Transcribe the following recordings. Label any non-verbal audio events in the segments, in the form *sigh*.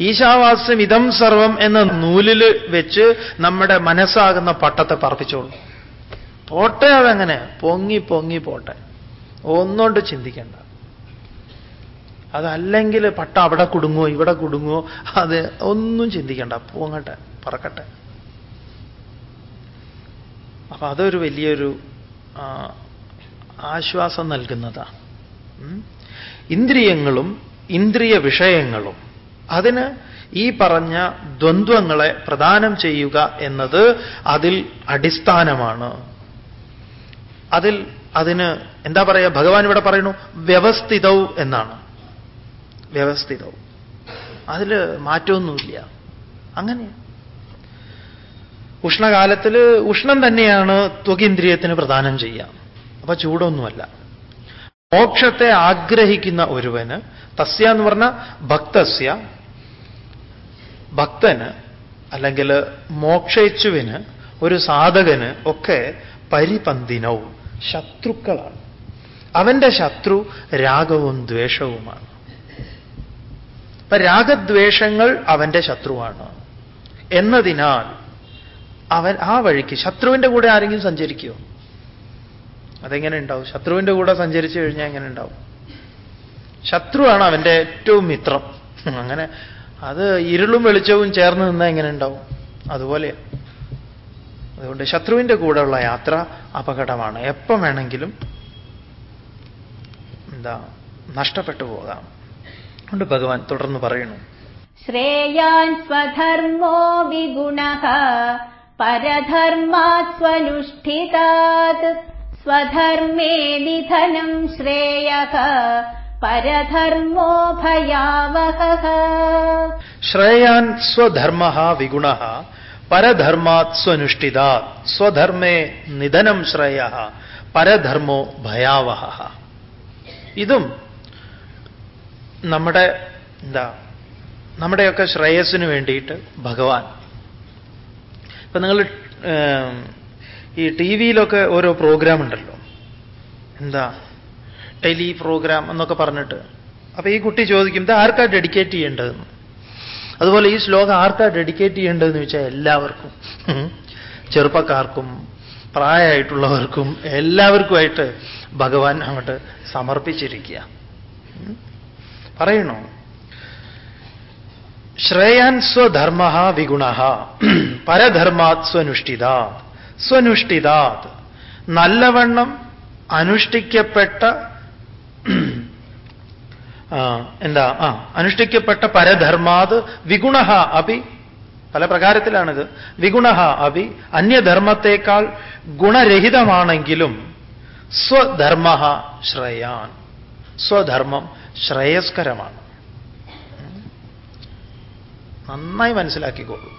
ഈശാവാസ്യം ഇതം സർവം എന്ന നൂലിൽ വെച്ച് നമ്മുടെ മനസ്സാകുന്ന പട്ടത്തെ പറപ്പിച്ചോളൂ. പോട്ടെ അതങ്ങനെ. പൊങ്ങി പൊങ്ങി പോട്ടെ. ഒന്നുകൊണ്ട് ചിന്തിക്കേണ്ട. അതല്ലെങ്കിൽ പട്ട അവിടെ കുടുങ്ങോ ഇവിടെ കുടുങ്ങോ അത് ഒന്നും ചിന്തിക്കേണ്ട. പോങ്ങട്ടെ പറക്കട്ടെ. അപ്പൊ അതൊരു വലിയൊരു ആശ്വാസം നൽകുന്നതാ ഇന്ദ്രിയങ്ങളും ഇന്ദ്രിയ വിഷയങ്ങളും അതിന് ഈ പറഞ്ഞ ദ്വന്ദ്വങ്ങളെ പ്രദാനം ചെയ്യുക എന്നത് അതിൽ അടിസ്ഥാനമാണ്. അതിൽ അതിന് എന്താ പറയുക ഭഗവാൻ ഇവിടെ പറയുന്നു വ്യവസ്ഥിതവും എന്നാണ്. വ്യവസ്ഥിതവും അതിൽ മാറ്റമൊന്നുമില്ല. അങ്ങനെ. ഉഷ്ണകാലത്തിൽ ഉഷ്ണം തന്നെയാണ് ത്വകീന്ദ്രിയത്തിന് പ്രദാനം ചെയ്യുക അപ്പൊ ചൂടൊന്നുമല്ല. മോക്ഷത്തെ ആഗ്രഹിക്കുന്ന ഒരുവന് തസ്യ എന്ന് പറഞ്ഞ ഭക്തസ്യ ഭക്തന് അല്ലെങ്കിൽ മോക്ഷേച്ചുവിന് ഒരു സാധകന് ഒക്കെ പരിപന്തിനവും ശത്രുക്കളാണ്. അവന്റെ ശത്രു രാഗവും ദ്വേഷവുമാണ്. അപ്പൊ രാഗദ്വേഷങ്ങൾ അവന്റെ ശത്രുവാണ്. എന്നതിനാൽ അവൻ ആ വഴിക്ക് ശത്രുവിന്റെ കൂടെ ആരെങ്കിലും സഞ്ചരിക്കുമോ അതെങ്ങനെ ഉണ്ടാവും? ശത്രുവിന്റെ കൂടെ സഞ്ചരിച്ചു കഴിഞ്ഞാൽ എങ്ങനെ ഉണ്ടാവും? ശത്രുവാണ് അവന്റെ ഏറ്റവും മിത്രം. അങ്ങനെ അത് ഇരുളും വെളിച്ചവും ചേർന്ന് നിന്നാൽ എങ്ങനെ ഉണ്ടാവും. അതുപോലെ. അതുകൊണ്ട് ശത്രുവിന്റെ കൂടെയുള്ള യാത്ര അപകടമാണ്. എപ്പം വേണമെങ്കിലും എന്താ നഷ്ടപ്പെട്ടു പോകാം. അതുകൊണ്ട് ഭഗവാൻ തുടർന്ന് പറയുന്നു. ശ്രേയാൻ സ്വധർമ്മോ വിഗുണ പരധർമാത് സ്വധർമ്മേ നിധനം ശ്രേയ പരധർമ്മോ ഭയാവഹ. ശ്രേയാൻ സ്വധർമ്മ വിഗുണ പരധർമാത് സ്വനുഷ്ഠിതാത് സ്വധർമ്മേ നിധനം ശ്രേയ പരധർമ്മോ ഭയാവഹ. ഇതും നമ്മുടെ എന്താ നമ്മുടെയൊക്കെ ശ്രേയസ്സിന് വേണ്ടിയിട്ട് ഭഗവാൻ. ഇപ്പൊ നിങ്ങൾ ഈ ടി വിയിലൊക്കെ ഓരോ പ്രോഗ്രാം ഉണ്ടല്ലോ എന്താ ടെലി പ്രോഗ്രാം എന്നൊക്കെ പറഞ്ഞിട്ട്. അപ്പൊ ഈ കുട്ടി ചോദിക്കും ഇത് ആർക്കാ ഡെഡിക്കേറ്റ് ചെയ്യേണ്ടതെന്ന്? അതുപോലെ ഈ ശ്ലോകം ആർക്കാ ഡെഡിക്കേറ്റ് ചെയ്യേണ്ടതെന്ന് വെച്ചാൽ എല്ലാവർക്കും. ചെറുപ്പക്കാർക്കും പ്രായമായിട്ടുള്ളവർക്കും എല്ലാവർക്കുമായിട്ട് ഭഗവാൻ അങ്ങോട്ട് സമർപ്പിച്ചിരിക്കുക. പറയണോ? ശ്രേയാൻ സ്വധർമ്മ വിഗുണ പരധർമാത് സ്വനുഷ്ഠിതാത് സ്വനുഷ്ഠിതാത് നല്ലവണ്ണം അനുഷ്ഠിക്കപ്പെട്ട എന്താ ആ അനുഷ്ഠിക്കപ്പെട്ട പരധർമാത് വിഗുണ അഭി പല പ്രകാരത്തിലാണിത്. വിഗുണ അഭി അന്യധർമ്മത്തെക്കാൾ ഗുണരഹിതമാണെങ്കിലും സ്വധർമ്മ ശ്രേയാൻ. സ്വധർമ്മം ശ്രേയസ്കരമാണ്. നന്നായി മനസ്സിലാക്കിക്കോളൂ.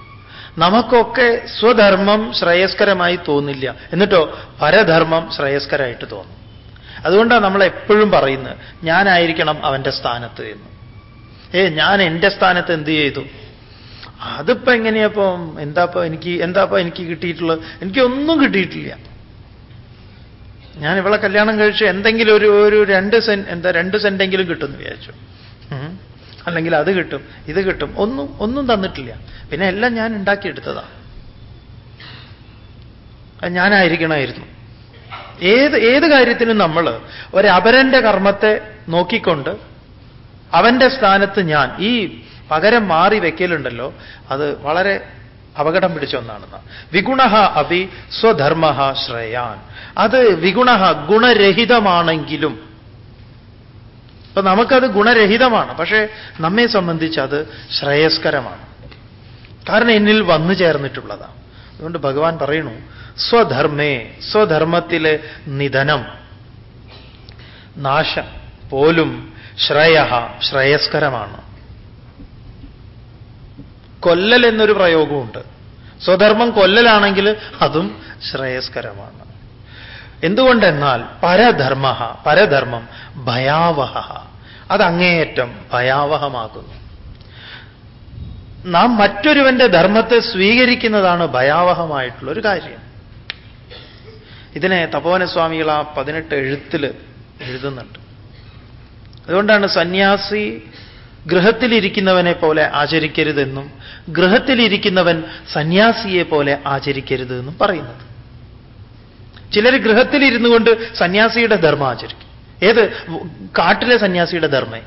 നമുക്കൊക്കെ സ്വധർമ്മം ശ്രേയസ്കരമായി തോന്നില്ല. എന്നിട്ടോ പരധർമ്മം ശ്രേയസ്കരമായിട്ട് തോന്നും. അതുകൊണ്ടാണ് നമ്മൾ എപ്പോഴും പറയുന്നത് ഞാനായിരിക്കണം അവന്റെ സ്ഥാനത്ത് എന്ന്. ഏ ഞാൻ എന്റെ സ്ഥാനത്ത് എന്ത് ചെയ്തു? അതിപ്പോ എങ്ങനെയപ്പോ എന്താപ്പോ എനിക്ക് എന്താപ്പോ എനിക്ക് കിട്ടിയിട്ടുള്ളത്? എനിക്കൊന്നും കിട്ടിയിട്ടില്ല. ഞാൻ ഇവളെ കല്യാണം കഴിച്ച് എന്തെങ്കിലും ഒരു ഒരു രണ്ട് സെൻ എന്താ രണ്ട് സെന്റെങ്കിലും കിട്ടുമെന്ന് വിചാരിച്ചു. അല്ലെങ്കിൽ അത് കിട്ടും ഇത് കിട്ടും ഒന്നും ഒന്നും തന്നിട്ടില്ല. പിന്നെ എല്ലാം ഞാൻ ഉണ്ടാക്കിയെടുത്തതാ. ഞാനായിരിക്കണമായിരുന്നു. ഏത് ഏത് കാര്യത്തിനും നമ്മൾ ഒരപരന്റെ കർമ്മത്തെ നോക്കിക്കൊണ്ട് അവന്റെ സ്ഥാനത്ത് ഞാൻ ഈ പകരം മാറി വെക്കലുണ്ടല്ലോ അത് വളരെ അപകടം പിടിച്ച ഒന്നാണെന്ന്. വിഗുണ അഭി സ്വധർമ്മ ശ്രേയാൻ. അത് വിഗുണ ഗുണരഹിതമാണെങ്കിലും. അപ്പൊ നമുക്കത് ഗുണരഹിതമാണ് പക്ഷേ നമ്മെ സംബന്ധിച്ച് അത് ശ്രേയസ്കരമാണ്. കാരണം എന്നിൽ വന്നു ചേർന്നിട്ടുള്ളതാണ്. അതുകൊണ്ട് ഭഗവാൻ പറയണു സ്വധർമ്മേ സ്വധർമ്മത്തിലെ നിധനം. നാശം പോലും ശ്രേയ ശ്രേയസ്കരമാണ്. കൊല്ലൽ എന്നൊരു പ്രയോഗമുണ്ട് സ്വധർമ്മം കൊല്ലലാണെങ്കിൽ അതും ശ്രേയസ്കരമാണ്. എന്തുകൊണ്ടെന്നാൽ പരധർമ്മ പരധർമ്മം ഭയാവഹ. അതങ്ങേയറ്റം ഭയാവഹമാകുന്നു. നാം മറ്റൊരുവന്റെ ധർമ്മത്തെ സ്വീകരിക്കുന്നതാണ് ഭയാവഹമായിട്ടുള്ള ഒരു കാര്യം. ഇതിനെ തപോവനസ്വാമികൾ ആ പതിനെട്ട് എഴുത്തിൽ എഴുതുന്നുണ്ട്. അതുകൊണ്ടാണ് സന്യാസി ഗൃഹത്തിലിരിക്കുന്നവനെ പോലെ ആചരിക്കരുതെന്നും ഗൃഹത്തിലിരിക്കുന്നവൻ സന്യാസിയെ പോലെ ആചരിക്കരുത് എന്നും പറയുന്നത്. ചിലർ ഗൃഹത്തിലിരുന്നു കൊണ്ട് സന്യാസിയുടെ ധർമ്മം ആചരിക്കും. ഏത്? കാട്ടിലെ സന്യാസിയുടെ ധർമ്മേ.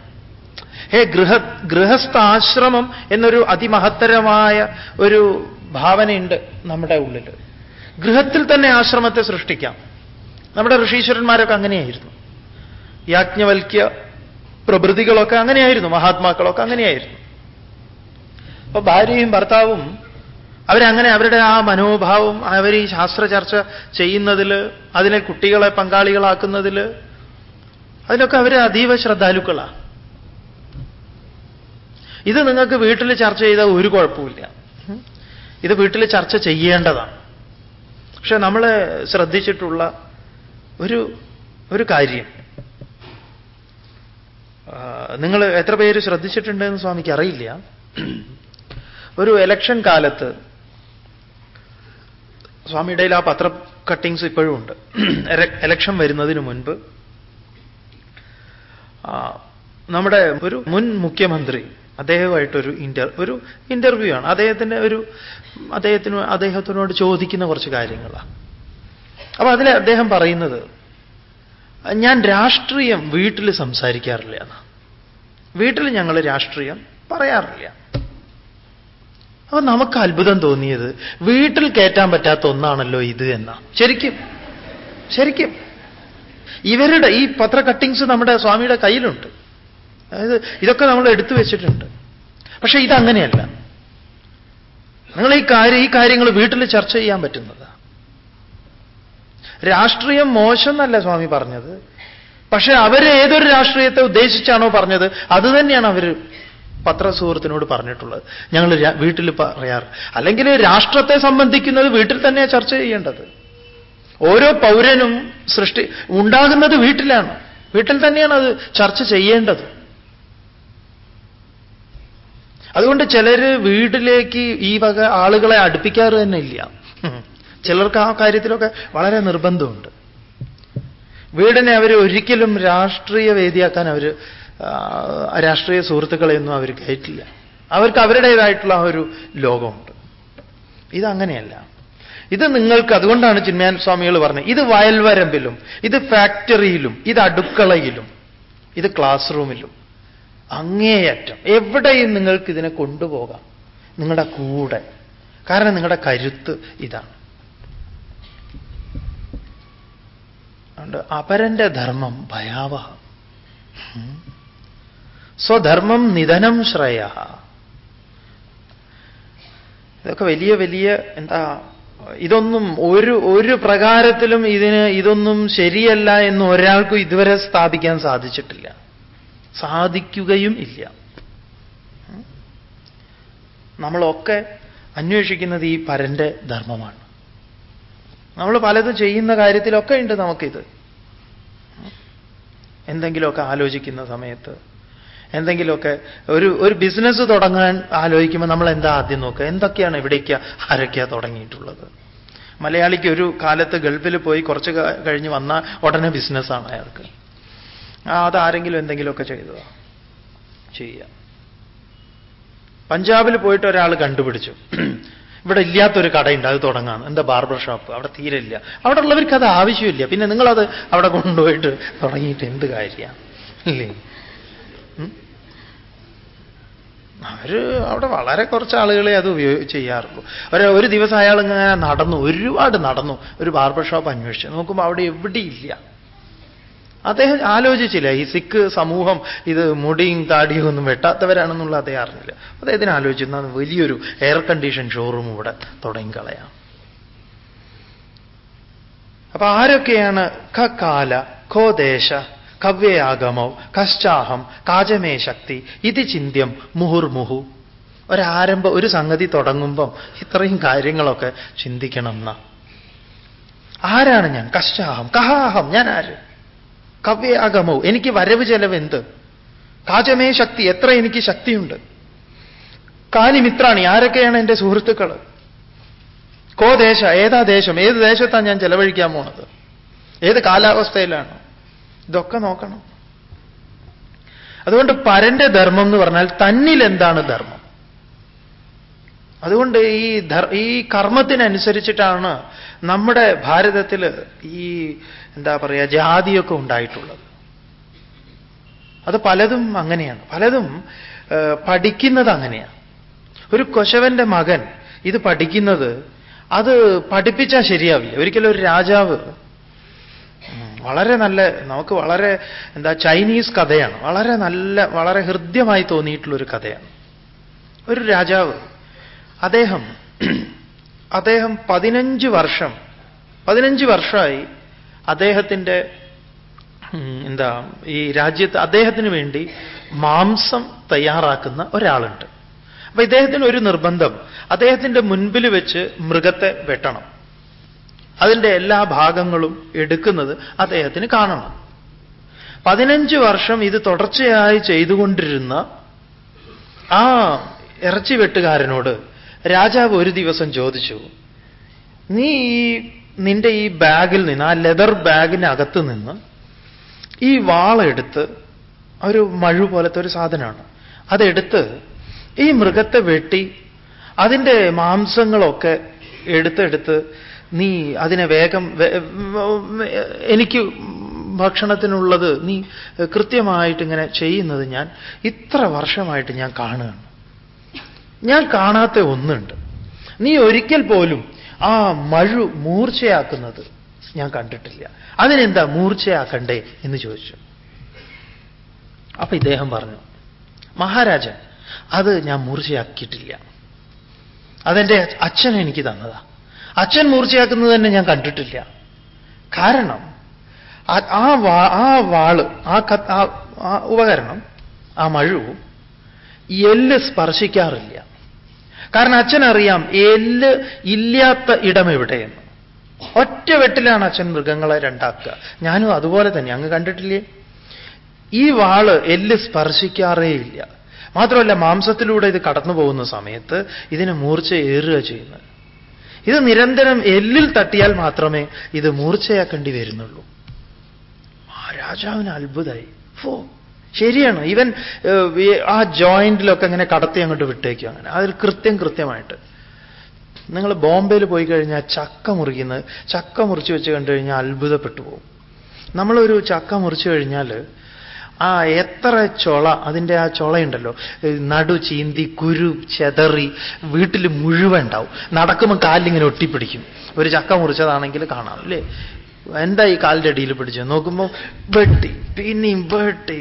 ഹേ ഗൃഹ ഗൃഹസ്ഥാശ്രമം എന്നൊരു അതിമഹത്തരമായ ഒരു ഭാവനയുണ്ട് നമ്മുടെ ഉള്ളിൽ ഗൃഹത്തിൽ തന്നെ ആശ്രമത്തെ സൃഷ്ടിക്കാം. നമ്മുടെ ഋഷീശ്വരന്മാരൊക്കെ അങ്ങനെയായിരുന്നു. യാജ്ഞവൽക്യ പ്രഭൃതികളൊക്കെ അങ്ങനെയായിരുന്നു മഹാത്മാക്കളൊക്കെ അങ്ങനെയായിരുന്നു. അപ്പൊ ഭാര്യയും ഭർത്താവും അവരങ്ങനെ അവരുടെ ആ മനോഭാവം അവർ ഈ ശാസ്ത്ര ചർച്ച ചെയ്യുന്നതിൽ അതിനെ കുട്ടികളെ പങ്കാളികളാക്കുന്നതിൽ അതിലൊക്കെ അവർ അതീവ ശ്രദ്ധാലുക്കളാണ് ഇത് നിങ്ങൾക്ക് വീട്ടിൽ ചർച്ച ചെയ്താൽ ഒരു കുഴപ്പമില്ല ഇത് വീട്ടിൽ ചർച്ച ചെയ്യേണ്ടതാണ്. പക്ഷെ നമ്മൾ ശ്രദ്ധിച്ചിട്ടുള്ള ഒരു ഒരു കാര്യം. നിങ്ങൾ എത്ര പേര് ശ്രദ്ധിച്ചിട്ടുണ്ടെന്ന് സ്വാമിക്ക് അറിയില്ല. ഒരു എലക്ഷൻ കാലത്ത് സ്വാമിയുടെ ആ പത്ര കട്ടിങ്സ് ഇപ്പോഴും ഉണ്ട്. എലക്ഷൻ വരുന്നതിന് മുൻപ് നമ്മുടെ ഒരു മുൻ മുഖ്യമന്ത്രി അദ്ദേഹമായിട്ടൊരു ഇന്റർ ഒരു ഇന്റർവ്യൂ ആണ്. അദ്ദേഹത്തിന്റെ ഒരു അദ്ദേഹത്തിന് അദ്ദേഹത്തിനോട് ചോദിക്കുന്ന കുറച്ച് കാര്യങ്ങളാണ് അപ്പൊ അതിൽ അദ്ദേഹം പറയുന്നത് ഞാൻ രാഷ്ട്രീയം വീട്ടിൽ സംസാരിക്കാറില്ല എന്നാണ് വീട്ടിൽ ഞങ്ങൾ രാഷ്ട്രീയം പറയാറില്ല. അപ്പൊ നമുക്ക് അത്ഭുതം തോന്നിയത് വീട്ടിൽ കയറ്റാൻ പറ്റാത്ത ഒന്നാണല്ലോ ഇത് എന്ന. ശരിക്കും ശരിക്കും. ഇവരുടെ ഈ പത്ര കട്ടിങ്സ് നമ്മുടെ സ്വാമിയുടെ കയ്യിലുണ്ട്. അതായത് ഇതൊക്കെ നമ്മൾ എടുത്തു വെച്ചിട്ടുണ്ട്. പക്ഷെ ഇതങ്ങനെയല്ല. നിങ്ങൾ ഈ കാര്യം ഈ കാര്യങ്ങൾ വീട്ടിൽ ചർച്ച ചെയ്യാൻ പറ്റുന്നത്. രാഷ്ട്രീയം മോശം എന്നല്ല സ്വാമി പറഞ്ഞത്. പക്ഷെ അവർ ഏതൊരു രാഷ്ട്രീയത്തെ ഉദ്ദേശിച്ചാണോ പറഞ്ഞത്? അത് തന്നെയാണ് അവർ പത്രസുഹൃത്തിനോട് പറഞ്ഞിട്ടുള്ളത്. ഞങ്ങൾ വീട്ടിൽ പറയാറ്. അല്ലെങ്കിൽ രാഷ്ട്രത്തെ സംബന്ധിക്കുന്നത് വീട്ടിൽ തന്നെയാണ് ചർച്ച ചെയ്യേണ്ടത്. ഓരോ പൗരനും സൃഷ്ടി ഉണ്ടാകുന്നത് വീട്ടിലാണ്. വീട്ടിൽ തന്നെയാണ് അത് ചർച്ച ചെയ്യേണ്ടത്. അതുകൊണ്ട് ചിലർ വീട്ടിലേക്ക് ഈ വക ആളുകളെ അടുപ്പിക്കാറ് തന്നെ ഇല്ല. ചിലർക്ക് ആ കാര്യത്തിലൊക്കെ വളരെ നിർബന്ധമുണ്ട്. വീടിനെ അവർ ഒരിക്കലും രാഷ്ട്രീയ വേദിയാക്കാൻ അവർ രാഷ്ട്രീയ സുഹൃത്തുക്കളെയൊന്നും അവർ കയറ്റില്ല. അവർക്ക് അവരുടേതായിട്ടുള്ള ഒരു ലോകമുണ്ട്. ഇതങ്ങനെയല്ല. ഇത് നിങ്ങൾക്ക് അതുകൊണ്ടാണ് ചിന്മയാൻ സ്വാമികൾ പറഞ്ഞത്. ഇത് വയൽവരമ്പിലും ഇത് ഫാക്ടറിയിലും ഇത് അടുക്കളയിലും ഇത് ക്ലാസ് റൂമിലും. അങ്ങേയറ്റം. എവിടെയും നിങ്ങൾക്ക് ഇതിനെ കൊണ്ടുപോകാം. നിങ്ങളുടെ കൂടെ. കാരണം നിങ്ങളുടെ കരുത്ത് ഇതാണ്. അതുകൊണ്ട് അപരന്റെ ധർമ്മം ഭയാവഹ. സ്വധർമ്മം നിധനം ശ്രേയ. ഇതൊക്കെ വലിയ വലിയ എന്താ ഇതൊന്നും ഒരു ഒരു പ്രകാരത്തിലും ഇതിന് ഇതൊന്നും ശരിയല്ല എന്ന് ഒരാൾക്കും ഇതുവരെ സ്ഥാപിക്കാൻ സാധിച്ചിട്ടില്ല. സാധിക്കുകയും ഇല്ല. നമ്മളൊക്കെ അന്വേഷിക്കുന്നത് ഈ പരന്റെ ധർമ്മമാണ്. നമ്മൾ പലതും ചെയ്യുന്ന കാര്യത്തിലൊക്കെ ഉണ്ട് നമുക്കിത്. എന്തെങ്കിലുമൊക്കെ ആലോചിക്കുന്ന സമയത്ത് എന്തെങ്കിലുമൊക്കെ ഒരു ഒരു ബിസിനസ് തുടങ്ങാൻ ആലോചിക്കുമ്പോൾ നമ്മൾ എന്താ ആദ്യം നോക്കുക? എന്തൊക്കെയാണ് ഇവിടേക്ക് ആരൊക്കെയാ തുടങ്ങിയിട്ടുള്ളത്? മലയാളിക്ക് ഒരു കാലത്ത് ഗൾഫിൽ പോയി കുറച്ച് കഴിഞ്ഞ് വന്ന ഉടനെ ബിസിനസ്സാണ് അയാൾക്ക്. അതാരെങ്കിലും എന്തെങ്കിലുമൊക്കെ ചെയ്തതാ. ചെയ്യാം. പഞ്ചാബിൽ പോയിട്ട് ഒരാൾ കണ്ടുപിടിച്ചു. ഇവിടെ ഇല്ലാത്തൊരു കടയുണ്ട് അത് തുടങ്ങാം എന്താ ബാർബർ ഷോപ്പ്? അവിടെ തീരെ ഇല്ല. അവിടെ ഉള്ളവർക്ക് അത് ആവശ്യമില്ല. പിന്നെ നിങ്ങളത് അവിടെ കൊണ്ടുപോയിട്ട് തുടങ്ങിയിട്ട് എന്ത് കാര്യമാണ് ഇല്ലേ? അവർ അവിടെ വളരെ കുറച്ച് ആളുകളെ അത് ഉപയോഗ ചെയ്യാറുള്ളൂ. അവരെ ഒരു ദിവസം അയാൾ ഇങ്ങനെ നടന്നു ഒരുപാട് നടന്നു ഒരു ബാർബർ ഷോപ്പ് അന്വേഷിച്ചു. നോക്കുമ്പോൾ അവിടെ എവിടെയില്ല. അദ്ദേഹം ആലോചിച്ചില്ല ഈ സിഖ് സമൂഹം ഇത് മുടിയും താടിയും ഒന്നും വെട്ടാത്തവരാണെന്നുള്ള അദ്ദേഹം അറിഞ്ഞില്ല. അദ്ദേഹത്തിന് ആലോചിച്ചിരുന്ന വലിയൊരു എയർ കണ്ടീഷൻ ഷോറൂം ഇവിടെ തുടങ്ങി കളയാം അപ്പൊ ആരൊക്കെയാണ്? കാല ഖോ ദേശ കവ്യയാഗമോ കശ്ചാഹം കാജമേ ശക്തി ഇത് ചിന്ത്യം മുഹുർമുഹു ഒരാരംഭ ഒരു സംഗതി തുടങ്ങുമ്പം ഇത്രയും കാര്യങ്ങളൊക്കെ ചിന്തിക്കണം എന്ന ആരാണ് ഞാൻ? കശ്ചാഹം. കഹാഹം. ഞാൻ ആര്? കവ്യാഗമോ എനിക്ക് വരവ് ചെലവ് എന്ത് കാജമേ ശക്തി. എത്ര എനിക്ക് ശക്തിയുണ്ട്? കാലിമിത്രാണി ആരൊക്കെയാണ് എന്റെ സുഹൃത്തുക്കൾ കോ ദേശ ഏതാ ദേശം? ഏത് ദേശത്താണ് ഞാൻ ചെലവഴിക്കാൻ പോണത്? ഏത് കാലാവസ്ഥയിലാണ്? ഇതൊക്കെ നോക്കണം. അതുകൊണ്ട് പരന്റെ ധർമ്മം എന്ന് പറഞ്ഞാൽ തന്നിൽ എന്താണ് ധർമ്മം? അതുകൊണ്ട് ഈ ഈ കർമ്മത്തിനനുസരിച്ചിട്ടാണ് നമ്മുടെ ഭാരതത്തിൽ ഈ എന്താ പറയുക ജാതിയൊക്കെ ഉണ്ടായിട്ടുള്ളത്. അത് പലതും അങ്ങനെയാണ്. പലതും പഠിക്കുന്നത് അങ്ങനെയാണ്. ഒരു കൊശവന്റെ മകൻ ഇത് പഠിക്കുന്നത് അത് പഠിപ്പിച്ചാൽ ശരിയാവില്ല. ഒരിക്കലും ഒരു രാജാവ് വളരെ നല്ല നമുക്ക് വളരെ എന്താ ചൈനീസ് കഥയാണ്. വളരെ നല്ല വളരെ ഹൃദ്യമായി തോന്നിയിട്ടുള്ളൊരു കഥയാണ്. ഒരു രാജാവ് അദ്ദേഹം അദ്ദേഹം പതിനഞ്ച് വർഷം പതിനഞ്ച് വർഷമായി അദ്ദേഹത്തിന്റെ എന്താ ഈ രാജ്യത്ത് അദ്ദേഹത്തിന് വേണ്ടി മാംസം തയ്യാറാക്കുന്ന ഒരാളുണ്ട്. അപ്പൊ ഇദ്ദേഹത്തിന് ഒരു നിർബന്ധം. അദ്ദേഹത്തിന്റെ മുൻപിൽ വെച്ച് മൃഗത്തെ വെട്ടണം. അതിന്റെ എല്ലാ ഭാഗങ്ങളും എടുക്കുന്നത് അദ്ദേഹത്തിന് കാണണം. പതിനഞ്ച് വർഷം ഇത് തുടർച്ചയായി ചെയ്തുകൊണ്ടിരുന്ന ആ ഇറച്ചി വെട്ടുകാരനോട് രാജാവ് ഒരു ദിവസം ചോദിച്ചു നീ ഈ നിന്റെ ഈ ബാഗിൽ നിന്ന് ആ ലെതർ ബാഗിനകത്ത് നിന്ന് ഈ വാളെടുത്ത് ഒരു മഴു പോലത്തെ ഒരു സാധനമാണ്. അതെടുത്ത് ഈ മൃഗത്തെ വെട്ടി അതിന്റെ മാംസങ്ങളൊക്കെ എടുത്തെടുത്ത് നീ അതിനെ വേഗം എനിക്ക് ഭക്ഷണത്തിനുള്ളത് നീ കൃത്യമായിട്ട് ഇങ്ങനെ ചെയ്യുന്നത് ഞാൻ ഇത്ര വർഷമായിട്ട് ഞാൻ കാണുകയാണ്. ഞാൻ കാണാത്ത ഒന്നുണ്ട്. നീ ഒരിക്കൽ പോലും ആ മഴു മൂർച്ചയാക്കുന്നത് ഞാൻ കണ്ടിട്ടില്ല. അതിനെന്താ മൂർച്ചയാക്കണ്ടേ എന്ന് ചോദിച്ചു. അപ്പൊ ഇദ്ദേഹം പറഞ്ഞു മഹാരാജൻ അത് ഞാൻ മൂർച്ചയാക്കിയിട്ടില്ല. അതെന്റെ അച്ഛൻ എനിക്ക് തന്നതാ. അച്ഛൻ മൂർച്ചയാക്കുന്നത് തന്നെ ഞാൻ കണ്ടിട്ടില്ല. കാരണം ആ ആ വാൾ ആ ഉപകരണം ആ മഴു എല്ല് സ്പർശിക്കാറില്ല. കാരണം അച്ഛനറിയാം എല്ല് ഇല്ലാത്ത ഇടം എവിടെയെന്ന് ഒറ്റ വെട്ടിലാണ് അച്ഛൻ മൃഗങ്ങളെ രണ്ടാക്കുക. ഞാനും അതുപോലെ തന്നെ അങ്ങ് കണ്ടിട്ടില്ലേ? ഈ വാൾ എല്ല് സ്പർശിക്കാറേ ഇല്ല. മാത്രമല്ല മാംസത്തിലൂടെ ഇത് കടന്നു പോകുന്ന സമയത്ത് ഇതിന് മൂർച്ച ഏറുക ചെയ്യുന്നത്. ഇത് നിരന്തരം എല്ലിൽ തട്ടിയാൽ മാത്രമേ ഇത് മൂർച്ചയാക്കേണ്ടി വരുന്നുള്ളൂ. ആ രാജാവിന് അത്ഭുതമായി ഫോ ശരിയാണ്. ഇവൻ ആ ജോയിന്റിലൊക്കെ അങ്ങനെ കടത്തി അങ്ങോട്ട് വിട്ടേക്കും അങ്ങനെ. അതിൽ കൃത്യം കൃത്യമായിട്ട്. നിങ്ങൾ ബോംബെയിൽ പോയി കഴിഞ്ഞാൽ ചക്ക മുറിക്കുന്നത് ചക്ക മുറിച്ച് വെച്ച് കണ്ടു കഴിഞ്ഞാൽ അത്ഭുതപ്പെട്ടു പോകും. നമ്മളൊരു ചക്ക മുറിച്ചു കഴിഞ്ഞാൽ ആ എത്ര ചൊള അതിന്റെ ആ ചൊളയുണ്ടല്ലോ. നടു ചീന്തി കുരു ചെതറി വീട്ടിൽ മുഴുവൻ ഉണ്ടാവും. നടക്കുമ്പോൾ കാലിങ്ങനെ ഒട്ടിപ്പിടിക്കും. ഒരു ചക്ക മുറിച്ചതാണെങ്കിൽ കാണാം അല്ലേ? എന്താ ഈ കാലിന്റെ അടിയിൽ പിടിച്ചത്? നോക്കുമ്പോൾ വെട്ടി പിന്നെയും വെട്ടി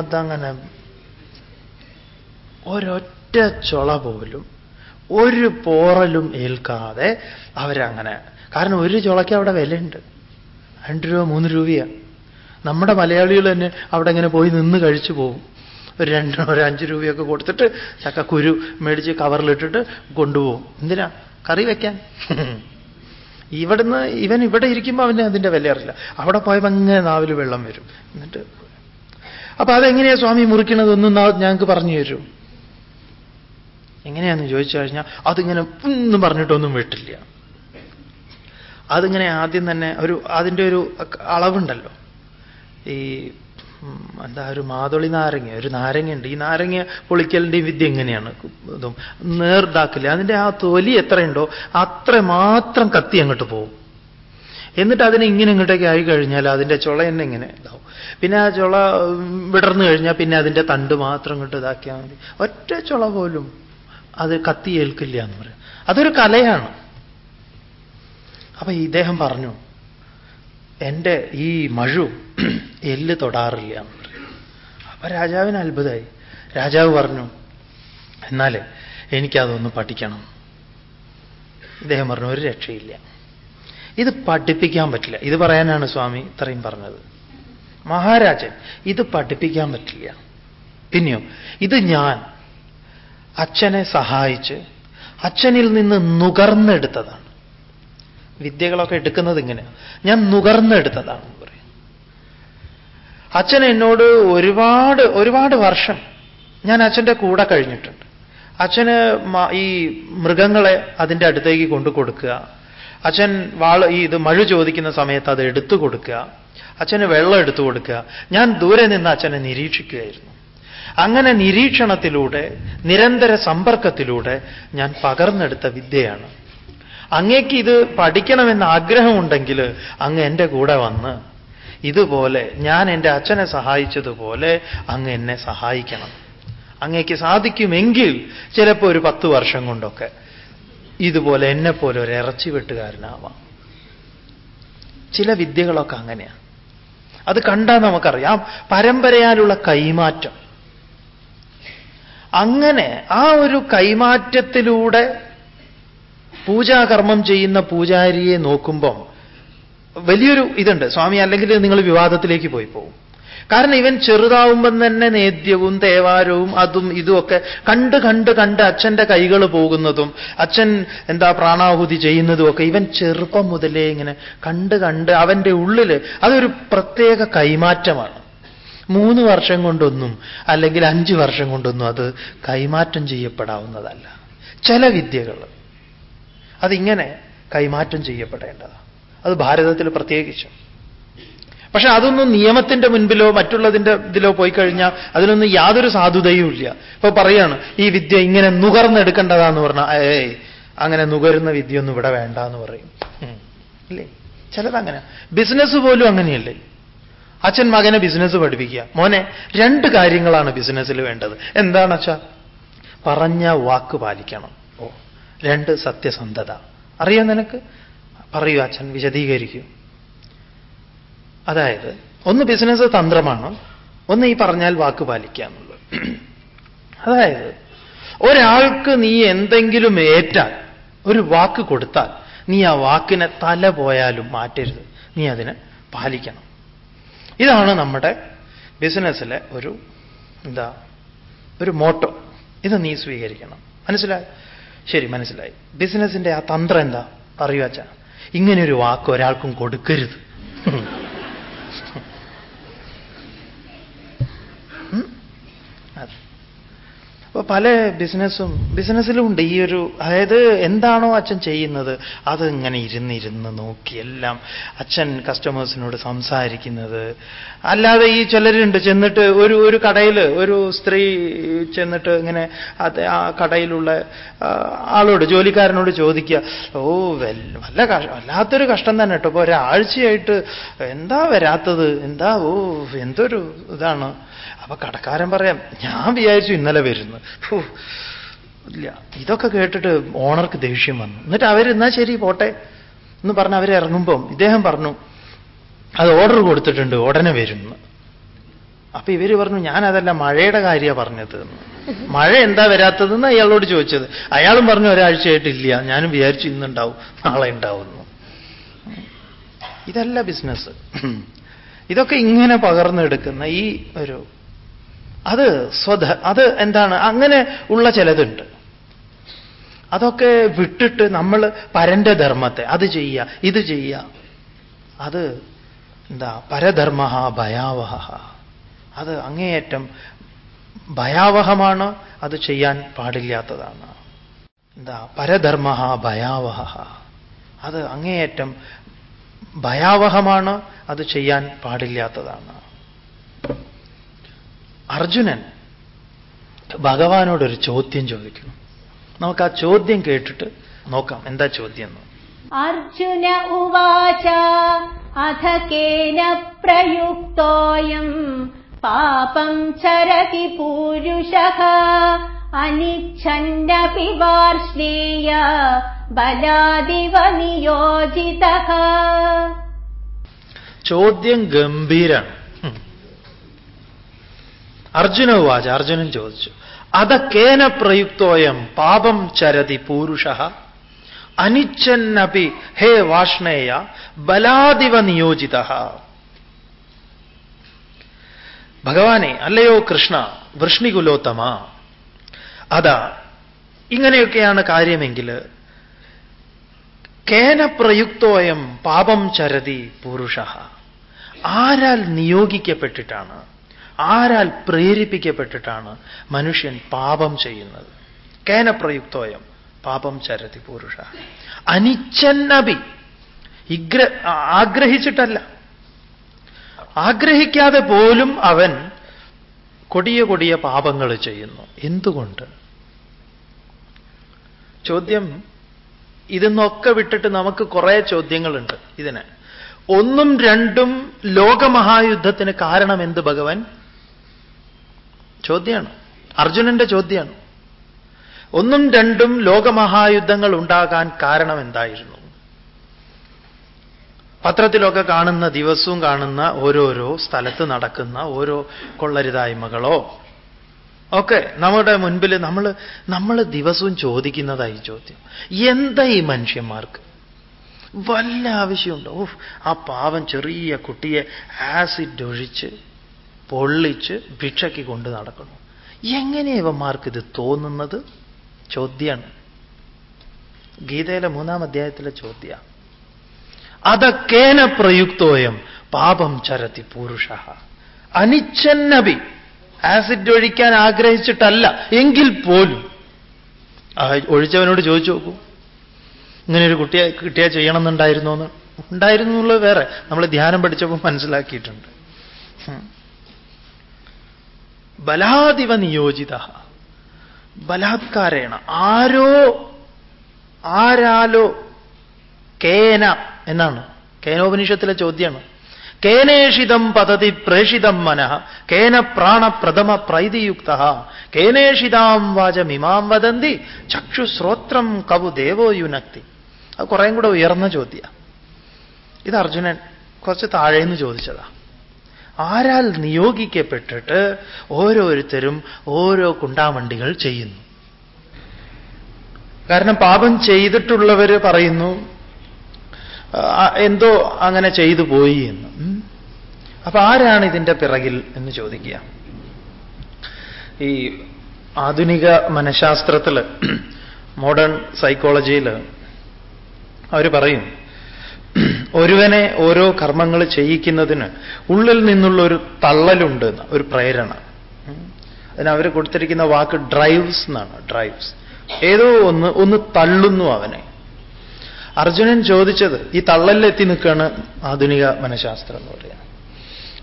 അതങ്ങനെ. ഒരൊറ്റ ചുള പോലും ഒരു പോറലും ഏൽക്കാതെ അവരങ്ങനെ. കാരണം ഒരു ചുളയ്ക്ക് അവിടെ വിലയുണ്ട്. രണ്ട് രൂപ മൂന്ന് രൂപയാണ് നമ്മുടെ മലയാളികൾ തന്നെ അവിടെ ഇങ്ങനെ പോയി നിന്ന് കഴിച്ചു പോകും ഒരു രണ്ട് ഒരു അഞ്ച് രൂപയൊക്കെ കൊടുത്തിട്ട് ചക്കക്കുരു മേടിച്ച് കവറിലിട്ടിട്ട് കൊണ്ടുപോകും എന്തിനാ? കറി വെക്കാൻ. ഇവിടുന്ന് ഇവൻ ഇവിടെ ഇരിക്കുമ്പോൾ അവന് അതിന്റെ വില അറിയില്ല. അവിടെ പോയപ്പോൾ അങ്ങനെ നാവിൽ വെള്ളം വരും. എന്നിട്ട് അപ്പൊ അതെങ്ങനെയാ സ്വാമി മുറിക്കണതൊന്നും ഞങ്ങൾക്ക് പറഞ്ഞു തരൂ. എങ്ങനെയാന്ന് ചോദിച്ചു കഴിഞ്ഞാൽ അതിങ്ങനെ ഒന്നും പറഞ്ഞിട്ടൊന്നും വിട്ടില്ല. അതിങ്ങനെ ആദ്യം തന്നെ ഒരു അതിന്റെ ഒരു അളവുണ്ടല്ലോ. ഈ എന്താ ഒരു മാതൊളി നാരങ്ങ ഒരു നാരങ്ങയുണ്ട്. ഈ നാരങ്ങ പൊളിക്കലിന്റെ വിദ്യ എങ്ങനെയാണ്? നേർതാക്കില്ല അതിന്റെ ആ തൊലി എത്രയുണ്ടോ അത്ര മാത്രം കത്തി അങ്ങോട്ട് പോകും. എന്നിട്ട് അതിനെ ഇങ്ങനെ ഇങ്ങോട്ടേക്ക് ആയി കഴിഞ്ഞാൽ അതിന്റെ ചുള തന്നെ ഇങ്ങനെ ഇതാവും. പിന്നെ ആ ചുള വിടർന്നു കഴിഞ്ഞാൽ പിന്നെ അതിന്റെ തണ്ട് മാത്രം ഇങ്ങോട്ട് ഇതാക്കിയാൽ മതി. ഒറ്റ ചുള പോലും അത് കത്തി ഏൽക്കില്ല എന്ന് പറയും. അതൊരു കലയാണ്. അപ്പൊ ഇദ്ദേഹം പറഞ്ഞു എന്റെ ഈ മഴു എല്ല് തൊടാറില്ല എന്ന് പറയും. അപ്പൊ രാജാവിന് അത്ഭുതമായി രാജാവ് പറഞ്ഞു എന്നാൽ എനിക്കതൊന്ന് പഠിക്കണം. ഇദ്ദേഹം പറഞ്ഞു ഒരു രക്ഷയില്ല. ഇത് പഠിപ്പിക്കാൻ പറ്റില്ല. ഇത് പറയാനാണ് സ്വാമി ഇത്രയും പറഞ്ഞത്. മഹാരാജൻ ഇത് പഠിപ്പിക്കാൻ പറ്റില്ല. പിന്നെയോ ഇത് ഞാൻ അച്ഛനെ സഹായിച്ച് അച്ഛനിൽ നിന്ന് നുകർന്നെടുത്തതാണ്. വിദ്യകളൊക്കെ എടുക്കുന്നത് ഇങ്ങനെ. ഞാൻ നുകർന്നെടുത്തതാണ് പറയും അച്ഛൻ എന്നോട് ഒരുപാട് ഒരുപാട് വർഷം ഞാൻ അച്ഛന്റെ കൂടെ കഴിഞ്ഞിട്ടുണ്ട്. അച്ഛന് ഈ മൃഗങ്ങളെ അതിന്റെ അടുത്തേക്ക് കൊണ്ടു കൊടുക്കുക. അച്ഛൻ വാള ഈ ഇത് മഴ ചോദിക്കുന്ന സമയത്ത് അത് എടുത്തു കൊടുക്കുക. അച്ഛന് വെള്ളം എടുത്തു കൊടുക്കുക. ഞാൻ ദൂരെ നിന്ന് അച്ഛനെ നിരീക്ഷിക്കുകയായിരുന്നു. അങ്ങനെ നിരീക്ഷണത്തിലൂടെ നിരന്തര സമ്പർക്കത്തിലൂടെ ഞാൻ പകർന്നെടുത്ത വിദ്യയാണ് അങ്ങേക്ക് ഇത് പഠിക്കണമെന്ന് ആഗ്രഹമുണ്ടെങ്കിൽ അങ്ങ് എന്റെ കൂടെ വന്ന് ഇതുപോലെ ഞാൻ എന്റെ അച്ഛനെ സഹായിച്ചതുപോലെ അങ്ങ് എന്നെ സഹായിക്കണം. അങ്ങേക്ക് സാധിക്കുമെങ്കിൽ ചിലപ്പോൾ ഒരു പത്ത് വർഷം കൊണ്ടൊക്കെ ഇതുപോലെ എന്നെപ്പോലെ ഒരു ഇറച്ചി വെട്ടുകാരനാവാം. ചില വിദ്യകളൊക്കെ അങ്ങനെയാണ് അത് കണ്ടാൽ നമുക്കറിയാം പരമ്പരയാലുള്ള കൈമാറ്റം. അങ്ങനെ ആ ഒരു കൈമാറ്റത്തിലൂടെ പൂജാകർമ്മം ചെയ്യുന്ന പൂജാരിയെ നോക്കുമ്പം വലിയൊരു ഇതുണ്ട്. സ്വാമി അല്ലെങ്കിൽ നിങ്ങൾ വിവാദത്തിലേക്ക് പോയി പോകും കാരണം ഇവൻ ചെറുതാവുമ്പം തന്നെ നേദ്യവും തേവാരവും അതും ഇതുമൊക്കെ കണ്ട് കണ്ട് കണ്ട് അച്ഛന്റെ കൈകൾ പോകുന്നതും അച്ഛൻ എന്താ പ്രാണാഹുതി ചെയ്യുന്നതും ഒക്കെ ഇവൻ ചെറുപ്പം മുതലേ ഇങ്ങനെ കണ്ട് കണ്ട് അവന്റെ ഉള്ളിൽ അതൊരു പ്രത്യേക കൈമാറ്റമാണ്. മൂന്ന് വർഷം കൊണ്ടൊന്നും അല്ലെങ്കിൽ അഞ്ച് വർഷം കൊണ്ടൊന്നും അത് കൈമാറ്റം ചെയ്യപ്പെടാവുന്നതല്ല. ചില വിദ്യകൾ അതിങ്ങനെ കൈമാറ്റം ചെയ്യപ്പെടേണ്ടതാണ്. അത് ഭാരതത്തിൽ പ്രത്യേകിച്ചും. പക്ഷെ അതൊന്നും നിയമത്തിന്റെ മുൻപിലോ മറ്റുള്ളതിന്റെ ഇതിലോ പോയി കഴിഞ്ഞാൽ അതിനൊന്നും യാതൊരു സാധുതയും ഇല്ല. ഇപ്പൊ പറയാണ് ഈ വിദ്യ ഇങ്ങനെ നുകർന്നെടുക്കേണ്ടതാന്ന് പറഞ്ഞാൽ ഏയ് അങ്ങനെ നുകരുന്ന വിദ്യയൊന്നും ഇവിടെ വേണ്ട എന്ന് പറയും ഇല്ലേ? ചിലതങ്ങനെ. ബിസിനസ് പോലും അങ്ങനെയല്ലേ? അച്ഛൻ മകനെ ബിസിനസ് പഠിപ്പിക്കുക. മോനെ രണ്ട് കാര്യങ്ങളാണ് ബിസിനസ്സിൽ വേണ്ടത്. എന്താണ് അച്ഛാ പറഞ്ഞ വാക്ക് പാലിക്കണം. രണ്ട് സത്യസന്ധത. അറിയാം നിനക്ക്? പറയൂ അച്ഛൻ വിശദീകരിക്കൂ. അതായത് ഒന്ന് ബിസിനസ് തന്ത്രമാണ് ഒന്ന് ഈ പറഞ്ഞാൽ വാക്ക് പാലിക്കുക എന്നുള്ളത് അതായത് ഒരാൾക്ക് നീ എന്തെങ്കിലും ഏറ്റാൽ ഒരു വാക്ക് കൊടുത്താൽ നീ ആ വാക്കിനെ തല പോയാലും മാറ്റരുത്. നീ അതിനെ പാലിക്കണം. ഇതാണ് നമ്മുടെ ബിസിനസ്സിലെ ഒരു എന്താ ഒരു മോട്ടോ ഇത് നീ സ്വീകരിക്കണം. മനസ്സിലായി? ശരി മനസ്സിലായി. ബിസിനസിന്റെ ആ തന്ത്രം എന്താ? പറയുവച്ച ഇങ്ങനെ ഒരു വാക്ക് ഒരാൾക്കും കൊടുക്കരുത് ഉം? അത്. അപ്പൊ പല ബിസിനസ്സും ബിസിനസ്സിലും ഉണ്ട് ഈ ഒരു അതായത് എന്താണോ അച്ഛൻ ചെയ്യുന്നത് അത് ഇങ്ങനെ ഇരുന്നിരുന്ന് നോക്കി എല്ലാം അച്ഛൻ കസ്റ്റമേഴ്സിനോട് സംസാരിക്കുന്നത്. അല്ലാതെ ഈ ചിലരുണ്ട് ചെന്നിട്ട് ഒരു ഒരു കടയിൽ ഒരു സ്ത്രീ ചെന്നിട്ട് ഇങ്ങനെ ആ കടയിലുള്ള ആളോട് ജോലിക്കാരനോട് ചോദിക്കുക ഓ വല്ല വല്ലാത്തൊരു കഷ്ടം തന്നെ കേട്ടോ. ഇപ്പൊ ഒരാഴ്ചയായിട്ട് എന്താ വരാത്തത്? എന്താ ഓ എന്തൊരു ഇതാണ്? അപ്പൊ കടക്കാരൻ പറയാം ഞാൻ വിചാരിച്ചു ഇന്നലെ വരുന്നു. ഇല്ല ഇതൊക്കെ കേട്ടിട്ട് ഓണർക്ക് ദേഷ്യം വന്നു. എന്നിട്ട് അവരെന്നാ ശരി പോട്ടെ. എന്ന് പറഞ്ഞ് അവർ ഇറങ്ങുമ്പം ഇദ്ദേഹം പറഞ്ഞു അത് ഓർഡർ കൊടുത്തിട്ടുണ്ട് ഉടനെ വരുന്നു. അപ്പൊ ഇവർ പറഞ്ഞു ഞാൻ അതല്ല മഴയുടെ കാര്യമാണ് പറഞ്ഞത്. മഴ എന്താ വരാത്തതെന്ന് അയാളോട് ചോദിച്ചത്. അയാളും പറഞ്ഞു ഒരാഴ്ചയായിട്ടില്ല ഞാനും വിചാരിച്ചു ഇന്നുണ്ടാവും നാളെ ഉണ്ടാവുന്നു. ഇതല്ല ബിസിനസ് ഇതൊക്കെ ഇങ്ങനെ പകർന്നെടുക്കുന്ന ഈ ഒരു അത് സ്വധ അത് എന്താണ്? അങ്ങനെ ഉള്ള ചിലതുണ്ട്. അതൊക്കെ വിട്ടിട്ട് നമ്മൾ പരന്റെ ധർമ്മത്തെ അത് ചെയ്യുക ഇത് ചെയ്യുക. അത് എന്താ? പരധർമ്മ ഭയാവഹ അത് അങ്ങേയറ്റം ഭയാവഹമാണ് അത് ചെയ്യാൻ പാടില്ലാത്തതാണ്. എന്താ? പരധർമ്മ ഭയാവഹ അത് അങ്ങേയറ്റം ഭയാവഹമാണ് അത് ചെയ്യാൻ പാടില്ലാത്തതാണ്. അർജുനൻ ഭഗവാനോടൊരു ചോദ്യം ചോദിക്കുന്നു. നമുക്ക് ആ ചോദ്യം കേട്ടിട്ട് നോക്കാം. എന്താ ചോദ്യം എന്ന്. അർജുന ഉവാച അഥ കേന പ്രയുക്തോയം പാപം ചരതി പൂരുഷ അനിച്ഛന്നപി വാർഷ്ണേയ ബലാദിവ നിയോജിത. ചോദ്യം ഗംഭീരാണ്. അർജുന ഉവാച അർജുനൻ ചോദിച്ചു അതക്കേന പ്രയുക്തോയം പാപം ചരതി പൂരുഷ? അനിച്ഛന്നപി ഹേ വാഷ്ണേയ ബലാദിവ നിയോജിത? ഭഗവാനെ അല്ലയോ കൃഷ്ണ വൃഷ്ണികുലോത്തമ? അതാ ഇങ്ങനെയൊക്കെയാണ് കാര്യമെങ്കിൽ കേന പ്രയുക്തോയം പാപം ചരതി പുരുഷ? ആരാൽ നിയോഗിക്കപ്പെട്ടിട്ടാണ് ആരാൽ പ്രേരിപ്പിക്കപ്പെട്ടിട്ടാണ് മനുഷ്യൻ പാപം ചെയ്യുന്നത്? കേന പ്രയുക്തോയം പാപം ചരതി പുരുഷ. അനിച്ഛന്നബി ഇഗ്ര ആഗ്രഹിച്ചിട്ടല്ല. ആഗ്രഹിക്കാതെ പോലും അവൻ കൊടിയ കൊടിയ പാപങ്ങൾ ചെയ്യുന്നു. എന്തുകൊണ്ട്? ചോദ്യം ഇതെന്നൊക്കെ വിട്ടിട്ട് നമുക്ക് കുറെ ചോദ്യങ്ങളുണ്ട് ഇതിന്. ഒന്നും രണ്ടും ലോകമഹായുദ്ധത്തിന് കാരണം എന്ത് ഭഗവൻ? ചോദ്യമാണ് അർജുനന്റെ ചോദ്യമാണ് ഒന്നും രണ്ടും ലോകമഹായുദ്ധങ്ങൾ ഉണ്ടാകാൻ കാരണം എന്തായിരുന്നു? പത്രത്തിലൊക്കെ കാണുന്ന ദിവസവും കാണുന്ന ഓരോരോ സ്ഥലത്ത് നടക്കുന്ന ഓരോ കൊള്ളരുതായ്മകളോ ഒക്കെ നമ്മുടെ മുൻപിൽ നമ്മൾ നമ്മൾ ദിവസവും ചോദിക്കുന്നതായി ചോദ്യം. എന്താ ഈ മനുഷ്യന്മാർക്ക്? വല്ല ആവശ്യമുണ്ടോ? ഓഫ് ആ പാവം ചെറിയ കുട്ടിയെ ആസിഡ് ഒഴിച്ച് പൊള്ളിച്ച് ഭിക്ഷയ്ക്ക് കൊണ്ട് നടക്കുന്നു. എങ്ങനെ ഇവന്മാർക്ക് ഇത് തോന്നുന്നത്? ചോദ്യമാണ് ഗീതയിലെ മൂന്നാം അധ്യായത്തിലെ ചോദ്യ. അതൊക്കേന പ്രയുക്തോയം പാപം ചരത്തി പുരുഷ. അനിച്ചന്നബി ആസിഡ് ഒഴിക്കാൻ ആഗ്രഹിച്ചിട്ടല്ല. എങ്കിൽ പോലും. ഒഴിച്ചവനോട് ചോദിച്ചു നോക്കൂ. ഇങ്ങനെ ഒരു കുട്ടിയെ കിട്ടിയാൽ ചെയ്യണമെന്നുണ്ടായിരുന്നു എന്ന് എന്നുള്ളത് വേറെ. നമ്മൾ ധ്യാനം പഠിച്ചപ്പോൾ മനസ്സിലാക്കിയിട്ടുണ്ട്. ബലാദിവ നിയോജിത. ബലാത്കാരേണ. ആരോ ആരാലോ കേന എന്നാണ്. കേനോപനിഷത്തിലെ ചോദ്യമാണ്. കേനേഷിതം പതതി പ്രേഷിതം മനഃ. കേന പ്രാണപ്രഥമ പ്രൈതിയുക്ത. കേനേഷിതാം വാചമിമാം വദന്തി. ചക്ഷുശ്രോത്രം കവു ദേവോ യുനക്തി. അത് കുറേയും കൂടെ ഉയർന്ന ചോദ്യ. ഇത് അർജുനൻ കുറച്ച് താഴേന്ന് ചോദിച്ചതാ. ആരാൽ നിയോഗിക്കപ്പെട്ടിട്ട് ഓരോരുത്തരും ഓരോ കുണ്ടാമണ്ടികൾ ചെയ്യുന്നു. കാരണം പാപം ചെയ്തിട്ടുള്ളവർ പറയുന്നു എന്തോ അങ്ങനെ ചെയ്തു പോയി എന്ന്. അപ്പൊ ആരാണ് ഇതിന്റെ പിറകിൽ എന്ന് ചോദിക്കുക. ഈ ആധുനിക മനഃശാസ്ത്രത്തിൽ മോഡേൺ സൈക്കോളജിയിൽ അവർ പറയും *clears throat* ഒരുവനെ ഓരോ കർമ്മങ്ങൾ ചെയ്യിക്കുന്നതിന് ഉള്ളിൽ നിന്നുള്ള ഒരു തള്ളലുണ്ട് ഒരു പ്രേരണ. അതിന് അവർ കൊടുത്തിരിക്കുന്ന വാക്ക് ഡ്രൈവ്സ് എന്നാണ് ഡ്രൈവ്സ് ഏതോ ഒന്ന് ഒന്ന് തള്ളുന്നു അവനെ. അർജുനൻ ചോദിച്ചത് ഈ തള്ളലിലെത്തി നിൽക്കുകയാണ് ആധുനിക മനഃശാസ്ത്രം എന്ന് പറയുന്നത്.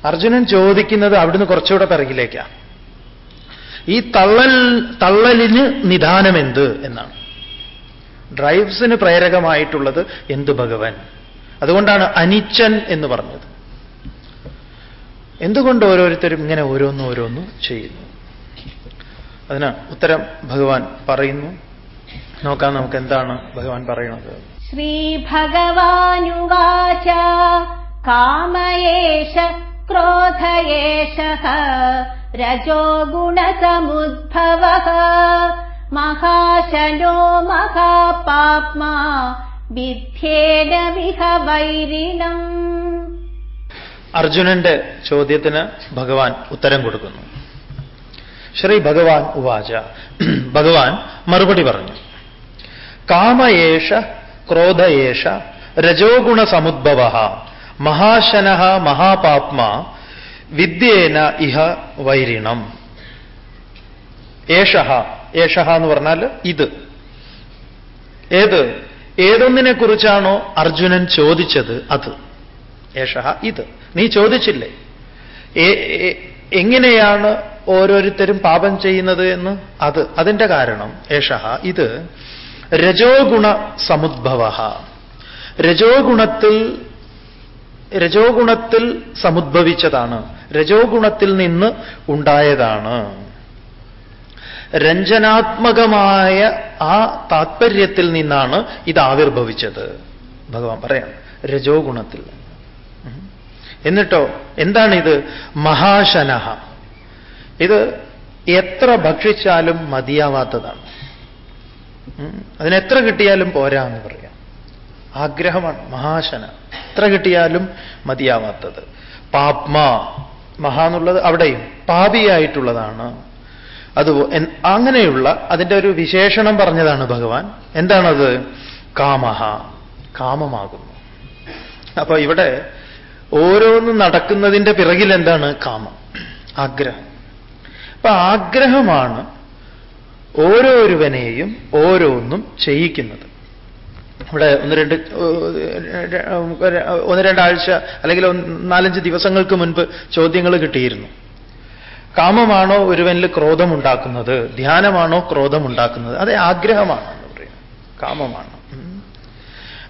അർജുനൻ ചോദിക്കുന്നത് അവിടുന്ന് കുറച്ചുകൂടെ പിറകിലേക്കാണ് ഈ തള്ളൽ തള്ളലിന് നിദാനമെന്ത്? എന്നാണ്. ഡ്രൈവ്സിന് പ്രേരകമായിട്ടുള്ളത് എന്ത് ഭഗവൻ? അതുകൊണ്ടാണ് അനിച്ചൻ എന്ന് പറഞ്ഞത്. എന്തുകൊണ്ട് ഓരോരുത്തരും ഇങ്ങനെ ഓരോന്നും ഓരോന്നും ചെയ്യുന്നു? അതിന് ഉത്തരം ഭഗവാൻ പറയുന്നു. നോക്കാം നമുക്ക് എന്താണ് ഭഗവാൻ പറയുന്നത്. ശ്രീഭഗവാനുവാച കാമയേഷ ക്രോധയേഷ രജോ ഗുണസമുദ്ഭവ മഹാശനോ മഹാപാപ്മാ വൈരിണം അർജുനന്റെ ചോദ്യത്തിന് ഭഗവാൻ ഉത്തരം കൊടുക്കുന്നു. ശ്രീ ഭഗവാൻ ഉവാച. *clears throat* ഭഗവാൻ മറുപടി പറഞ്ഞു. കാമയേഷ ക്രോധയേഷ രജോഗുണ സമുദ്ഭവ മഹാശന മഹാപാപ്മ വിദ്യേന ഇഹ വൈരിണം. ഏഷ ഏഷ എന്ന് പറഞ്ഞാൽ ഇത്. ഏത്? ഏതൊന്നിനെ കുറിച്ചാണോ അർജുനൻ ചോദിച്ചത് അത്? ഏഷ ഇത്. നീ ചോദിച്ചില്ലേ? എങ്ങനെയാണ് ഓരോരുത്തരും പാപം ചെയ്യുന്നത് എന്ന്? അത് അതിന്റെ കാരണം. ഏഷ ഇത്. രജോഗുണ സമുദ്ഭവ. രജോഗുണത്തിൽ ഗുണത്തിൽ രജോ ഗുണത്തിൽ സമുദ്ഭവിച്ചതാണ്. രജോ ഗുണത്തിൽ നിന്ന് ഉണ്ടായതാണ്. രഞ്ജനാത്മകമായ ആ താത്പര്യത്തിൽ നിന്നാണ് ഇത് ആവിർഭവിച്ചത്. ഭഗവാൻ പറയാം രജോ ഗുണത്തിൽ എന്നിട്ടോ എന്താണിത്? മഹാശനഹ. ഇത് എത്ര ഭക്ഷിച്ചാലും മതിയാവാത്തതാണ്. അതിനെത്ര കിട്ടിയാലും പോരാ എന്ന് പറയാം. ആഗ്രഹമാണ് മഹാശന. എത്ര കിട്ടിയാലും മതിയാവാത്തത്. പാപ്മ. മഹാന്നുള്ളത് അവിടെയും പാപിയായിട്ടുള്ളതാണ്. അത് അങ്ങനെയുള്ള അതിന്റെ ഒരു വിശേഷണം പറഞ്ഞതാണ് ഭഗവാൻ. എന്താണത്? കാമഹ. കാമമാകുന്നു. അപ്പൊ ഇവിടെ ഓരോന്നും നടക്കുന്നതിന്റെ പിറകിൽ എന്താണ് കാമം? ആഗ്രഹം. അപ്പൊ ആഗ്രഹമാണ് ഓരോരുവനെയും ഓരോന്നും ചെയ്യിക്കുന്നത്. ഇവിടെ ഒന്ന് രണ്ട് ഒന്ന് രണ്ടാഴ്ച അല്ലെങ്കിൽ നാലഞ്ച് ദിവസങ്ങൾക്ക് മുൻപ് ചോദ്യങ്ങൾ കിട്ടിയിരുന്നു. കാമമാണോ ഒരുവനിൽ ക്രോധമുണ്ടാക്കുന്നത്? ധ്യാനമാണോ ക്രോധമുണ്ടാക്കുന്നത്? അതെ ആഗ്രഹമാണ് കാമമാണ്.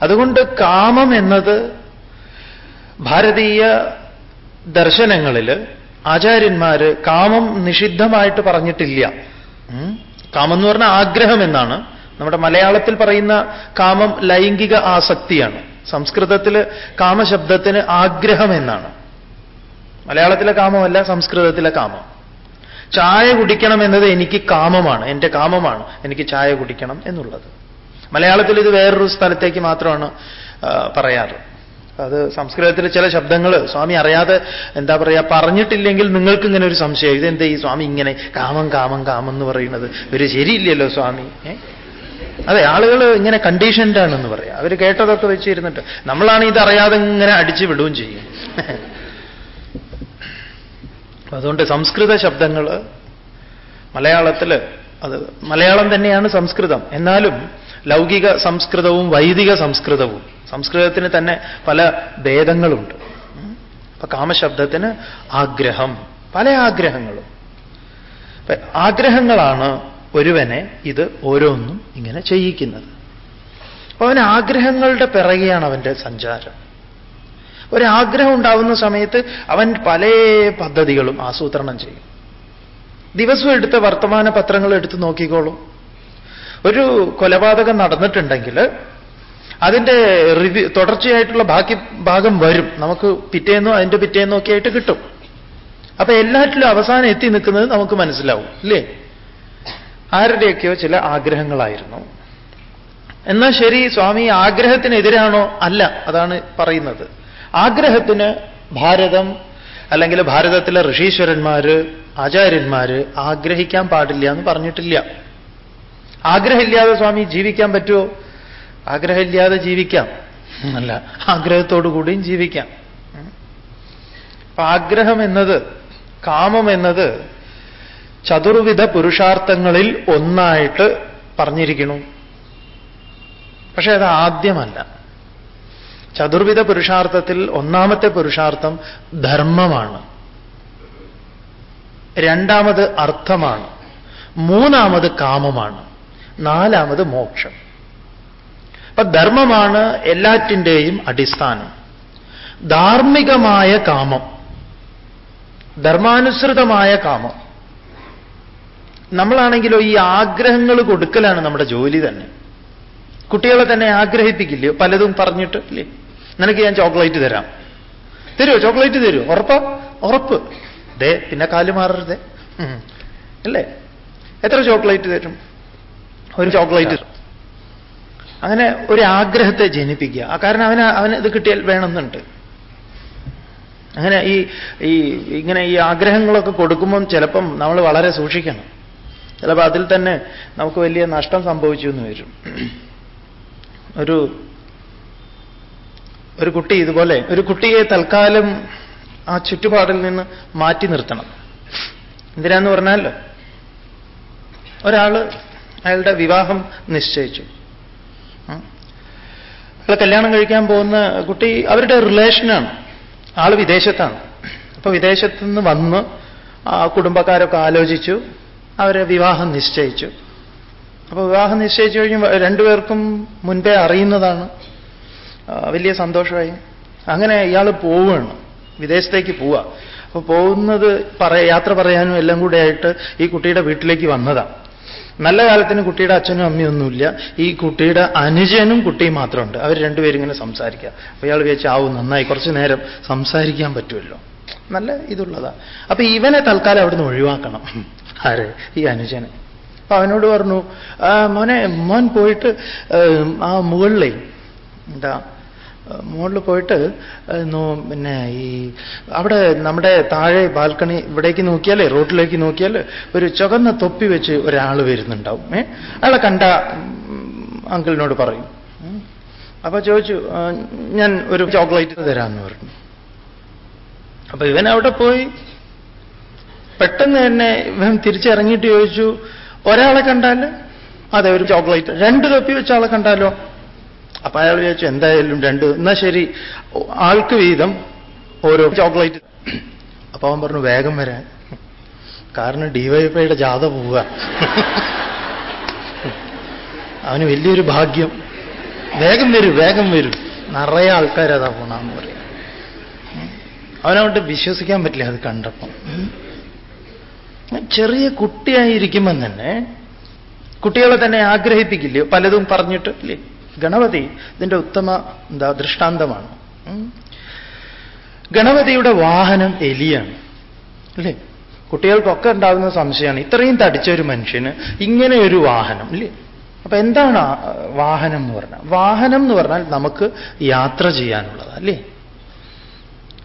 അതുകൊണ്ട് കാമം എന്നത് ഭാരതീയ ദർശനങ്ങളിൽ ആചാര്യന്മാര് കാമം നിഷിദ്ധമായിട്ട് പറഞ്ഞിട്ടില്ല. കാമം എന്ന് പറഞ്ഞാൽ ആഗ്രഹം എന്നാണ്. നമ്മുടെ മലയാളത്തിൽ പറയുന്ന കാമം ലൈംഗിക ആസക്തിയാണ്. സംസ്കൃതത്തിൽ കാമശബ്ദത്തിന് ആഗ്രഹം എന്നാണ്. മലയാളത്തിലെ കാമമല്ല സംസ്കൃതത്തിലെ കാമം. ചായ കുടിക്കണം എന്നത് എനിക്ക് കാമമാണ് എന്റെ കാമമാണ്. എനിക്ക് ചായ കുടിക്കണം എന്നുള്ളത്. മലയാളത്തിൽ ഇത് വേറൊരു സ്ഥലത്തേക്ക് മാത്രമാണ് പറയാറ്. അത് സംസ്കൃതത്തിൽ ചില ശബ്ദങ്ങൾ സ്വാമി അറിയാതെ എന്താ പറയുക പറഞ്ഞിട്ടില്ലെങ്കിൽ നിങ്ങൾക്ക് ഇങ്ങനെ ഒരു സംശയം. ഇതെന്താ ഈ സ്വാമി ഇങ്ങനെ കാമം കാമം കാമം എന്ന് പറയുന്നത്? ഒരു ശരിയില്ലല്ലോ സ്വാമി. അതെ ആളുകൾ ഇങ്ങനെ കണ്ടീഷൻഡ് ആണെന്ന് പറയാം. അവർ കേട്ടതൊക്കെ വെച്ചിരുന്നിട്ട് നമ്മളാണ് ഇത് അറിയാതെ ഇങ്ങനെ അടിച്ചു വിടുകയും ചെയ്യും. അതുകൊണ്ട് സംസ്കൃത ശബ്ദങ്ങൾ മലയാളത്തിൽ അത് മലയാളം തന്നെയാണ് സംസ്കൃതം. എന്നാലും ലൗകിക സംസ്കൃതവും വൈദിക സംസ്കൃതവും സംസ്കൃതത്തിന് തന്നെ പല ഭേദങ്ങളുണ്ട്. അപ്പൊ കാമശബ്ദത്തിന് ആഗ്രഹം പല ആഗ്രഹങ്ങളും. ആഗ്രഹങ്ങളാണ് ഒരുവനെ ഇത് ഓരോന്നും ഇങ്ങനെ ചെയ്യിക്കുന്നത്. അപ്പൊ അവൻ ആഗ്രഹങ്ങളുടെ പിറകെയാണ് അവന്റെ സഞ്ചാരം. ഒരാഗ്രഹം ഉണ്ടാവുന്ന സമയത്ത് അവൻ പല പദ്ധതികളും ആസൂത്രണം ചെയ്യും. ദിവസം എടുത്ത വർത്തമാന പത്രങ്ങൾ എടുത്ത് നോക്കിക്കോളും. ഒരു കൊലപാതകം നടന്നിട്ടുണ്ടെങ്കിൽ അതിന്റെ റിവ്യൂ തുടർച്ചയായിട്ടുള്ള ബാക്കി ഭാഗം വരും. നമുക്ക് പിറ്റേന്നോ അതിന്റെ പിറ്റേന്നോ ഒക്കെ ആയിട്ട് കിട്ടും. അപ്പൊ എല്ലാറ്റിലും അവസാനം എത്തി നിൽക്കുന്നത് നമുക്ക് മനസ്സിലാവും ഇല്ലേ? ആരുടെയൊക്കെയോ ചില ആഗ്രഹങ്ങളായിരുന്നു. എന്നാൽ ശരി സ്വാമി ആഗ്രഹത്തിനെതിരാണോ? അല്ല അതാണ് പറയുന്നത്. ആഗ്രഹത്തിന് ഭാരതം അല്ലെങ്കിൽ ഭാരതത്തിലെ ഋഷീശ്വരന്മാര് ആചാര്യന്മാര് ആഗ്രഹിക്കാൻ പാടില്ല എന്ന് പറഞ്ഞിട്ടില്ല. ആഗ്രഹമില്ലാതെ സ്വാമി ജീവിക്കാൻ പറ്റുമോ? ആഗ്രഹമില്ലാതെ ജീവിക്കാം. അല്ല ആഗ്രഹത്തോടു കൂടിയും ജീവിക്കാം. അപ്പൊ ആഗ്രഹം എന്നത് കാമം എന്നത് ചതുർവിധ പുരുഷാർത്ഥങ്ങളിൽ ഒന്നായിട്ട് പറഞ്ഞിരിക്കണു പക്ഷേ അത് ആദ്യമല്ല. ചതുർവിധ പുരുഷാർത്ഥത്തിൽ ഒന്നാമത്തെ പുരുഷാർത്ഥം ധർമ്മമാണ്. രണ്ടാമത് അർത്ഥമാണ്. മൂന്നാമത് കാമമാണ്. നാലാമത് മോക്ഷം. അപ്പൊ ധർമ്മമാണ് എല്ലാറ്റിന്റെയും അടിസ്ഥാനം. ധാർമ്മികമായ കാമം. ധർമാനുസൃതമായ കാമം. നമ്മളാണെങ്കിലോ ഈ ആഗ്രഹങ്ങൾ കൊടുക്കലാണ് നമ്മുടെ ജോലി തന്നെ. കുട്ടികളെ തന്നെ ആഗ്രഹിപ്പിക്കില്ലയോ പലതും പറഞ്ഞിട്ട് ഇല്ലേ നിനക്ക് ഞാൻ ചോക്ലേറ്റ് തരാം. തരുമോ ചോക്ലേറ്റ് തരുമോ ഉറപ്പ? ഉറപ്പ്. ദേ പിന്നെ കാൽ മാറരുതേ. അല്ലേ? എത്ര ചോക്ലേറ്റ് തരും? ഒരു ചോക്ലേറ്റ്. അങ്ങനെ ഒരു ആഗ്രഹത്തെ ജനിപ്പിക്കുക. കാരണം അവന് അവന് ഇത് കിട്ടിയാൽ വേണമെന്നുണ്ട്. അങ്ങനെ ഈ ഈ ഇങ്ങനെ ഈ ആഗ്രഹങ്ങളൊക്കെ കൊടുക്കുമ്പം ചിലപ്പം നമ്മൾ വളരെ സൂക്ഷിക്കണം. ചിലപ്പോൾ അതിൽ തന്നെ നമുക്ക് വലിയ നഷ്ടം സംഭവിച്ചു എന്ന് വരും. ഒരു ഒരു കുട്ടി ഇതുപോലെ ഒരു കുട്ടിയെ തൽക്കാലം ആ ചുറ്റുപാടിൽ നിന്ന് മാറ്റി നിർത്തണം. എന്തിനാന്ന് പറഞ്ഞാൽ ഒരാൾ അയാളുടെ വിവാഹം നിശ്ചയിച്ചു. അയാൾ കല്യാണം കഴിക്കാൻ പോകുന്ന കുട്ടി അവരുടെ റിലേഷനാണ്. ആൾ വിദേശത്താണ്. അപ്പൊ വിദേശത്തു നിന്ന് വന്ന് ആ കുടുംബക്കാരൊക്കെ ആലോചിച്ചു അവരെ വിവാഹം നിശ്ചയിച്ചു. അപ്പൊ വിവാഹം നിശ്ചയിച്ചു കഴിഞ്ഞ് രണ്ടുപേർക്കും മുൻപേ അറിയുന്നതാണ് വലിയ സന്തോഷമായി. അങ്ങനെ ഇയാൾ പോവുകയാണ്. വിദേശത്തേക്ക് പോവുക. അപ്പൊ പോകുന്നത് പറയ യാത്ര പറയാനും എല്ലാം കൂടെ ആയിട്ട് ഈ കുട്ടിയുടെ വീട്ടിലേക്ക് വന്നതാണ് നല്ല കാലത്തിന് കുട്ടിയുടെ അച്ഛനും അമ്മയൊന്നുമില്ല. ഈ കുട്ടിയുടെ അനുജനും കുട്ടിയും മാത്രമുണ്ട്. അവർ രണ്ടുപേരും ഇങ്ങനെ സംസാരിക്കുക. അപ്പൊ ഇയാൾ വിചാരിച്ചു ആവും നന്നായി. കുറച്ച് നേരം സംസാരിക്കാൻ പറ്റുമല്ലോ. നല്ല ഇതുള്ളതാ. അപ്പൊ ഇവനെ തൽക്കാലം അവിടുന്ന് ഒഴിവാക്കണം. *laughs* ആരെ? ഈ അനുജനെ. അപ്പൊ അവനോട് പറഞ്ഞു മോനെ മോൻ പോയിട്ട് ആ മുകളിലേ എന്താ മുകളിൽ പോയിട്ട് പിന്നെ ഈ അവിടെ നമ്മുടെ താഴെ ബാൽക്കണി ഇവിടേക്ക് നോക്കിയാലേ റോഡിലേക്ക് നോക്കിയാൽ ഒരു ചുവന്ന തൊപ്പി വെച്ച് ഒരാൾ വരുന്നുണ്ടാവും. ഏ അയാളെ കണ്ട അങ്കിളിനോട് പറയും. അപ്പൊ ചോദിച്ചു ഞാൻ ഒരു ചോക്ലേറ്റ് തരാമെന്ന് പറഞ്ഞു. അപ്പൊ ഇവൻ അവിടെ പോയി. പെട്ടെന്ന് തന്നെ ഇവൻ തിരിച്ചിറങ്ങിയിട്ട് ചോദിച്ചു ഒരാളെ കണ്ടാൽ? അതെ ഒരു ചോക്ലേറ്റ്. രണ്ട് തൊപ്പി വെച്ച ആളെ കണ്ടാലോ? അപ്പൊ അയാൾ വിചാരിച്ചു എന്തായാലും രണ്ട്. എന്നാ ശരി ആൾക്ക് വീതം ഓരോ ചോക്ലേറ്റ്. അപ്പൊ അവൻ പറഞ്ഞു വേഗം വരാൻ. കാരണം ഡിവൈഫൈയുടെ ജാഥ പോവുക. അവന് വലിയൊരു ഭാഗ്യം. വേഗം വരൂ വേഗം വരൂ. നിറയെ ആൾക്കാരതാ പോണെന്ന് പറയും. അവനവിടെ വിശ്വസിക്കാൻ പറ്റില്ല അത് കണ്ടപ്പം. ചെറിയ കുട്ടിയായിരിക്കുമ്പം തന്നെ കുട്ടികളെ തന്നെ ആഗ്രഹിപ്പിക്കില്ലയോ പലതും പറഞ്ഞിട്ട് ഇല്ലേ? ഗണപതി ഇതിന്റെ ഉത്തമ എന്താ ദൃഷ്ടാന്തമാണ്. ഗണപതിയുടെ വാഹനം എലിയാണ്. അല്ലേ? കുട്ടികൾക്കൊക്കെ ഉണ്ടാകുന്ന സംശയമാണ്. ഇത്രയും തടിച്ച ഒരു മനുഷ്യന് ഇങ്ങനെ ഒരു വാഹനം അല്ലേ അപ്പൊ എന്താണ് വാഹനം എന്ന് പറഞ്ഞാൽ? വാഹനം എന്ന് പറഞ്ഞാൽ നമുക്ക് യാത്ര ചെയ്യാനുള്ളത് അല്ലേ?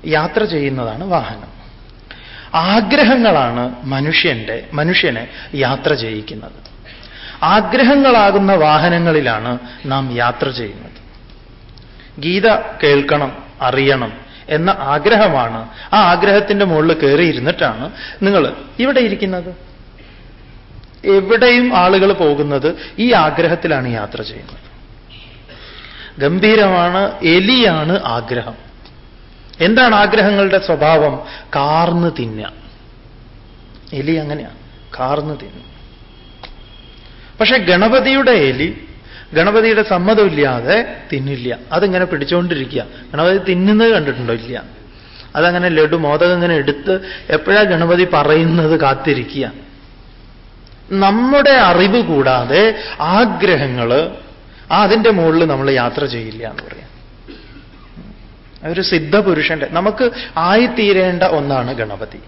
യാത്ര ചെയ്യുന്നതാണ് വാഹനം. ആഗ്രഹങ്ങളാണ് മനുഷ്യന്റെ മനുഷ്യനെ യാത്ര ചെയ്യിക്കുന്നത്. ആഗ്രഹങ്ങളാകുന്ന വാഹനങ്ങളിലാണ് നാം യാത്ര ചെയ്യുന്നത്. ഗീത കേൾക്കണം അറിയണം എന്ന ആഗ്രഹമാണ്. ആ ആഗ്രഹത്തിന്റെ മുകളിൽ കയറിയിരുന്നിട്ടാണ് നിങ്ങൾ ഇവിടെ ഇരിക്കുന്നത്. എവിടെയും ആളുകൾ പോകുന്നത് ഈ ആഗ്രഹത്തിലാണ് യാത്ര ചെയ്യുന്നത്. ഗംഭീരമാണ് എലിയാണ് ആഗ്രഹം. എന്താണ് ആഗ്രഹങ്ങളുടെ സ്വഭാവം? കാർന്ന് തിന്ന എലി അങ്ങനെയാണ് കാർന്ന് തിന്നും പക്ഷെ ഗണപതിയുടെ എലി ഗണപതിയുടെ സമ്മതമില്ലാതെ തിന്നില്ല. അതിങ്ങനെ പിടിച്ചുകൊണ്ടിരിക്കുക ഗണപതി തിന്നുന്നത് കണ്ടിട്ടുണ്ടോ ഇല്ല. അതങ്ങനെ ലഡു മോദകം ഇങ്ങനെ എടുത്ത് എപ്പോഴാ ഗണപതി പറയുന്നത് കാത്തിരിക്കുക. നമ്മുടെ അറിവ് കൂടാതെ ആഗ്രഹങ്ങൾ ആ അതിന്റെ മുകളിൽ നമ്മൾ യാത്ര ചെയ്യില്ല എന്ന് പറയാം. ഒരു സിദ്ധപുരുഷന്റെ നമുക്ക് ആയിത്തീരേണ്ട ഒന്നാണ് ഗണപതി.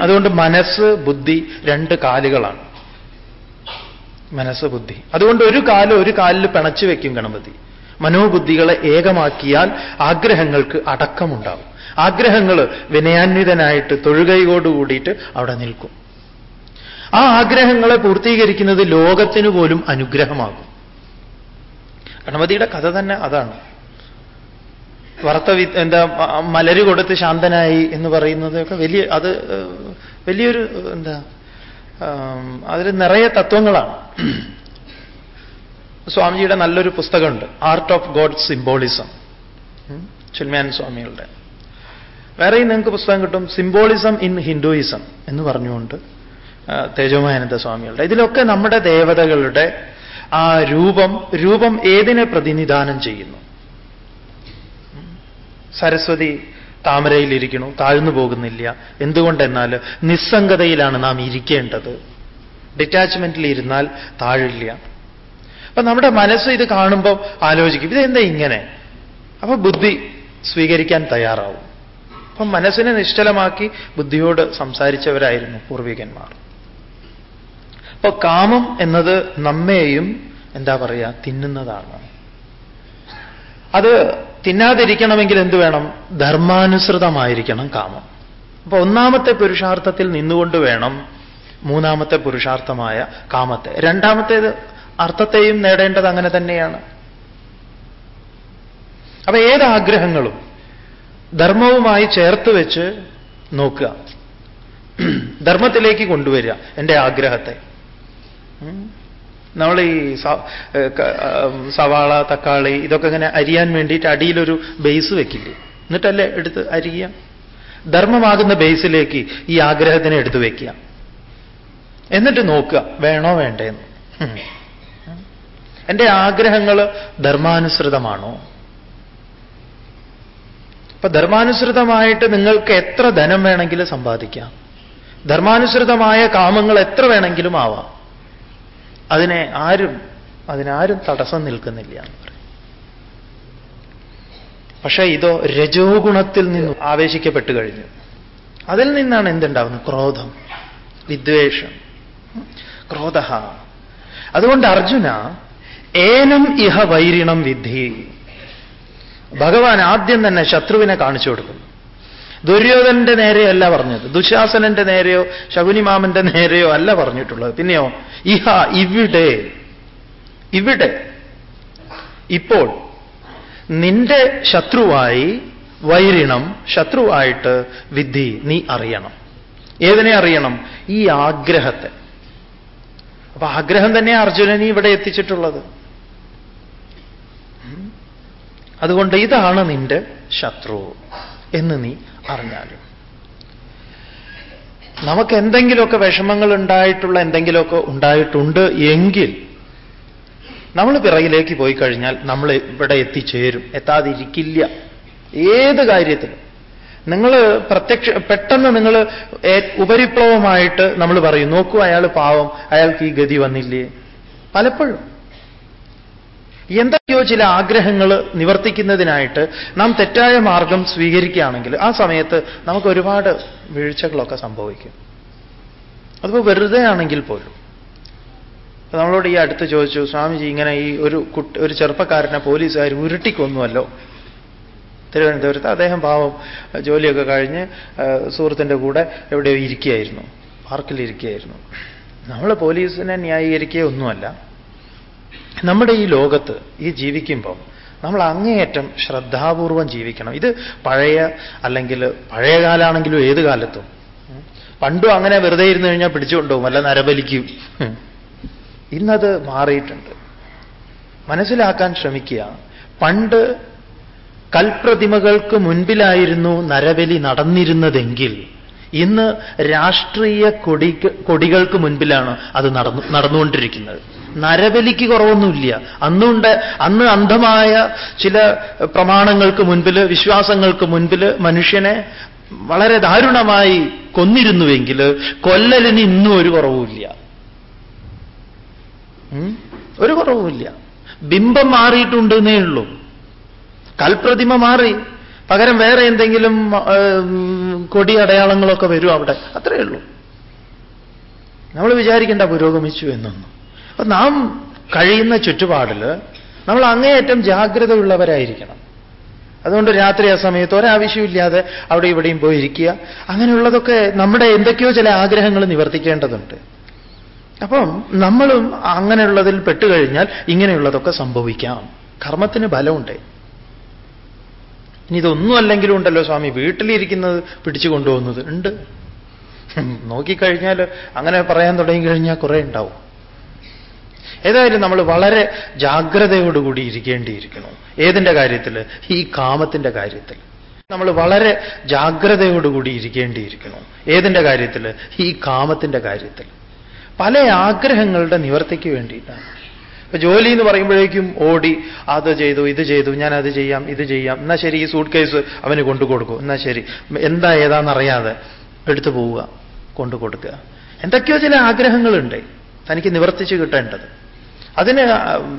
അതുകൊണ്ട് മനസ്സ് ബുദ്ധി രണ്ട് കാലുകളാണ്. മനസ്സ് ബുദ്ധി അതുകൊണ്ട് ഒരു കാലം ഒരു കാലിൽ പിണച്ചു വെക്കും ഗണപതി. മനോബുദ്ധികളെ ഏകമാക്കിയാൽ ആഗ്രഹങ്ങൾക്ക് അടക്കമുണ്ടാവും. ആഗ്രഹങ്ങൾ വിനയാന്വിതനായിട്ട് തൊഴുകൈയോടുകൂടിയിട്ട് അവിടെ നിൽക്കും. ആ ആഗ്രഹങ്ങളെ പൂർത്തീകരിക്കുന്നത് ലോകത്തിന് പോലും അനുഗ്രഹമാകും. ഗണപതിയുടെ കഥ തന്നെ അതാണ്. വറുത്ത വി എന്താ മലര് കൊടുത്ത് ശാന്തനായി എന്ന് പറയുന്നതൊക്കെ വലിയ അത് വലിയൊരു എന്താ അതിൽ നിറയെ തത്വങ്ങളാണ്. സ്വാമിജിയുടെ നല്ലൊരു പുസ്തകമുണ്ട് ആർട്ട് ഓഫ് ഗോഡ് സിംബോളിസം ചുൽമ്യാൻ സ്വാമികളുടെ. വേറെയും നിങ്ങൾക്ക് പുസ്തകം കിട്ടും സിംബോളിസം ഇൻ ഹിന്ദുയിസം എന്ന് പറഞ്ഞുകൊണ്ട് തേജോമാനന്ദ സ്വാമികളുടെ. ഇതിലൊക്കെ നമ്മുടെ ദേവതകളുടെ ആ രൂപം രൂപം ഏതിനെ പ്രതിനിധാനം ചെയ്യുന്നു? സരസ്വതി താമരയിലിരിക്കണു താഴ്ന്നു പോകുന്നില്ല. എന്തുകൊണ്ടെന്നാൽ നിസ്സംഗതയിലാണ് നാം ഇരിക്കേണ്ടത്. ഡിറ്റാച്ച്മെന്റിൽ ഇരുന്നാൽ താഴില്ല. അപ്പൊ നമ്മുടെ മനസ്സ് ഇത് കാണുമ്പോൾ ആലോചിക്കും ഇതെന്താ ഇങ്ങനെ? അപ്പൊ ബുദ്ധി സ്വീകരിക്കാൻ തയ്യാറാവും. അപ്പം മനസ്സിനെ നിശ്ചലമാക്കി ബുദ്ധിയോട് സംസാരിച്ചവരായിരുന്നു പൂർവികന്മാർ. അപ്പൊ കാമം എന്നത് നമ്മെയും എന്താ പറയുക തിന്നുന്നതാണ്. അത് തിന്നാതിരിക്കണമെങ്കിൽ എന്ത് വേണം? ധർമാനുസൃതമായിരിക്കണം കാമം. അപ്പൊ ഒന്നാമത്തെ പുരുഷാർത്ഥത്തിൽ നിന്നുകൊണ്ട് വേണം മൂന്നാമത്തെ പുരുഷാർത്ഥമായ കാമത്തെ. രണ്ടാമത്തേത് അർത്ഥത്തെയും നേടേണ്ടത് അങ്ങനെ തന്നെയാണ്. അപ്പൊ ഏത് ആഗ്രഹങ്ങളും ധർമ്മവുമായി ചേർത്ത് വെച്ച് നോക്കുക. ധർമ്മത്തിലേക്ക് കൊണ്ടുവരിക എന്റെ ആഗ്രഹത്തെ. നമ്മൾ ഈ സവാള തക്കാളി ഇതൊക്കെ ഇങ്ങനെ അരിയാൻ വേണ്ടിയിട്ട് അടിയിലൊരു ബേസ് വെക്കില്ലേ? എന്നിട്ടല്ലേ എടുത്ത് അരിയുക ധർമ്മമാകുന്ന ബേസിലേക്ക് ഈ ആഗ്രഹത്തിനെ എടുത്തു വെക്കുക. എന്നിട്ട് നോക്കുക വേണോ വേണ്ടേന്ന്. എന്റെ ആഗ്രഹങ്ങൾ ധർമാനുസൃതമാണോ? അപ്പൊ ധർമാനുസൃതമായിട്ട് നിങ്ങൾക്ക് എത്ര ധനം വേണമെങ്കിലും സമ്പാദിക്കാം. ധർമാനുസൃതമായ കാമങ്ങൾ എത്ര വേണമെങ്കിലും ആവാം. അതിനെ ആരും അതിനാരും തടസ്സം നിൽക്കുന്നില്ല എന്ന് പറയും. പക്ഷേ ഇതോ രജോ ഗുണത്തിൽ നിന്ന് ആവേശിക്കപ്പെട്ടു കഴിഞ്ഞു. അതിൽ നിന്നാണ് എന്തുണ്ടാവുന്നത്? ക്രോധം വിദ്വേഷം ക്രോധ. അതുകൊണ്ട് അർജുന ഏനം ഇഹ വൈരിണം വിദ്ധി ഭഗവാൻ ആദ്യം തന്നെ ശത്രുവിനെ കാണിച്ചു കൊടുക്കുന്നു. ദുര്യോധനന്റെ നേരെയല്ല പറഞ്ഞത്. ദുശാസനന്റെ നേരെയോ ശകുനിമാമന്റെ നേരെയോ അല്ല പറഞ്ഞിട്ടുള്ളത്. പിന്നെയോ ഇഹ ഇവിടെ ഇവിടെ. ഇപ്പോൾ നിന്റെ ശത്രുവായി വൈരിണം ശത്രുവായിട്ട് വിദ്ധി നീ അറിയണം. ഏതിനെ അറിയണം? ഈ ആഗ്രഹത്തെ. അപ്പൊ ആഗ്രഹം തന്നെ അർജുനനെ ഇവിടെ എത്തിച്ചിട്ടുള്ളത്. അതുകൊണ്ട് ഇതാണ് നിന്റെ ശത്രു എന്ന് നീ അറിഞ്ഞാലും നമുക്ക് എന്തെങ്കിലുമൊക്കെ വിഷമങ്ങൾ ഉണ്ടായിട്ടുള്ള എന്തെങ്കിലുമൊക്കെ ഉണ്ടായിട്ടുണ്ട് എങ്കിൽ നമ്മൾ പിറകിലേക്ക് പോയി കഴിഞ്ഞാൽ നമ്മൾ ഇവിടെ എത്തിച്ചേരും. എത്താതിരിക്കില്ല. ഏത് കാര്യത്തിലും. നിങ്ങൾ പ്രത്യക്ഷ പെട്ടെന്ന് നിങ്ങൾ ഉപരിപ്ലവമായിട്ട് നമ്മൾ പറയും നോക്കൂ അയാൾ പാവം. അയാൾക്ക് ഈ ഗതി വന്നില്ലേ? പലപ്പോഴും. എന്തൊക്കെയോ ചില ആഗ്രഹങ്ങൾ നിവർത്തിക്കുന്നതിനായിട്ട് നാം തെറ്റായ മാർഗം സ്വീകരിക്കുകയാണെങ്കിൽ ആ സമയത്ത് നമുക്ക് ഒരുപാട് വീഴ്ചകളൊക്കെ സംഭവിക്കും. അതിപ്പോൾ വെറുതെ ആണെങ്കിൽ പോലും. നമ്മളോട് ഈ അടുത്ത് ചോദിച്ചു സ്വാമിജി ഇങ്ങനെ ഈ ഒരു കുട്ടി ഒരു ചെറുപ്പക്കാരനെ പോലീസുകാർ ഉരുട്ടിക്കൊന്നുമല്ലോ തിരുവനന്തപുരത്ത് അദ്ദേഹം പാവം ജോലിയൊക്കെ കഴിഞ്ഞ് സുഹൃത്തിന്റെ കൂടെ എവിടെയോ ഇരിക്കുകയായിരുന്നു പാർക്കിലിരിക്കുകയായിരുന്നു. നമ്മൾ പോലീസിനെ ന്യായീകരിക്കുകയൊന്നുമല്ല. നമ്മുടെ ഈ ലോകത്ത് ഈ ജീവിക്കുമ്പം നമ്മൾ അങ്ങേയറ്റം ശ്രദ്ധാപൂർവം ജീവിക്കണം. ഇത് പഴയ അല്ലെങ്കിൽ പഴയ കാലാണെങ്കിലും ഏത് കാലത്തും. പണ്ടും അങ്ങനെ വെറുതെ ഇരുന്ന് കഴിഞ്ഞാൽ പിടിച്ചുകൊണ്ടുപോകും. അല്ല നരബലിക്കും. ഇന്നത് മാറിയിട്ടുണ്ട്. മനസ്സിലാക്കാൻ ശ്രമിക്കുക. പണ്ട് കൽപ്രതിമകൾക്ക് മുൻപിലായിരുന്നു നരബലി നടന്നിരുന്നതെങ്കിൽ ഇന്ന് രാഷ്ട്രീയ കൊടി കൊടികൾക്ക് മുൻപിലാണ് അത് നടന്നു നടന്നുകൊണ്ടിരിക്കുന്നത്. നരബലിക്ക് കുറവൊന്നുമില്ല. അന്നുണ്ട് അന്ന് അന്ധമായ ചില പ്രമാണങ്ങൾക്ക് മുൻപിൽ വിശ്വാസങ്ങൾക്ക് മുൻപിൽ മനുഷ്യനെ വളരെ ദാരുണമായി കൊന്നിരുന്നുവെങ്കിൽ കൊല്ലലിന് ഇന്നും ഒരു കുറവുമില്ല. ഒരു കുറവുമില്ല. ബിംബം മാറിയിട്ടുണ്ട് എന്നേ ഉള്ളൂ. കൽപ്രതിമ മാറി. പകരം വേറെ എന്തെങ്കിലും കൊടി അടയാളങ്ങളൊക്കെ വരും അവിടെ. അത്രയേ ഉള്ളൂ. നമ്മൾ വിചാരിക്കേണ്ട പുരോഗമിച്ചു എന്നൊന്നും. അപ്പൊ നാം കഴിയുന്ന ചുറ്റുപാടിൽ നമ്മൾ അങ്ങേയറ്റം ജാഗ്രതയുള്ളവരായിരിക്കണം. അതുകൊണ്ട് രാത്രി ആ സമയത്ത് ഒരാവശ്യമില്ലാതെ അവിടെ ഇവിടെയും പോയി ഇരിക്കുക അങ്ങനെയുള്ളതൊക്കെ നമ്മുടെ എന്തൊക്കെയോ ചില ആഗ്രഹങ്ങൾ നിവർത്തിക്കേണ്ടതുണ്ട്. അപ്പം നമ്മളും അങ്ങനെയുള്ളതിൽ പെട്ടുകഴിഞ്ഞാൽ ഇങ്ങനെയുള്ളതൊക്കെ സംഭവിക്കാം. കർമ്മത്തിന് ബലമുണ്ട്. ഇനി ഇതൊന്നും അല്ലെങ്കിലും ഉണ്ടല്ലോ സ്വാമി വീട്ടിലിരിക്കുന്നത് പിടിച്ചു കൊണ്ടുപോകുന്നത്. ഉണ്ട്. നോക്കിക്കഴിഞ്ഞാൽ അങ്ങനെ പറയാൻ തുടങ്ങിക്കഴിഞ്ഞാൽ കുറേ ഉണ്ടാവും. ഏതായാലും നമ്മൾ വളരെ ജാഗ്രതയോടുകൂടി ഇരിക്കേണ്ടിയിരിക്കണം ഏതിന്റെ കാര്യത്തിൽ? ഈ കാമത്തിന്റെ കാര്യത്തിൽ. നമ്മൾ വളരെ ജാഗ്രതയോടുകൂടി ഇരിക്കേണ്ടിയിരിക്കണം ഏതിന്റെ കാര്യത്തിൽ? ഈ കാമത്തിന്റെ കാര്യത്തിൽ. പല ആഗ്രഹങ്ങളുടെ നിവർത്തിക്ക് വേണ്ടിയിട്ടാണ്. ഇപ്പൊ ജോലി എന്ന് പറയുമ്പോഴേക്കും ഓടി അത് ചെയ്തു ഇത് ചെയ്തു ഞാൻ അത് ചെയ്യാം ഇത് ചെയ്യാം. എന്നാ ശരി ഈ സൂട്ട് കേസ് അവന് കൊണ്ടു കൊടുക്കും. എന്നാ ശരി. എന്താ ഏതാണെന്നറിയാതെ എടുത്തു പോവുക കൊണ്ടു കൊടുക്കുക. എന്തൊക്കെയോ ചില ആഗ്രഹങ്ങളുണ്ട് തനിക്ക് നിവർത്തിച്ച് കിട്ടേണ്ടത്. അതിന്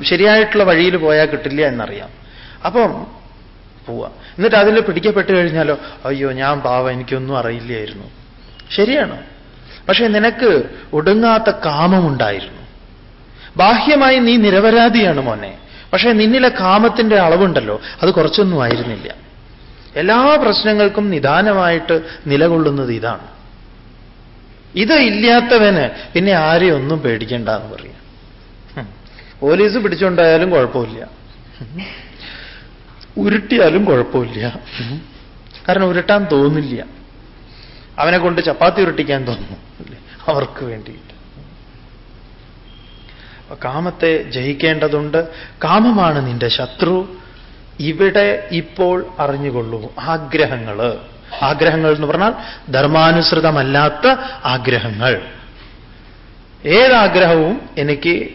ശരിയായിട്ടുള്ള വഴിയിൽ പോയാൽ കിട്ടില്ല എന്നറിയാം. അപ്പം പോവുക എന്നിട്ട് അതിൽ പിടിക്കപ്പെട്ട് കഴിഞ്ഞാലോ അയ്യോ ഞാൻ പാവ എനിക്കൊന്നും അറിയില്ലായിരുന്നു. ശരിയാണ്. പക്ഷേ നിനക്ക് ഒടുങ്ങാത്ത കാമമുണ്ടായിരുന്നു. ബാഹ്യമായി നീ നിരപരാധിയാണ് മോനെ. പക്ഷേ നിന്നിലെ കാമത്തിന്റെ അളവുണ്ടല്ലോ അത് കുറച്ചൊന്നും ആയിരുന്നില്ല. എല്ലാ പ്രശ്നങ്ങൾക്കും നിദാനമായിട്ട് നിലകൊള്ളുന്നത് ഇതാണ്. ഇത് ഇല്ലാത്തവന് പിന്നെ ആരെയൊന്നും പേടിക്കേണ്ട എന്ന് പറയാം. പോലീസ് പിടിച്ചുകൊണ്ടായാലും കുഴപ്പമില്ല. ഉരുട്ടിയാലും കുഴപ്പമില്ല. കാരണം ഉരുട്ടാൻ തോന്നില്ല. അവനെ കൊണ്ട് ചപ്പാത്തി ഉരുട്ടിക്കാൻ തോന്നുന്നു അവർക്ക് വേണ്ടിയിട്ട്. കാമത്തെ ജയിക്കേണ്ടതുണ്ട്. കാമമാണ് നിന്റെ ശത്രു. ഇവിടെ ഇപ്പോൾ അറിഞ്ഞുകൊള്ളൂ ആഗ്രഹങ്ങൾ ആഗ്രഹങ്ങൾ എന്ന് പറഞ്ഞാൽ ധർമാനുസൃതമല്ലാത്ത ആഗ്രഹങ്ങൾ. ഏതാഗ്രഹവും എനിക്ക്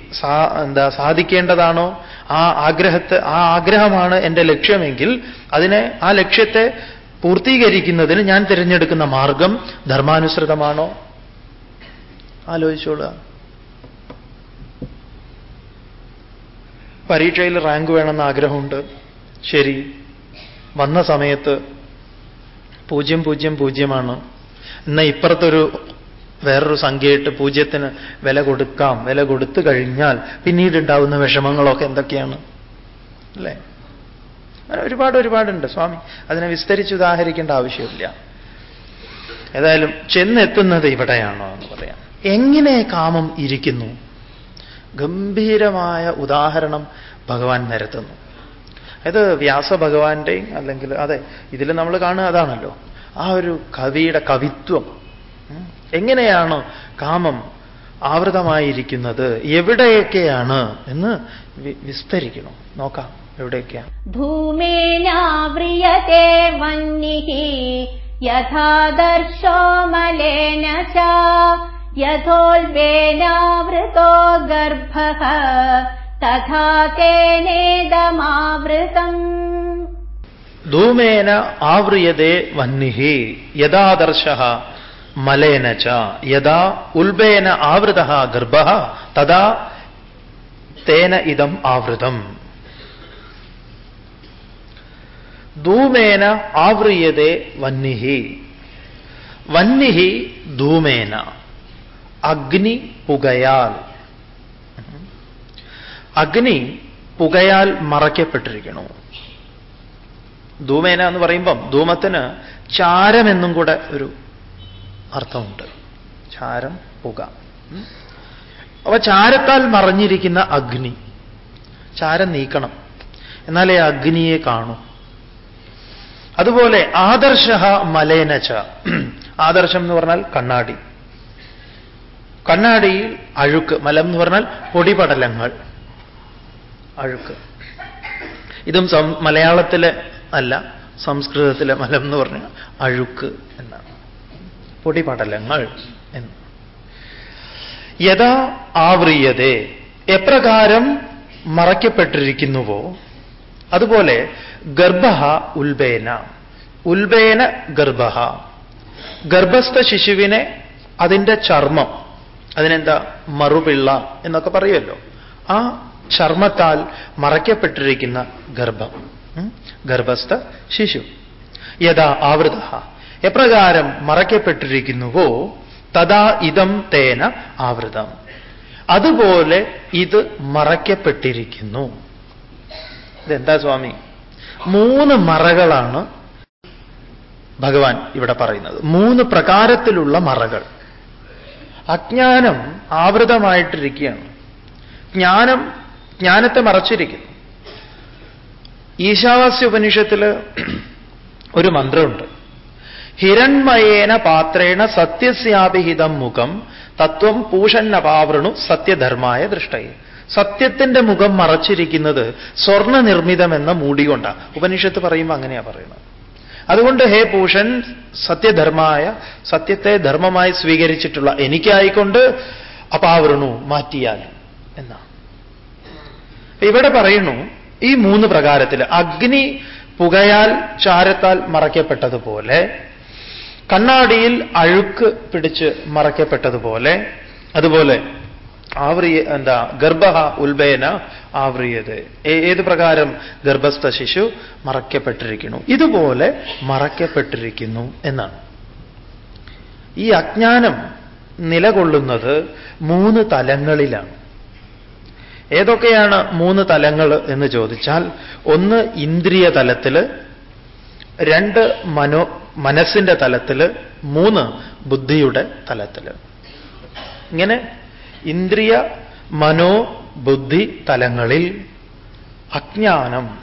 എന്താ സാധിക്കേണ്ടതാണോ? ആ ആഗ്രഹത്തെ ആ ആഗ്രഹമാണ് എന്റെ ലക്ഷ്യമെങ്കിൽ അതിനെ ആ ലക്ഷ്യത്തെ പൂർത്തീകരിക്കുന്നതിന് ഞാൻ തിരഞ്ഞെടുക്കുന്ന മാർഗം ധർമാനുസൃതമാണോ? ആലോചിച്ചോളുക. പരീക്ഷയിൽ റാങ്ക് വേണമെന്ന് ആഗ്രഹമുണ്ട്. ശരി. വന്ന സമയത്ത് പൂജ്യം പൂജ്യം പൂജ്യമാണ്. എന്നാൽ ഇപ്പുറത്തൊരു വേറൊരു സംഖ്യയിട്ട് പൂജ്യത്തിന് വില കൊടുക്കാം. വില കൊടുത്തു കഴിഞ്ഞാൽ പിന്നീട് ഉണ്ടാവുന്ന വിഷമങ്ങളൊക്കെ എന്തൊക്കെയാണ്? അല്ലേ? ഒരുപാട് ഒരുപാടുണ്ട് സ്വാമി. അതിനെ വിസ്തരിച്ച് ഉദാഹരിക്കേണ്ട ആവശ്യമില്ല. ഏതായാലും ചെന്നെത്തുന്നത് ഇവിടെയാണോ എന്ന് പറയാം. എങ്ങനെ കാമം ഇരിക്കുന്നു? ഗംഭീരമായ ഉദാഹരണം ഭഗവാൻ നിരത്തുന്നു. ഇത് വ്യാസഭഗവാന്റെയും അല്ലെങ്കിൽ അതെ ഇതിൽ നമ്മൾ കാണുക അതാണല്ലോ. ആ ഒരു കവിയുടെ കവിത്വം എങ്ങനെയാണ് കാമം ആവൃതമായിരിക്കുന്നത്? എവിടെയൊക്കെയാണ്? എന്ന് വിസ്തരിക്കണം. നോക്കാം എവിടെയൊക്കെയാണ്? ഭൂമേനാവ്രിയത്തെ വന്നി യഥാദർശോ മലേന യഥോൽവേനാവൃതോ ഗർഭ തഥാ ധൂമേന ആവൃയതേ വന്നിഹി യഥാദർശ മലേന ച. യഥാ ഉൽബേന ആവൃത ഗർഭ തഥാ തേന ഇതം ആവൃതം. ധൂമേന ആവൃയതേ വന്നിഹി. വന്നിഹി ധൂമേന. അഗ്നി പുകയാൽ. അഗ്നി പുകയാൽ മറയ്ക്കപ്പെട്ടിരിക്കണു. ധൂമേന എന്ന് പറയുമ്പം ധൂമത്തിന് ചാരമെന്നും കൂടെ ഒരു അർത്ഥമുണ്ട്. ചാരം പുക. അപ്പൊ ചാരത്താൽ മറഞ്ഞിരിക്കുന്ന അഗ്നി. ചാരം നീക്കണം. എന്നാലേ അഗ്നിയെ കാണൂ. അതുപോലെ ആദർശ മലേനച്ച ആദർശം എന്ന് പറഞ്ഞാൽ കണ്ണാടി. കണ്ണാടിയിൽ അഴുക്ക്. മലം എന്ന് പറഞ്ഞാൽ പൊടിപടലങ്ങൾ. അഴുക്ക്. ഇതും മലയാളത്തിലെ അല്ല സംസ്കൃതത്തിലെ മലം എന്ന് പറഞ്ഞാൽ അഴുക്ക്. പൊടിപടലങ്ങൾ എന്ന്. യഥാ ആവ്രിയതേ എപ്രകാരം മറയ്ക്കപ്പെട്ടിരിക്കുന്നുവോ? അതുപോലെ ഗർഭ ഉൽബേന. ഉൽബേന ഗർഭ. ഗർഭസ്ഥ ശിശുവിനെ അതിന്റെ ചർമ്മം അതിനെന്താ? മറുപിള്ള എന്നൊക്കെ പറയുമല്ലോ. ആ ചർമ്മത്താൽ മറയ്ക്കപ്പെട്ടിരിക്കുന്ന ഗർഭം ഗർഭസ്ഥ ശിശു. യഥാ ആവൃത. എപ്രകാരം മറയ്ക്കപ്പെട്ടിരിക്കുന്നുവോ തഥാ ഇതം തേന ആവൃതം. അതുപോലെ ഇത് മറയ്ക്കപ്പെട്ടിരിക്കുന്നു. ഇതെന്താ സ്വാമി? മൂന്ന് മറകളാണ് ഭഗവാൻ ഇവിടെ പറയുന്നത്. മൂന്ന് പ്രകാരത്തിലുള്ള മറകൾ. അജ്ഞാനം ആവൃതമായിട്ടിരിക്കുകയാണ്. ജ്ഞാനം ജ്ഞാനത്തെ മറച്ചിരിക്കുന്നു. ഈശാവാസ്യ ഉപനിഷത്തിൽ ഒരു മന്ത്രമുണ്ട്. ഹിരൺമയേന പാത്രേണ സത്യസ്യാഭിഹിതം മുഖം തത്വം പൂഷന്നപാവൃണു സത്യധർമായ ദൃഷ്ടയെ. സത്യത്തിന്റെ മുഖം മറച്ചിരിക്കുന്നത് സ്വർണ നിർമ്മിതമെന്ന മൂടികൊണ്ടാണ് ഉപനിഷത്ത് പറയുമ്പോൾ അങ്ങനെയാ പറയുന്നത്. അതുകൊണ്ട് ഹേ പൂഷൻ സത്യധർമായ സത്യത്തെ ധർമ്മമായി സ്വീകരിച്ചിട്ടുള്ള എനിക്കായിക്കൊണ്ട് അപാവൃണു മാറ്റിയാൽ എന്നാണ് ഇവിടെ പറയുന്നു ഈ മൂന്ന് പ്രകാരത്തിൽ അഗ്നി പുകയാൽ ചാരത്താൽ മറയ്ക്കപ്പെട്ടതുപോലെ കണ്ണാടിയിൽ അഴുക്ക് പിടിച്ച് മറയ്ക്കപ്പെട്ടതുപോലെ അതുപോലെ ആവ്രിയ എന്താ ഗർഭ ഉൽബേന ആവ്രിയത് ഏത് പ്രകാരം ഗർഭസ്ഥ ശിശു മറയ്ക്കപ്പെട്ടിരിക്കുന്നു? ഇതുപോലെ മറയ്ക്കപ്പെട്ടിരിക്കുന്നു എന്നാണ്. ഈ അജ്ഞാനം നിലകൊള്ളുന്നത് മൂന്ന് തലങ്ങളിലാണ്. ഏതൊക്കെയാണ് മൂന്ന് തലങ്ങൾ എന്ന് ചോദിച്ചാൽ ഒന്ന് ഇന്ദ്രിയ തലത്തിൽ രണ്ട് മനോ മനസ്സിന്റെ തലത്തിൽ മൂന്ന് ബുദ്ധിയുടെ തലത്തിൽ ഇങ്ങനെ ഇന്ദ്രിയ മനോ ബുദ്ധി തലങ്ങളിൽ അജ്ഞാനം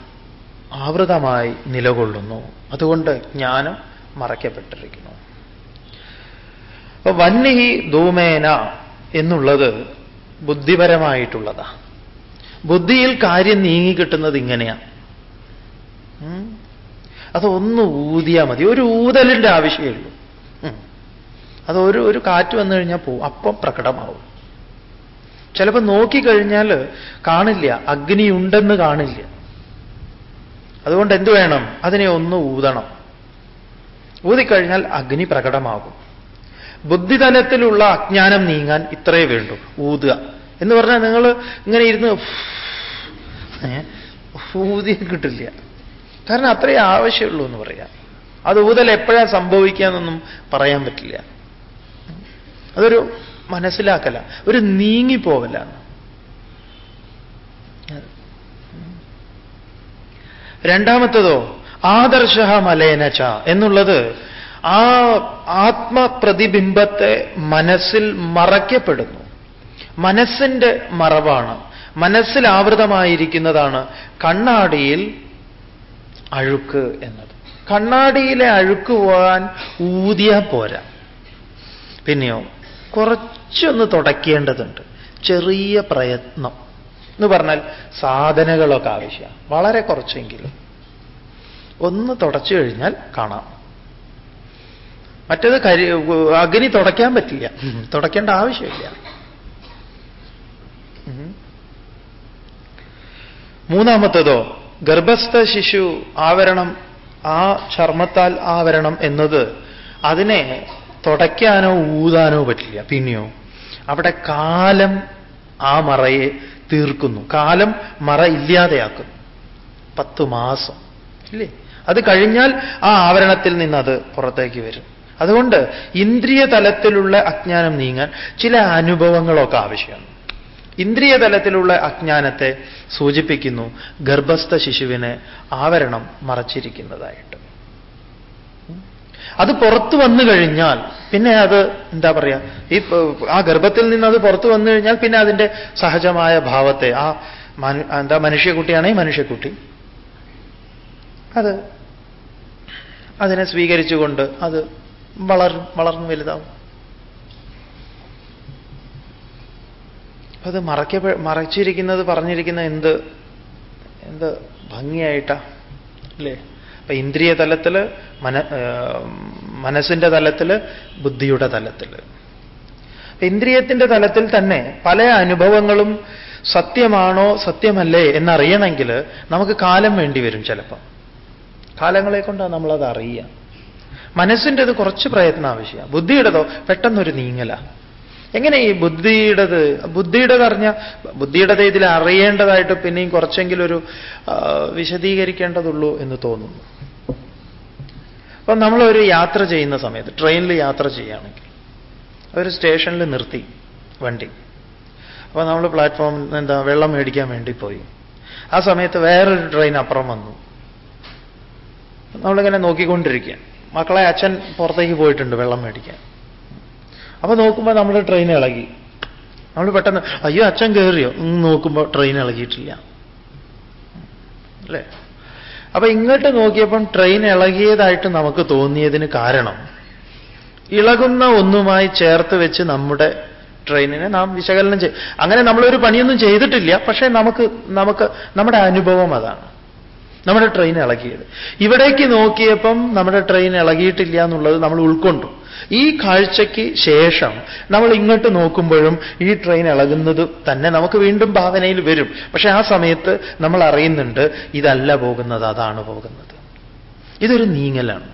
ആവൃതമായി നിലകൊള്ളുന്നു. അതുകൊണ്ട് ജ്ഞാനം മറയ്ക്കപ്പെട്ടിരിക്കുന്നു. വന്നി ധൂമേന എന്നുള്ളത് ബുദ്ധിപരമായിട്ടുള്ളതാ. ബുദ്ധിയിൽ കാര്യം നീങ്ങിക്കിട്ടുന്നത് ഇങ്ങനെയാണ്. അതൊന്ന് ഊതിയാൽ മതി. ഒരു ഊതലിന്റെ ആവശ്യമേ ഉള്ളൂ. അത് ഒരു കാറ്റ് വന്നു കഴിഞ്ഞാൽ പോവും. അപ്പം പ്രകടമാവും. ചിലപ്പോൾ നോക്കിക്കഴിഞ്ഞാൽ കാണില്ല. അഗ്നിയുണ്ടെന്ന് കാണില്ല. അതുകൊണ്ട് എന്തു വേണം? അതിനെ ഒന്ന് ഊതണം. ഊതിക്കഴിഞ്ഞാൽ അഗ്നി പ്രകടമാകും. ബുദ്ധിതലത്തിലുള്ള അജ്ഞാനം നീങ്ങാൻ ഇത്രയേ വേണ്ടു. ഊതുക. എന്ന് പറഞ്ഞാൽ നിങ്ങൾ ഇങ്ങനെ ഇരുന്ന് ഊതി കിട്ടില്ല. കാരണം അത്രയേ ആവശ്യമുള്ളൂ എന്ന് പറയാം. അത് ഊതൽ എപ്പോഴാ സംഭവിക്കാന്നൊന്നും പറയാൻ പറ്റില്ല. അതൊരു മനസ്സിലാക്കല. ഒരു നീങ്ങിപ്പോകല രണ്ടാമത്തതോ ആദർശ മലേനച്ച എന്നുള്ളത് ആ ആത്മപ്രതിബിംബത്തെ മനസ്സിൽ മറയ്ക്കപ്പെടുന്നു. മനസ്സിന്റെ മറവാണ്. മനസ്സിൽ ആവൃതമായിരിക്കുന്നതാണ് കണ്ണാടിയിൽ അഴുക്ക് എന്നത്. കണ്ണാടിയിലെ അഴുക്ക് പോകാൻ ഊതിയാ പോരാ. പിന്നെയോ കുറച്ചൊന്ന് തുടയ്ക്കേണ്ടതുണ്ട് ചെറിയ പ്രയത്നം എന്ന് പറഞ്ഞാൽ സാധനകളൊക്കെ ആവശ്യമാണ് വളരെ കുറച്ചെങ്കിലും. ഒന്ന് തുടച്ചു കഴിഞ്ഞാൽ കാണാം. മറ്റത് കരി അഗ്നി തുടയ്ക്കാൻ പറ്റില്ല. തുടയ്ക്കേണ്ട ആവശ്യമില്ല. മൂന്നാമത്തതോ ഗർഭസ്ഥ ശിശു ആവരണം ആ ചർമ്മത്താൽ ആവരണം എന്നത് അതിനെ തുടയ്ക്കാനോ ഊതാനോ പറ്റില്ല പിന്നെയോ. അവിടെ കാലം ആ മറയെ തീർക്കുന്നു. കാലം മറ ഇല്ലാതെയാക്കുന്നു. പത്ത് മാസം ഇല്ലേ? അത് കഴിഞ്ഞാൽ ആ ആവരണത്തിൽ നിന്ന് അത് പുറത്തേക്ക് വരും. അതുകൊണ്ട് ഇന്ദ്രിയ തലത്തിലുള്ള അജ്ഞാനം നീങ്ങാൻ ചില അനുഭവങ്ങളൊക്കെ ആവശ്യമാണ്. ഇന്ദ്രിയ തലത്തിലുള്ള അജ്ഞാനത്തെ സൂചിപ്പിക്കുന്നു ഗർഭസ്ഥ ശിശുവിനെ ആവരണം മറച്ചിരിക്കുന്നതായിട്ട്. അത് പുറത്തു വന്നു കഴിഞ്ഞാൽ പിന്നെ അത് എന്താ പറയുക ഈ ആ ഗർഭത്തിൽ നിന്ന് അത് പുറത്തു വന്നു കഴിഞ്ഞാൽ പിന്നെ അതിന്റെ സഹജമായ ഭാവത്തെ ആ എന്താ മനുഷ്യക്കുട്ടിയാണെങ്കിൽ മനുഷ്യക്കുട്ടി. അത് അതിനെ സ്വീകരിച്ചുകൊണ്ട് അത് വളർ വളർന്നു വലുതാവും. അപ്പൊ അത് മറയ്ക്ക മറച്ചിരിക്കുന്നത് പറഞ്ഞിരിക്കുന്ന എന്ത് എന്ത് ഭംഗിയായിട്ടാ? അല്ലേ? അപ്പൊ ഇന്ദ്രിയ തലത്തിൽ മന മനസ്സിന്റെ തലത്തിൽ ബുദ്ധിയുടെ തലത്തിൽ ഇന്ദ്രിയത്തിന്റെ തലത്തിൽ തന്നെ പല അനുഭവങ്ങളും സത്യമാണോ സത്യമല്ലേ എന്നറിയണമെങ്കിൽ നമുക്ക് കാലം വേണ്ടി വരും ചിലപ്പം. കാലങ്ങളെ കൊണ്ടാണ് നമ്മളത് അറിയുക മനസ്സിന്റെത് കുറച്ച് പ്രയത്നം ആവശ്യമാണ് ബുദ്ധിയുടേതോ പെട്ടെന്നൊരു നീങ്ങല. എങ്ങനെ ഈ ബുദ്ധിയുടേത്? ബുദ്ധിയുടേത് അറിഞ്ഞ ബുദ്ധിയുടേത് ഇതിൽ അറിയേണ്ടതായിട്ട് പിന്നെയും കുറച്ചെങ്കിലും ഒരു വിശദീകരിക്കേണ്ടതുള്ളൂ എന്ന് തോന്നുന്നു. അപ്പം നമ്മളൊരു യാത്ര ചെയ്യുന്ന സമയത്ത് ട്രെയിനിൽ യാത്ര ചെയ്യുകയാണെങ്കിൽ ഒരു സ്റ്റേഷനിൽ നിർത്തി വണ്ടി. അപ്പോൾ നമ്മൾ പ്ലാറ്റ്ഫോമിൽ എന്താ വെള്ളം മേടിക്കാൻ വേണ്ടി പോയി. ആ സമയത്ത് വേറൊരു ട്രെയിൻ അപ്പുറം വന്നു. നമ്മളിങ്ങനെ നോക്കിക്കൊണ്ടിരിക്കുക മക്കളെ അച്ഛൻ പുറത്തേക്ക് പോയിട്ടുണ്ട് വെള്ളം മേടിക്കാൻ. അപ്പൊ നോക്കുമ്പോൾ നമ്മുടെ ട്രെയിൻ ഇളകി. നമ്മൾ പെട്ടെന്ന് അയ്യോ അച്ഛൻ കയറിയോ നോക്കുമ്പോൾ ട്രെയിൻ ഇളകിയിട്ടില്ല. അല്ലേ? അപ്പൊ ഇങ്ങോട്ട് നോക്കിയപ്പം ട്രെയിൻ ഇളകിയതായിട്ട് നമുക്ക് തോന്നിയതിന് കാരണം ഇളകുന്ന ഒന്നുമായി ചേർത്ത് വെച്ച് നമ്മുടെ ട്രെയിനിനെ നാം വിശകലനം ചെയ്യും അങ്ങനെ നമ്മളൊരു പണിയൊന്നും ചെയ്തിട്ടില്ല പക്ഷേ നമുക്ക് നമുക്ക് നമ്മുടെ അനുഭവം അതാണ്. നമ്മുടെ ട്രെയിൻ ഇളകിയത്. ഇവിടേക്ക് നോക്കിയപ്പം നമ്മുടെ ട്രെയിൻ ഇളകിയിട്ടില്ല എന്നുള്ളത് നമ്മൾ ഉൾക്കൊണ്ടു. ഈ കാഴ്ചയ്ക്ക് ശേഷം നമ്മൾ ഇങ്ങോട്ട് നോക്കുമ്പോഴും ഈ ട്രെയിൻ ഇളകുന്നത് തന്നെ നമുക്ക് വീണ്ടും ഭാവനയിൽ വരും. പക്ഷെ ആ സമയത്ത് നമ്മൾ അറിയുന്നുണ്ട് ഇതല്ല പോകുന്നത് അതാണ് പോകുന്നത്. ഇതൊരു നീങ്ങലാണ്.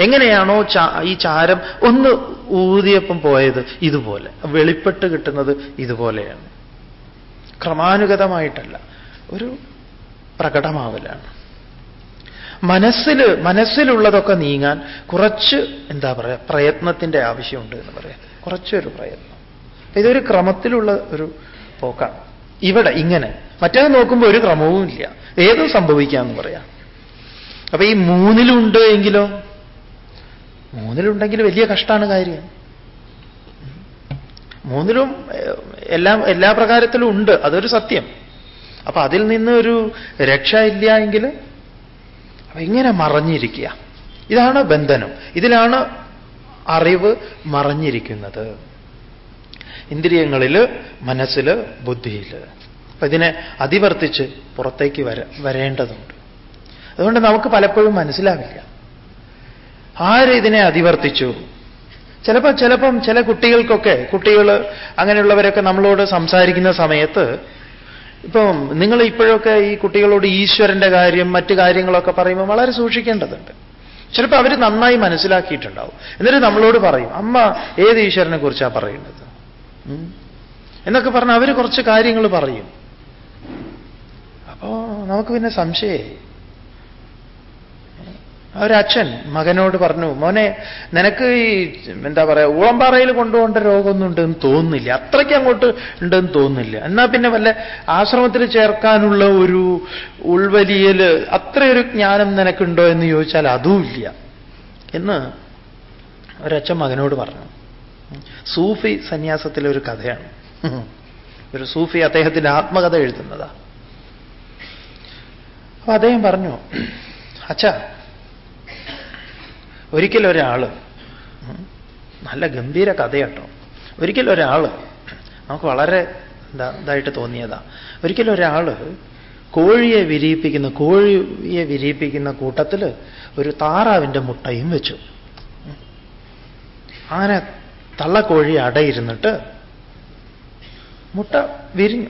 എങ്ങനെയാണോ ഈ ചാരം ഒന്ന് ഊതിയപ്പം പോയത് ഇതുപോലെ. വെളിപ്പെട്ട് കിട്ടുന്നത് ഇതുപോലെയാണ്. ക്രമാനുഗതമായിട്ടല്ല. ഒരു പ്രകടമാവലാണ് മനസ്സിൽ മനസ്സിലുള്ളതൊക്കെ നീങ്ങാൻ കുറച്ച് എന്താ പറയുക പ്രയത്നത്തിന്റെ ആവശ്യമുണ്ട് എന്ന് പറയാം. കുറച്ചൊരു പ്രയത്നം. ഇതൊരു ക്രമത്തിലുള്ള ഒരു പോക്കാണ്. ഇവിടെ ഇങ്ങനെ. മറ്റേത് നോക്കുമ്പോൾ ഒരു ക്രമവും ഇല്ല. ഏതും സംഭവിക്കാമെന്ന് പറയാം. അപ്പൊ ഈ മൂന്നിലുണ്ട് എങ്കിലോ? മൂന്നിലുണ്ടെങ്കിൽ വലിയ കഷ്ടമാണ് കാര്യം. മൂന്നിലും എല്ലാം എല്ലാ പ്രകാരത്തിലും ഉണ്ട്. അതൊരു സത്യം. അപ്പൊ അതിൽ നിന്ന് ഒരു രക്ഷ ഇല്ല എങ്കിൽ എങ്ങനെ മറഞ്ഞിരിക്കുക. ഇതാണ് ബന്ധനം. ഇതിലാണ് അറിവ് മറഞ്ഞിരിക്കുന്നത്. ഇന്ദ്രിയങ്ങളിൽ മനസ്സിൽ ബുദ്ധിയിൽ. അപ്പൊ ഇതിനെ അതിവർത്തിച്ച് പുറത്തേക്ക് വര വരേണ്ടതുണ്ട്. അതുകൊണ്ട് നമുക്ക് പലപ്പോഴും മനസ്സിലാവില്ല. ആര് ഇതിനെ അതിവർത്തിച്ചു? ചിലപ്പോൾ ചിലപ്പം ചില കുട്ടികൾക്കൊക്കെ കുട്ടികൾ അങ്ങനെയുള്ളവരൊക്കെ നമ്മളോട് സംസാരിക്കുന്ന സമയത്ത് ഇപ്പം നിങ്ങൾ ഇപ്പോഴൊക്കെ ഈ കുട്ടികളോട് ഈശ്വരന്റെ കാര്യം മറ്റു കാര്യങ്ങളൊക്കെ പറയുമ്പോൾ വളരെ സൂക്ഷിക്കേണ്ടതുണ്ട്. ചിലപ്പോൾ അവർ നന്നായി മനസ്സിലാക്കിയിട്ടുണ്ടാവും. എന്നിട്ട് നമ്മളോട് പറയും അമ്മ ഏത് ഈശ്വരനെ കുറിച്ചാണ് പറയുന്നത്? എന്നൊക്കെ പറഞ്ഞ് അവർ കുറച്ച് കാര്യങ്ങൾ പറയും. അപ്പോ നമുക്ക് പിന്നെ സംശയേ ഒരച്ഛൻ മകനോട് പറഞ്ഞു മോനെ നിനക്ക് ഈ എന്താ പറയാ ഊളമ്പാറയിൽ കൊണ്ടുപോകേണ്ട രോഗമൊന്നും ഉണ്ടെന്ന് തോന്നുന്നില്ല. അത്രയ്ക്ക് അങ്ങോട്ട് ഉണ്ടെന്ന് തോന്നുന്നില്ല. എന്നാ പിന്നെ വല്ല ആശ്രമത്തിൽ ചേർക്കാനുള്ള ഒരു ഉൾവലിയൽ അത്രയൊരു ജ്ഞാനം നിനക്കുണ്ടോ എന്ന് ചോദിച്ചാൽ അതുമില്ല എന്ന് ഒരച്ഛൻ മകനോട് പറഞ്ഞു. സൂഫി സന്യാസത്തിലെ ഒരു കഥയാണ്. ഒരു സൂഫി അദ്ദേഹത്തിന്റെ ആത്മകഥ എഴുതുന്നതാ. അപ്പൊ അദ്ദേഹം പറഞ്ഞു അച്ഛാ ഒരിക്കലൊരാൾ ഒരാൾ നല്ല ഗംഭീര കഥയാട്ടോ. ഒരിക്കലൊരാൾ നമുക്ക് വളരെ ഇതായിട്ട് തോന്നിയതാ. ഒരിക്കലും ഒരാൾ കോഴിയെ വിരിയിപ്പിക്കുന്ന കോഴിയെ വിരിയിപ്പിക്കുന്ന കൂട്ടത്തിൽ ഒരു താറാവിന്റെ മുട്ടയും വെച്ചു. അങ്ങനെ തള്ളക്കോഴി അടയിരുന്നിട്ട് മുട്ട വിരിഞ്ഞു.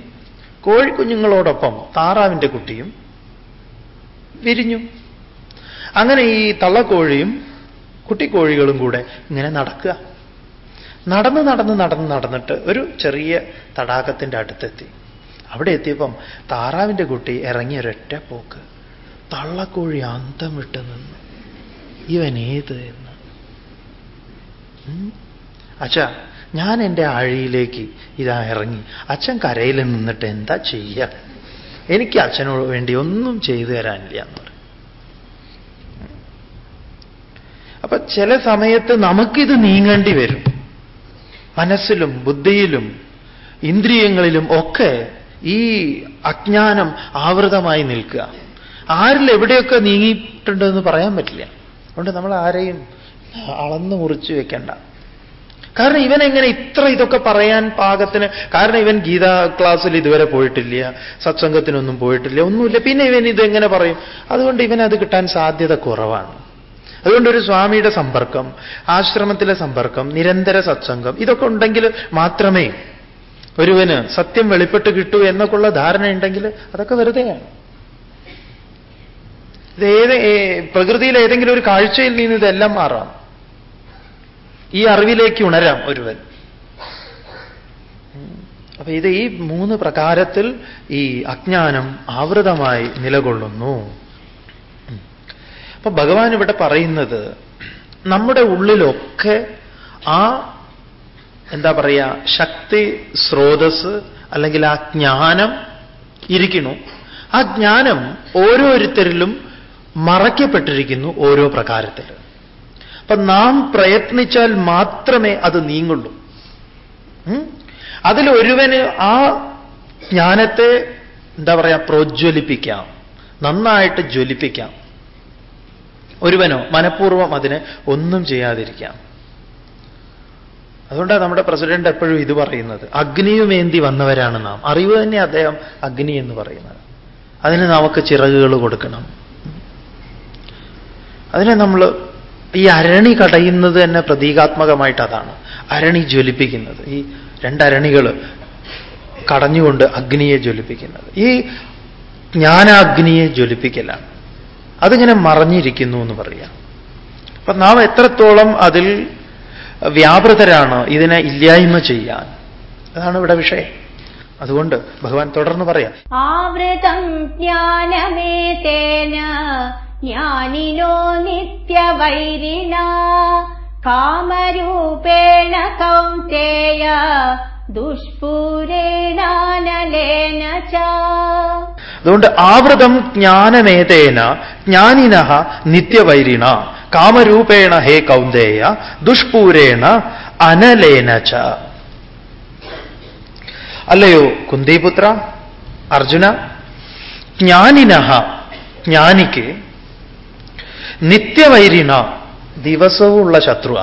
കോഴിക്കുഞ്ഞുങ്ങളോടൊപ്പം താറാവിന്റെ കുട്ടിയും വിരിഞ്ഞു. അങ്ങനെ ഈ തള്ളക്കോഴിയും കുട്ടിക്കോഴികളും കൂടെ ഇങ്ങനെ നടക്കുക. നടന്ന് നടന്ന് നടന്ന് നടന്നിട്ട് ഒരു ചെറിയ തടാകത്തിന്റെ അടുത്തെത്തി. അവിടെ എത്തിയപ്പം താറാവിന്റെ കുട്ടി ഇറങ്ങി ഒരൊറ്റ പോക്ക്. തള്ളക്കോഴി അന്തം വിട്ട് നിന്നു. ഇവൻ ഏത് എന്ന്? അച്ഛാ ഞാൻ എന്റെ ആഴിയിലേക്ക് ഇതാ ഇറങ്ങി. അച്ഛൻ കരയിൽ നിന്നിട്ട് എന്താ ചെയ്യുക എനിക്ക് അച്ഛനോട് വേണ്ടി ഒന്നും ചെയ്തു തരാനില്ല. എന്ന് പറയും അപ്പൊ ചില സമയത്ത് നമുക്കിത് നീങ്ങേണ്ടി വരും. മനസ്സിലും ബുദ്ധിയിലും ഇന്ദ്രിയങ്ങളിലും ഒക്കെ ഈ അജ്ഞാനം ആവൃതമായി നിൽക്കുക. ആരിൽ എവിടെയൊക്കെ നീങ്ങിയിട്ടുണ്ടെന്ന് പറയാൻ പറ്റില്ല. അതുകൊണ്ട് നമ്മൾ ആരെയും അളന്നു മുറിച്ചു വെക്കേണ്ട. കാരണം ഇവൻ എങ്ങനെ ഇത്ര ഇതൊക്കെ പറയാൻ പാകത്തിന് കാരണം ഇവൻ ഗീതാ ക്ലാസ്സിൽ ഇതുവരെ പോയിട്ടില്ല സത്സംഗത്തിനൊന്നും പോയിട്ടില്ല ഒന്നുമില്ല. പിന്നെ ഇവൻ ഇതെങ്ങനെ പറയും? അതുകൊണ്ട് ഇവൻ അത് കിട്ടാൻ സാധ്യത കുറവാണ്. അതുകൊണ്ട് ഒരു സ്വാമിയുടെ സമ്പർക്കം ആശ്രമത്തിലെ സമ്പർക്കം നിരന്തര സത്സംഗം ഇതൊക്കെ ഉണ്ടെങ്കിൽ മാത്രമേ ഒരുവന് സത്യം വെളിപ്പെട്ട് കിട്ടൂ എന്നൊക്കെയുള്ള ധാരണ ഉണ്ടെങ്കിൽ അതൊക്കെ വെറുതെയാണ് ഇത് ഏത് പ്രകൃതിയിൽ ഏതെങ്കിലും ഒരു കാഴ്ചയിൽ നിന്ന് ഇതെല്ലാം മാറാം. ഈ അറിവിലേക്ക് ഉണരാം ഒരുവൻ. അപ്പൊ ഇത് ഈ മൂന്ന് പ്രകാരത്തിൽ ഈ അജ്ഞാനം ആവൃതമായി നിലകൊള്ളുന്നു. അപ്പൊ ഭഗവാൻ ഇവിടെ പറയുന്നത് നമ്മുടെ ഉള്ളിലൊക്കെ ആ എന്താ പറയുക ശക്തി സ്രോതസ് അല്ലെങ്കിൽ ആ ജ്ഞാനം ഇരിക്കണു ആ ജ്ഞാനം ഓരോരുത്തരിലും മറയ്ക്കപ്പെട്ടിരിക്കുന്നു ഓരോ പ്രകാരത്തിൽ. അപ്പൊ നാം പ്രയത്നിച്ചാൽ മാത്രമേ അത് നീങ്ങുള്ളൂ. അതിലൊരുവന് ആ ജ്ഞാനത്തെ എന്താ പറയുക പ്രോജ്വലിപ്പിക്കാം. നന്നായിട്ട് ജ്വലിപ്പിക്കാം. ഒരുവനോ മനഃപൂർവം അതിന് ഒന്നും ചെയ്യാതിരിക്കാം. അതുകൊണ്ടാണ് നമ്മുടെ പ്രസിഡന്റ് എപ്പോഴും ഇത് പറയുന്നത്. അഗ്നിയുമേന്തി വന്നവരാണ് നാം. അറിവ് തന്നെ അദ്ദേഹം അഗ്നി എന്ന് പറയുന്നത്. അതിന് നമുക്ക് ചിറകുകൾ കൊടുക്കണം. അതിനെ നമ്മൾ ഈ അരണി കടയുന്നത് തന്നെ പ്രതീകാത്മകമായിട്ട് അതാണ്. അരണി ജ്വലിപ്പിക്കുന്നത്. ഈ രണ്ടരണികൾ കടഞ്ഞുകൊണ്ട് അഗ്നിയെ ജ്വലിപ്പിക്കുന്നത്. ഈ ജ്ഞാനാഗ്നിയെ ജ്വലിപ്പിക്കലാണ്. അതിങ്ങനെ മറഞ്ഞിരിക്കുന്നു എന്ന് പറയാം. അപ്പൊ നാം എത്രത്തോളം അതിൽ വ്യാപൃതരാണ് ഇതിനെ ഇല്ലായ്മ ചെയ്യാൻ. അതാണ് ഇവിടെ വിഷയം. അതുകൊണ്ട് ഭഗവാൻ തുടർന്ന് പറയാം. ആവൃതം ജ്ഞാനമേതേന ജ്ഞാനിനോ നിത്യവൈരിണ കാമരൂപേണ കൗന്തേയ ദുഷ്പൂരേണാനലേന ച. അതുകൊണ്ട് ആവൃതം ജ്ഞാനമേതേന ജ്ഞാനിന നിത്യവൈരിണ കാമരൂപേണ ഹേ കൗന്ദേയ ദുഷ്പൂരേണ അനലേന ച. അല്ലയോ കുന്തിപുത്ര അർജുന ജ്ഞാനിന ജ്ഞാനിക്ക് നിത്യവൈരിണ ദിവസവുമുള്ള ശത്രുവ.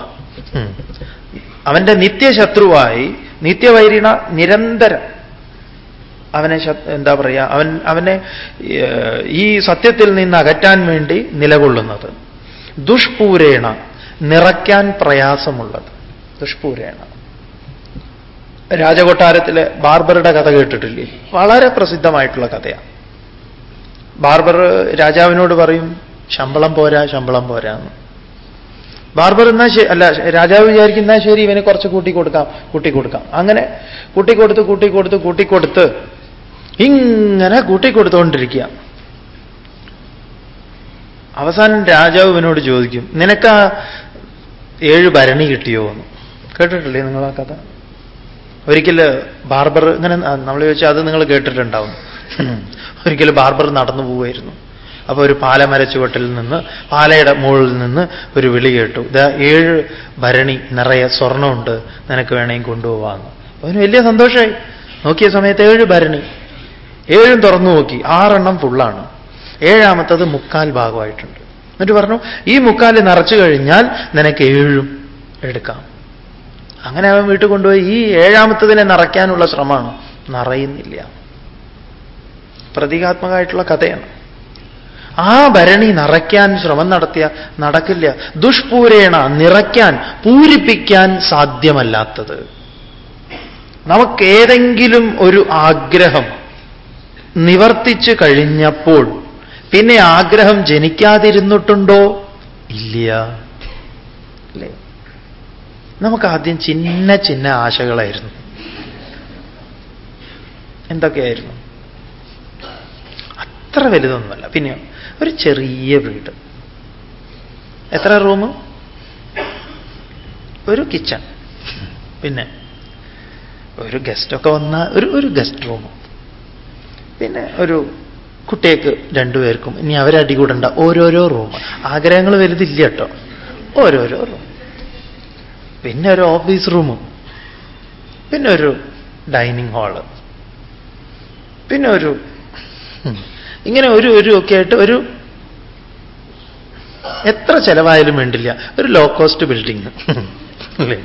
അവന്റെ നിത്യശത്രുവായി നിത്യവൈരിണ നിരന്തരം അവനെ എന്താ പറയുക അവൻ അവനെ ഈ സത്യത്തിൽ നിന്ന് അകറ്റാൻ വേണ്ടി നിലകൊള്ളുന്നത്. ദുഷ്പൂരേണ നിറയ്ക്കാൻ പ്രയാസമുള്ളത്. ദുഷ്പൂരേണ. രാജകൊട്ടാരത്തിലെ ബാർബറുടെ കഥ കേട്ടിട്ടില്ലേ? വളരെ പ്രസിദ്ധമായിട്ടുള്ള കഥയാണ് ബാർബർ രാജാവിനോട് പറയും ശമ്പളം പോരാ ശമ്പളം പോരാ. എന്ന് ബാർബർ എന്നാ ശരി അല്ല രാജാവ് വിചാരിക്കുന്ന ശരി ഇവന് കുറച്ച് കൂട്ടിക്കൊടുക്കാം കൂട്ടിക്കൊടുക്കാം. അങ്ങനെ കൂട്ടിക്കൊടുത്ത് കൂട്ടിക്കൊടുത്ത് കൂട്ടിക്കൊടുത്ത് ഇങ്ങനെ കൂട്ടിക്കൊടുത്തുകൊണ്ടിരിക്കുക അവസാനം രാജാവ് ഇവനോട് ചോദിക്കും നിനക്ക് ആ ഏഴ് ഭരണി കിട്ടിയോ എന്ന്? കേട്ടിട്ടില്ലേ നിങ്ങൾ ആ കഥ? ഒരിക്കൽ ബാർബർ ഇങ്ങനെ നമ്മൾ ചോദിച്ചാൽ അത് നിങ്ങൾ കേട്ടിട്ടുണ്ടാവും. ഒരിക്കൽ ബാർബർ നടന്നു പോവുമായിരുന്നു അപ്പൊ ഒരു പാലമര നിന്ന് പാലയുടെ മുകളിൽ നിന്ന് ഒരു വിളി കേട്ടു. ഇതാ ഏഴ് ഭരണി നിറയെ സ്വർണമുണ്ട് നിനക്ക് വേണമെങ്കിൽ കൊണ്ടുപോവാന്ന് അവന് വലിയ സന്തോഷമായി നോക്കിയ സമയത്ത് ഏഴ് ഭരണി. ഏഴും തുറന്നു നോക്കി. ആറെണ്ണം ഫുള്ളാണ് ഏഴാമത്തത് മുക്കാൽ ഭാഗമായിട്ടുണ്ട്. എന്നിട്ട് പറഞ്ഞു ഈ മുക്കാൽ നിറച്ചു കഴിഞ്ഞാൽ നിനക്ക് ഏഴും എടുക്കാം. അങ്ങനെ അവൻ വീട്ടിൽ കൊണ്ടുപോയി. ഈ ഏഴാമത്തതിനെ നിറയ്ക്കാനുള്ള ശ്രമമാണ്. നിറയുന്നില്ല. പ്രതീകാത്മകമായിട്ടുള്ള കഥയാണ്. ആ ഭരണി നിറയ്ക്കാൻ ശ്രമം നടത്തിയ നടക്കില്ല. ദുഷ്പൂരേണ നിറയ്ക്കാൻ പൂരിപ്പിക്കാൻ സാധ്യമല്ലാത്തത്. നമുക്കേതെങ്കിലും ഒരു ആഗ്രഹം നിവർത്തിച്ചു കഴിഞ്ഞപ്പോൾ പിന്നെ ആഗ്രഹം ജനിക്കാതിരുന്നിട്ടുണ്ടോ? ഇല്ല. അല്ലേ നമുക്ക് ആദ്യം ചിന്ന ചിന്ന ആശകളായിരുന്നു. എന്തൊക്കെയായിരുന്നു? അത്ര വലുതൊന്നുമല്ല. പിന്നെ ഒരു ചെറിയ വീട്. എത്ര റൂം ഒരു കിച്ചൺ. പിന്നെ ഒരു ഗസ്റ്റൊക്കെ വന്ന ഒരു ഒരു ഗസ്റ്റ് റൂം. പിന്നെ ഒരു കുട്ടിയേക്ക് രണ്ടുപേർക്കും. ഇനി അവരടി കൂടണ്ട ഓരോരോ റൂം ആഗ്രഹങ്ങൾ വലുതില്ല കേട്ടോ. ഓരോരോ റൂം പിന്നെ ഒരു ഓഫീസ് റൂമും പിന്നെ ഒരു ഡൈനിങ് ഹാൾ പിന്നെ ഒരു ഇങ്ങനെ ഒരു ഒരു ഒക്കെ ആയിട്ട് ഒരു എത്ര ചെലവായാലും വേണ്ടില്ല. ഒരു ലോ കോസ്റ്റ് ബിൽഡിംഗ് അല്ലേ?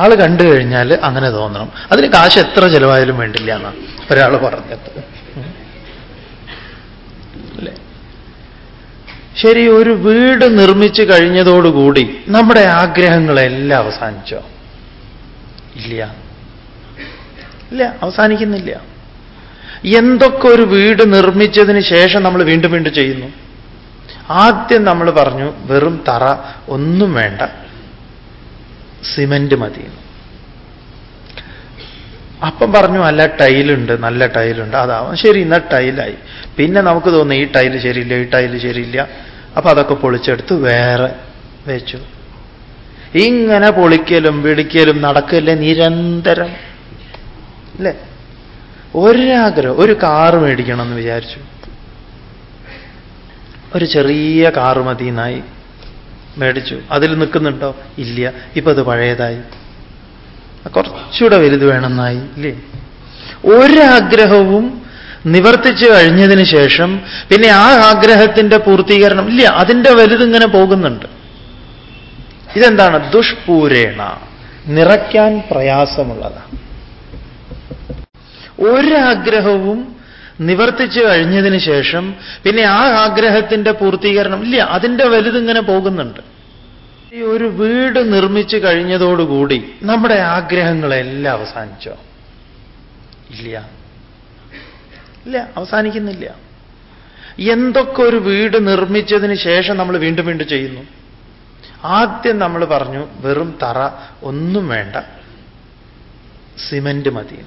ആൾ കണ്ടു കഴിഞ്ഞാൽ അങ്ങനെ തോന്നണം. അതിന് കാശ് എത്ര ചെലവായാലും വേണ്ടില്ല എന്നാണ് ഒരാൾ പറഞ്ഞത് അല്ലേ ശരി ഒരു വീട് നിർമ്മിച്ചു കഴിഞ്ഞതോടുകൂടി നമ്മുടെ ആഗ്രഹങ്ങളെല്ലാം അവസാനിച്ചോ? ഇല്ല. ഇല്ല അവസാനിക്കുന്നില്ല. എന്തൊക്കെ ഒരു വീട് നിർമ്മിച്ചതിന് ശേഷം നമ്മൾ വീണ്ടും വീണ്ടും ചെയ്യുന്നു? ആദ്യം നമ്മൾ പറഞ്ഞു വെറും തറ ഒന്നും വേണ്ട. സിമന്റ് മതി അപ്പം പറഞ്ഞു അല്ല ടൈലുണ്ട് നല്ല ടൈലുണ്ട്. അതാവും ശരി ഇന്ന ടൈലായി. പിന്നെ നമുക്ക് തോന്നി ഈ ടൈൽ ശരിയില്ല ഈ ടൈൽ ശരിയില്ല. അപ്പൊ അതൊക്കെ പൊളിച്ചെടുത്ത് വേറെ വെച്ചു. ഇങ്ങനെ പൊളിക്കലും പിടിക്കലും നടക്കല്ലേ നിരന്തരം. അല്ലേ? ഒരാഗ്രഹം ഒരു കാറ് മേടിക്കണം എന്ന് വിചാരിച്ചു. ഒരു ചെറിയ കാറ് മതിയെന്നായി മേടിച്ചു. അതിൽ നിൽക്കുന്നുണ്ടോ? ഇല്ല. ഇപ്പൊ അത് പഴയതായി. കുറച്ചുകൂടെ വലുത് വേണമെന്നായി ഇല്ലേ? ഒരാഗ്രഹവും നിവർത്തിച്ചു കഴിഞ്ഞതിന് ശേഷം പിന്നെ ആ ആഗ്രഹത്തിന്റെ പൂർത്തീകരണം ഇല്ല അതിന്റെ വലുത് ഇങ്ങനെ പോകുന്നുണ്ട്. ഇതെന്താണ്? ദുഷ്പൂരേണ നിറയ്ക്കാൻ പ്രയാസമുള്ളതാണ്. ഒരാഗ്രഹവും നിവർത്തിച്ചു കഴിഞ്ഞതിന് ശേഷം പിന്നെ ആ ആഗ്രഹത്തിന്റെ പൂർത്തീകരണം ഇല്ല അതിന്റെ വലുത് ഇങ്ങനെ പോകുന്നുണ്ട്. ഈ ഒരു വീട് നിർമ്മിച്ചു കഴിഞ്ഞതോടുകൂടി നമ്മുടെ ആഗ്രഹങ്ങളെല്ലാം അവസാനിച്ചോ? ഇല്ല. ഇല്ല അവസാനിക്കുന്നില്ല. എന്തൊക്കെ ഒരു വീട് നിർമ്മിച്ചതിന് ശേഷം നമ്മൾ വീണ്ടും വീണ്ടും ചെയ്യുന്നു? ആദ്യം നമ്മൾ പറഞ്ഞു വെറും തറ ഒന്നും വേണ്ട. സിമന്റ് മതി.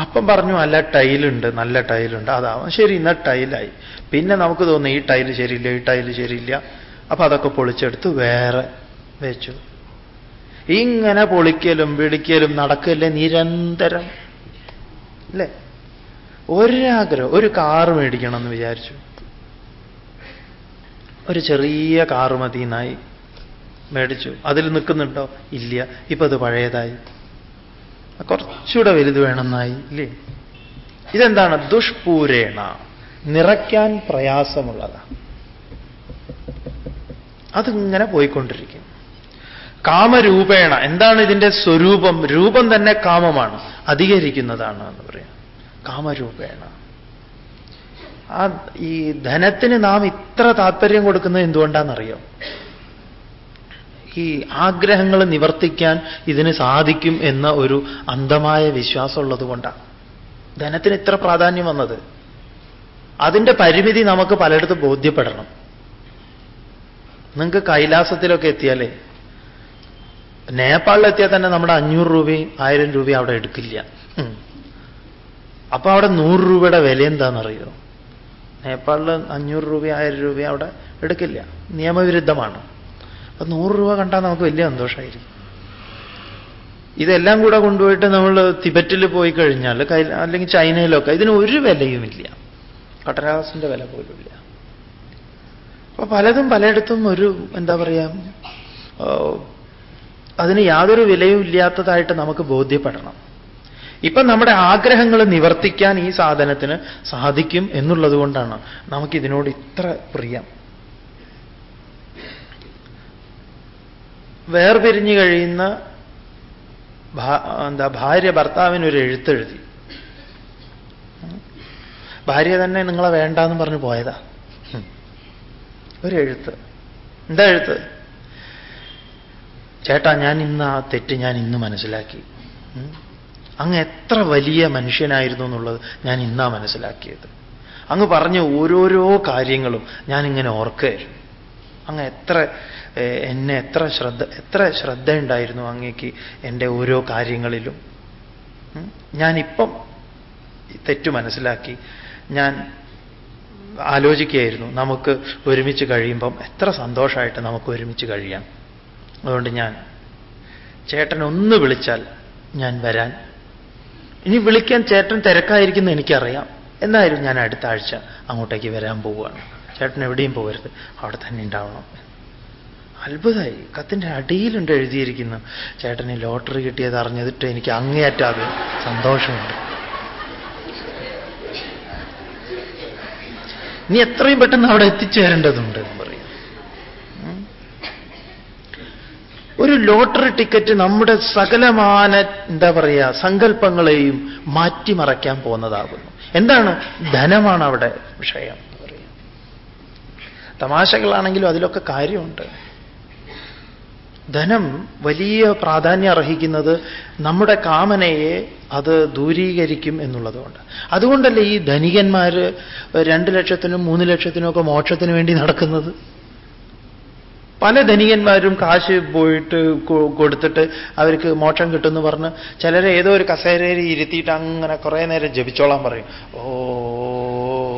അപ്പം പറഞ്ഞു അല്ല ടൈലുണ്ട് നല്ല ടൈലുണ്ട്. അതാവും ശരി ഇന്ന ടൈലായി. പിന്നെ നമുക്ക് തോന്നുന്നു ഈ ടൈൽ ശരിയില്ല ഈ ടൈൽ ശരിയില്ല. അപ്പൊ അതൊക്കെ പൊളിച്ചെടുത്ത് വേറെ വെച്ചു. ഇങ്ങനെ പൊളിക്കലും പിടിക്കലും നടക്കല്ലേ നിരന്തരം? അല്ലേ? ഒരാഗ്രഹം ഒരു കാറ് മേടിക്കണം എന്ന് വിചാരിച്ചു. ഒരു ചെറിയ കാറ് മതിയെന്നായി മേടിച്ചു. അതിൽ നിൽക്കുന്നുണ്ടോ? ഇല്ല. ഇപ്പൊ അത് പഴയതായി. കുറച്ചുകൂടെ വലുത് വേണമെന്നായി ഇല്ലേ? ഇതെന്താണ്? ദുഷ്പൂരേണ. നിറയ്ക്കാൻ പ്രയാസമുള്ളതാണ്. അതിങ്ങനെ പോയിക്കൊണ്ടിരിക്കും. കാമരൂപേണ എന്താണ് ഇതിന്റെ സ്വരൂപം? രൂപം തന്നെ കാമമാണ് അധികരിക്കുന്നതാണ് എന്ന് പറയാം. കാമരൂപേണ. ആ ഈ ധനത്തിന് നാം ഇത്ര താല്പര്യം കൊടുക്കുന്നത് എന്തുകൊണ്ടാണെന്നറിയോ? ഈ ആഗ്രഹങ്ങൾ നിവർത്തിക്കാൻ ഇതിന് സാധിക്കും എന്ന ഒരു അന്ധമായ വിശ്വാസമുള്ളത് കൊണ്ടാണ് ധനത്തിന് ഇത്ര പ്രാധാന്യം വന്നത്. അതിന്റെ പരിമിതി നമുക്ക് പലയിടത്തും ബോധ്യപ്പെടണം. നിങ്ങൾക്ക് കൈലാസത്തിലൊക്കെ എത്തിയാലേ? നേപ്പാളിലെത്തിയാൽ തന്നെ നമ്മുടെ അഞ്ഞൂറ് രൂപയും ആയിരം രൂപയും അവിടെ എടുക്കില്ല. അപ്പൊ അവിടെ നൂറ് രൂപയുടെ വില എന്താണെന്നറിയോ? നേപ്പാളിൽ അഞ്ഞൂറ് രൂപ ആയിരം രൂപ അവിടെ എടുക്കില്ല. നിയമവിരുദ്ധമാണ്. അപ്പൊ നൂറ് രൂപ കണ്ടാൽ നമുക്ക് വലിയ സന്തോഷമായിരിക്കും. ഇതെല്ലാം കൂടെ കൊണ്ടുപോയിട്ട് നമ്മൾ തിബറ്റിൽ പോയി കഴിഞ്ഞാൽ അല്ലെങ്കിൽ ചൈനയിലൊക്കെ ഇതിന് ഒരു വിലയുമില്ല. കടലാസിന്റെ വില പോലുമില്ല. അപ്പൊ പലതും പലയിടത്തും ഒരു എന്താ പറയാ അതിന് യാതൊരു വിലയും ഇല്ലാത്തതായിട്ട് നമുക്ക് ബോധ്യപ്പെടണം. ഇപ്പൊ നമ്മുടെ ആഗ്രഹങ്ങൾ നിവർത്തിക്കാൻ ഈ സാധനത്തിന് സാധിക്കും എന്നുള്ളത് കൊണ്ടാണ് നമുക്കിതിനോട് ഇത്ര പ്രിയം. വേർപിരിഞ്ഞു കഴിയുന്ന എന്താ ഭാര്യ ഭർത്താവിനൊരു എഴുത്തെഴുതി. ഭാര്യ തന്നെ നിങ്ങളെ വേണ്ടെന്ന് പറഞ്ഞു പോയതാ. ഒരു എഴുത്ത് എന്താ എഴുത്ത്? ചേട്ടാ ഞാൻ ഇന്ന് ആ തെറ്റ് ഞാൻ ഇന്ന് മനസ്സിലാക്കി. അങ്ങ് എത്ര വലിയ മനുഷ്യനായിരുന്നു എന്നുള്ളത് ഞാൻ ഇന്നാ മനസ്സിലാക്കിയത്. അങ്ങ് പറഞ്ഞ ഓരോരോ കാര്യങ്ങളും ഞാനിങ്ങനെ ഓർക്കുകയായിരുന്നു. അങ്ങ് എത്ര എന്നെ എത്ര ശ്രദ്ധ എത്ര ശ്രദ്ധയുണ്ടായിരുന്നു അങ്ങേക്ക് എന്റെ ഓരോ കാര്യങ്ങളിലും. ഞാനിപ്പം തെറ്റ് മനസ്സിലാക്കി. ഞാൻ ആലോചിക്കുകയായിരുന്നു. നമുക്ക് ഒരുമിച്ച് കഴിയുമ്പം എത്ര സന്തോഷമായിട്ട് നമുക്ക് ഒരുമിച്ച് കഴിയാം. അതുകൊണ്ട് ഞാൻ ചേട്ടൻ ഒന്ന് വിളിച്ചാൽ ഞാൻ വരാൻ. ഇനി വിളിക്കാൻ ചേട്ടൻ തിരക്കായിരിക്കുന്നു എനിക്കറിയാം. എന്തായാലും ഞാൻ അടുത്ത ആഴ്ച അങ്ങോട്ടേക്ക് വരാൻ പോവുകയാണ്. ചേട്ടൻ എവിടെയും പോകരുത്. അവിടെ തന്നെ ഉണ്ടാവണം. അത്ഭുതമായി. കത്തിന്റെ അടിയിലുണ്ട് എഴുതിയിരിക്കുന്നു. ചേട്ടന് ലോട്ടറി കിട്ടിയത് അറിഞ്ഞതിട്ട് എനിക്ക് അങ്ങേയറ്റാതെ സന്തോഷമുണ്ട്. ഇനി എത്രയും പെട്ടെന്ന് അവിടെ എത്തിച്ചേരേണ്ടതുണ്ട് എന്ന് പറയും. ഒരു ലോട്ടറി ടിക്കറ്റ് നമ്മുടെ സകലമാന എന്താ പറയുക സങ്കല്പങ്ങളെയും മാറ്റിമറയ്ക്കാൻ പോകുന്നതാകുന്നു. എന്താണ്? ധനമാണ് അവിടെ വിഷയം തമാശകളാണെങ്കിലും അതിലൊക്കെ കാര്യമുണ്ട്. ധനം വലിയ പ്രാധാന്യം അർഹിക്കുന്നത് നമ്മുടെ കാമനയെ അത് ദൂരീകരിക്കും എന്നുള്ളതുകൊണ്ട്. അതുകൊണ്ടല്ലേ ഈ ധനികന്മാർ രണ്ട് ലക്ഷത്തിനും മൂന്ന് ലക്ഷത്തിനും ഒക്കെ മോക്ഷത്തിന് വേണ്ടി നടക്കുന്നത്? പല ധനികന്മാരും കാശ് പോയിട്ട് കൊടുത്തിട്ട് അവർക്ക് മോക്ഷം കിട്ടുമെന്ന് പറഞ്ഞ് ചിലരെ ഏതോ ഒരു കസേരയിൽ ഇരുത്തിയിട്ട് അങ്ങനെ കുറേ നേരം ജപിച്ചോളാൻ പറയും. ഓ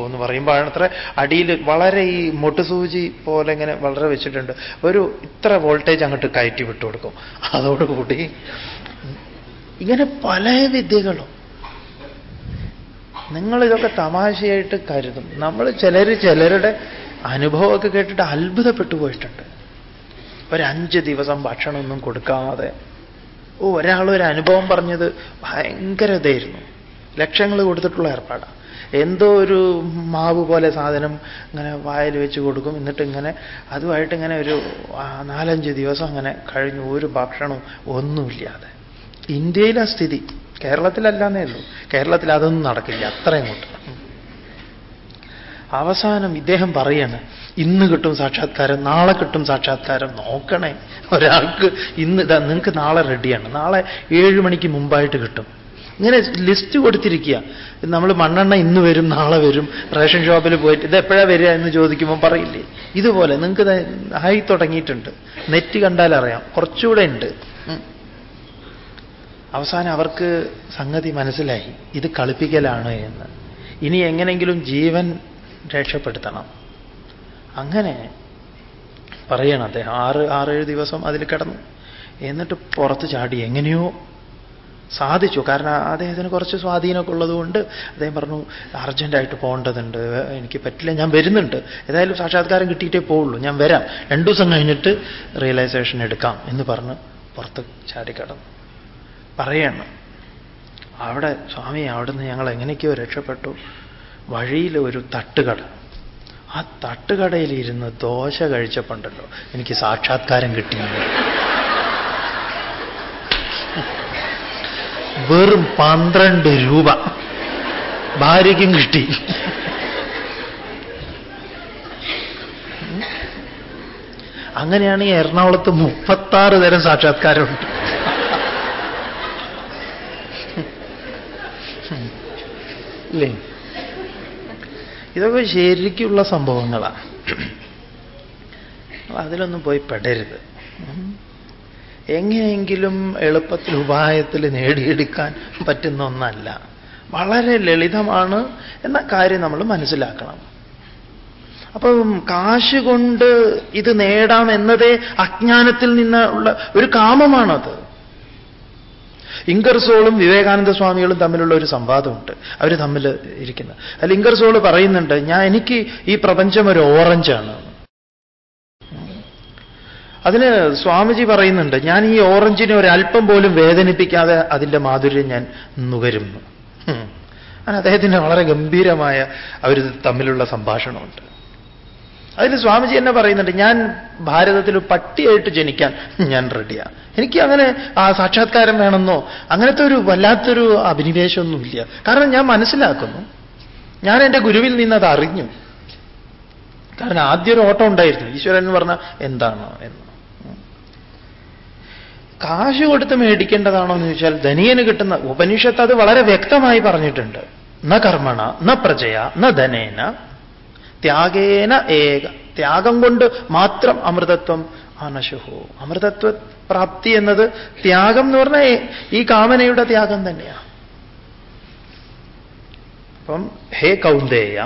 എന്ന് പറയുമ്പോഴാണ് അത്ര അടിയിൽ വളരെ ഈ മൊട്ടുസൂചി പോലെ ഇങ്ങനെ വളരെ വെച്ചിട്ടുണ്ട്. ഒരു ഇത്ര വോൾട്ടേജ് അങ്ങോട്ട് കയറ്റി വിട്ടു കൊടുക്കും. അതോടുകൂടി ഇങ്ങനെ പല വിദ്യകളും നിങ്ങൾ ഇതൊക്കെ തമാശയായിട്ട് കരുതും. നമ്മൾ ചിലർ ചിലരുടെ അനുഭവമൊക്കെ കേട്ടിട്ട് അത്ഭുതപ്പെട്ടു പോയിട്ടുണ്ട്. ഒരഞ്ച് ദിവസം ഭക്ഷണമൊന്നും കൊടുക്കാതെ. ഓ ഒരാൾ ഒരു അനുഭവം പറഞ്ഞത് ഭയങ്കര ഇതായിരുന്നു. ലക്ഷങ്ങൾ കൊടുത്തിട്ടുള്ള ഏർപ്പാടാണ് എന്തോ ഒരു മാവ് പോലെ സാധനം ഇങ്ങനെ വായിൽ വെച്ച് കൊടുക്കും. എന്നിട്ട് ഇങ്ങനെ അതുമായിട്ട് ഇങ്ങനെ ഒരു നാലഞ്ച് ദിവസം അങ്ങനെ കഴിഞ്ഞു ഒരു ഭക്ഷണവും ഒന്നുമില്ലാതെ. ഇന്ത്യയിലെ സ്ഥിതി കേരളത്തിലല്ലാന്നേ ഉള്ളൂ. കേരളത്തിൽ അതൊന്നും നടക്കില്ല. അത്രയും കൊണ്ട്. അവസാനം ഇദ്ദേഹം പറയാണ് ഇന്ന് കിട്ടും സാക്ഷാത്കാരം നാളെ കിട്ടും സാക്ഷാത്കാരം. നോക്കണേ. ഒരാൾക്ക് ഇന്ന് ഇതാ നിങ്ങൾക്ക് നാളെ റെഡിയാണ് നാളെ ഏഴ് മണിക്ക് മുമ്പായിട്ട് കിട്ടും. ഇങ്ങനെ ലിസ്റ്റ് കൊടുത്തിരിക്കുക. നമ്മൾ മണ്ണെണ്ണ ഇന്ന് വരും നാളെ വരും റേഷൻ ഷോപ്പിൽ പോയിട്ട് ഇത് എപ്പോഴാണ് വരിക എന്ന് ചോദിക്കുമ്പോൾ പറയില്ലേ? ഇതുപോലെ നിങ്ങൾക്ക് ആയി തുടങ്ങിയിട്ടുണ്ട്. നെറ്റ് കണ്ടാൽ അറിയാം. കുറച്ചുകൂടെ ഉണ്ട്. അവസാനം അവർക്ക് സംഗതി മനസ്സിലായി. ഇത് കളിപ്പിക്കലാണ് എന്ന്. ഇനി എങ്ങനെങ്കിലും ജീവൻ രക്ഷപ്പെടുത്തണം. അങ്ങനെ പറയണം അദ്ദേഹം. ആറ് ആറേഴ് ദിവസം അതിൽ കിടന്നു. എന്നിട്ട് പുറത്ത് ചാടി. എങ്ങനെയോ സാധിച്ചു. കാരണം അദ്ദേഹത്തിന് കുറച്ച് സ്വാധീനമൊക്കെ ഉള്ളതുകൊണ്ട് അദ്ദേഹം പറഞ്ഞു അർജന്റായിട്ട് പോകേണ്ടതുണ്ട്. എനിക്ക് പറ്റില്ല ഞാൻ വരുന്നുണ്ട്. ഏതായാലും സാക്ഷാത്കാരം കിട്ടിയിട്ടേ പോവുള്ളൂ. ഞാൻ വരാം. രണ്ടു ദിവസം കഴിഞ്ഞിട്ട് റിയലൈസേഷൻ എടുക്കാം എന്ന് പറഞ്ഞ് പുറത്ത് ചാടിക്കടന്നു പറയണം അവിടെ സ്വാമി അവിടെ അവിടുന്ന് ഞങ്ങൾ എങ്ങനെയൊക്കെയോ രക്ഷപ്പെട്ടു. വഴിയിൽ ഒരു തട്ടുകട. ആ തട്ടുകടയിൽ ഇരുന്ന് ദോശ കഴിച്ചപ്പോണ്ടല്ലോ. എനിക്ക് സാക്ഷാത്കാരം കിട്ടിയില്ല. വെറും പന്ത്രണ്ട് രൂപ ഭാര്യയ്ക്കും കിട്ടി. അങ്ങനെയാണ് ഈ എറണാകുളത്ത് മുപ്പത്താറ് തരം സാക്ഷാത്കാരമുണ്ട്. ഇല്ലേ ഇതൊക്കെ ശരിക്കുള്ള സംഭവങ്ങളാണ് അതിലൊന്നും പോയി പെടരുത്. എങ്ങനെയെങ്കിലും എളുപ്പത്തിൽ ഉപായത്തിൽ നേടിയെടുക്കാൻ പറ്റുന്ന ഒന്നല്ല. വളരെ ലളിതമാണ് എന്ന കാര്യം നമ്മൾ മനസ്സിലാക്കണം. അപ്പം കാശ് കൊണ്ട് ഇത് നേടാം എന്നതേ അജ്ഞാനത്തിൽ നിന്നുള്ള ഒരു കാമമാണത്. ഇങ്കർസോളും വിവേകാനന്ദ സ്വാമികളും തമ്മിലുള്ള ഒരു സംവാദമുണ്ട്. അവർ തമ്മിൽ ഇരിക്കുന്നത്. അല്ല ഇംഗർസോൾ പറയുന്നുണ്ട് ഞാൻ എനിക്ക് ഈ പ്രപഞ്ചം ഒരു ഓറഞ്ചാണ്. അതിന് സ്വാമിജി പറയുന്നുണ്ട് ഞാൻ ഈ ഓറഞ്ചിനെ ഒരല്പം പോലും വേദനിപ്പിക്കാതെ അതിന്റെ മാധുര്യം ഞാൻ നുകരുന്നു. അങ്ങനെ അദ്ദേഹത്തിന്റെ വളരെ ഗംഭീരമായ അവർ തമ്മിലുള്ള സംഭാഷണമുണ്ട്. അതിൽ സ്വാമിജി എന്നെ പറയുന്നുണ്ട് ഞാൻ ഭാരതത്തിൽ പട്ടിയായിട്ട് ജനിക്കാൻ ഞാൻ റെഡിയാണ് എനിക്ക് അങ്ങനെ ആ സാക്ഷാത്കാരം വേണമെന്നോ അങ്ങനത്തെ ഒരു വല്ലാത്തൊരു അഭിനിവേശമൊന്നുമില്ല. കാരണം ഞാൻ മനസ്സിലാക്കുന്നു. ഞാൻ എന്റെ ഗുരുവിൽ നിന്നത് അറിഞ്ഞു. കാരണം ആദ്യം ഒരു ഓട്ടം ഉണ്ടായിരുന്നു ഈശ്വരൻ എന്ന് പറഞ്ഞാൽ എന്താണ് എന്ന്. കാശ് കൊടുത്ത് മേടിക്കേണ്ടതാണോ എന്ന് ചോദിച്ചാൽ ധനിയന് കിട്ടുന്ന ഉപനിഷത്ത് അത് വളരെ വ്യക്തമായി പറഞ്ഞിട്ടുണ്ട്. ന കർമ്മണ ന പ്രജയ ന ധനേന. ത്യാഗേന ഏക. ത്യാഗം കൊണ്ട് മാത്രം അമൃതത്വം അനശുഹോ അമൃതത്വ പ്രാപ്തി എന്നത് ത്യാഗം എന്ന് പറഞ്ഞാൽ ഈ കാമനയുടെ ത്യാഗം തന്നെയാണ് അപ്പം ഹേ കൗന്ദേയ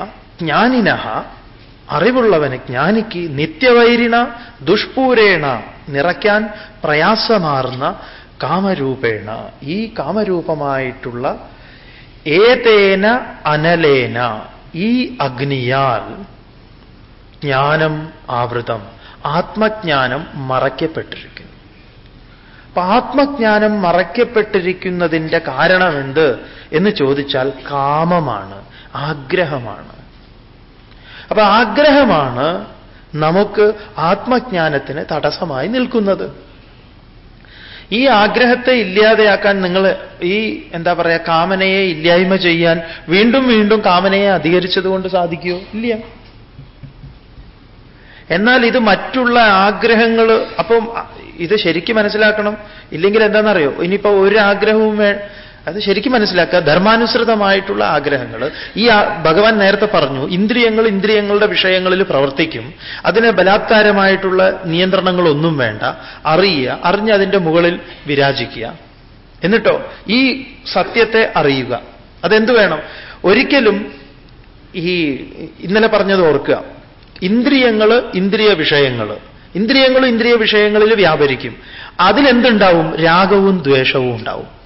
ജ്ഞാനിനഹ അറിവുള്ളവന് ജ്ഞാനിക്ക് നിത്യവൈരിണ ദുഷ്പൂരേണ നിറയ്ക്കാൻ പ്രയാസമാർന്ന കാമരൂപേണ. ഈ കാമരൂപമായിട്ടുള്ള ഏതേന അനലേന ഈ അഗ്നിയാൽ ജ്ഞാനം ആവൃതം ആത്മജ്ഞാനം മറയ്ക്കപ്പെട്ടിരിക്കുന്നു. അപ്പൊ ആത്മജ്ഞാനം മറയ്ക്കപ്പെട്ടിരിക്കുന്നതിന്റെ കാരണമെന്ത് എന്ന് ചോദിച്ചാൽ കാമമാണ് ആഗ്രഹമാണ്. അപ്പൊ ആഗ്രഹമാണ് നമുക്ക് ആത്മജ്ഞാനത്തിന് തടസ്സമായി നിൽക്കുന്നത്. ഈ ആഗ്രഹത്തെ ഇല്ലാതെയാക്കാൻ നിങ്ങൾ ഈ എന്താ പറയുക കാമനയെ ഇല്ലായ്മ ചെയ്യാൻ വീണ്ടും വീണ്ടും കാമനയെ അധികരിച്ചതുകൊണ്ട് സാധിക്കുമോ ഇല്ല. എന്നാൽ ഇത് മറ്റുള്ള ആഗ്രഹങ്ങൾ അപ്പം ഇത് ശരിക്കും മനസ്സിലാക്കണം. ഇല്ലെങ്കിൽ എന്താണെന്നറിയോ? ഇനിയിപ്പോ ഒരു ആഗ്രഹവും അത് ശരിക്കും മനസ്സിലാക്കുക. ധർമാനുസൃതമായിട്ടുള്ള ആഗ്രഹങ്ങൾ ഈ ഭഗവാൻ നേരത്തെ പറഞ്ഞു ഇന്ദ്രിയങ്ങൾ ഇന്ദ്രിയങ്ങളുടെ വിഷയങ്ങളിൽ പ്രവർത്തിക്കും. അതിന് ബലാത്കാരമായിട്ടുള്ള നിയന്ത്രണങ്ങളൊന്നും വേണ്ട. അറിയുക അറിഞ്ഞ് അതിന്റെ മുകളിൽ വിരാജിക്കുക. എന്നിട്ടോ ഈ സത്യത്തെ അറിയുക. അതെന്തു വേണം? ഒരിക്കലും ഈ ഇന്നലെ പറഞ്ഞത് ഓർക്കുക. ഇന്ദ്രിയങ്ങൾ ഇന്ദ്രിയ വിഷയങ്ങൾ ഇന്ദ്രിയങ്ങളും ഇന്ദ്രിയ വിഷയങ്ങളിൽ വ്യാപരിക്കും. അതിലെന്തുണ്ടാവും? രാഗവും ദ്വേഷവും ഉണ്ടാവും.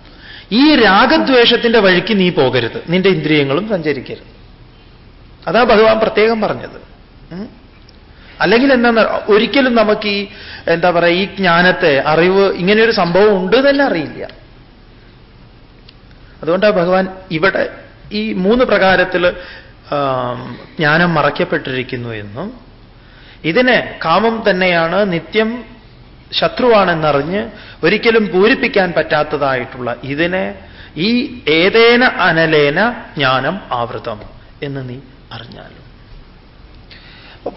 ഈ രാഗദ്വേഷത്തിന്റെ വഴിക്ക് നീ പോകരുത്. നിന്റെ ഇന്ദ്രിയങ്ങളും സഞ്ചരിക്കരുത്. അതാ ഭഗവാൻ പ്രത്യേകം പറഞ്ഞത്. അല്ലെങ്കിൽ എന്താ ഒരിക്കലും നമുക്ക് ഈ എന്താ പറയുക ഈ ജ്ഞാനത്തെ അറിവ് ഇങ്ങനെയൊരു സംഭവം ഉണ്ട് തന്നെ അറിയില്ല. അതുകൊണ്ടാണ് ഭഗവാൻ ഇവിടെ ഈ മൂന്ന് പ്രകാരത്തിൽ ജ്ഞാനം മറയ്ക്കപ്പെട്ടിരിക്കുന്നു എന്നും ഇതിനെ കാമം തന്നെയാണ് നിത്യം ശത്രുവാണെന്നറിഞ്ഞ് ഒരിക്കലും പൂരിപ്പിക്കാൻ പറ്റാത്തതായിട്ടുള്ള ഇതിനെ ഈ ഏതേന അനലേന ജ്ഞാനം ആവൃതം എന്ന് നീ അറിഞ്ഞാലും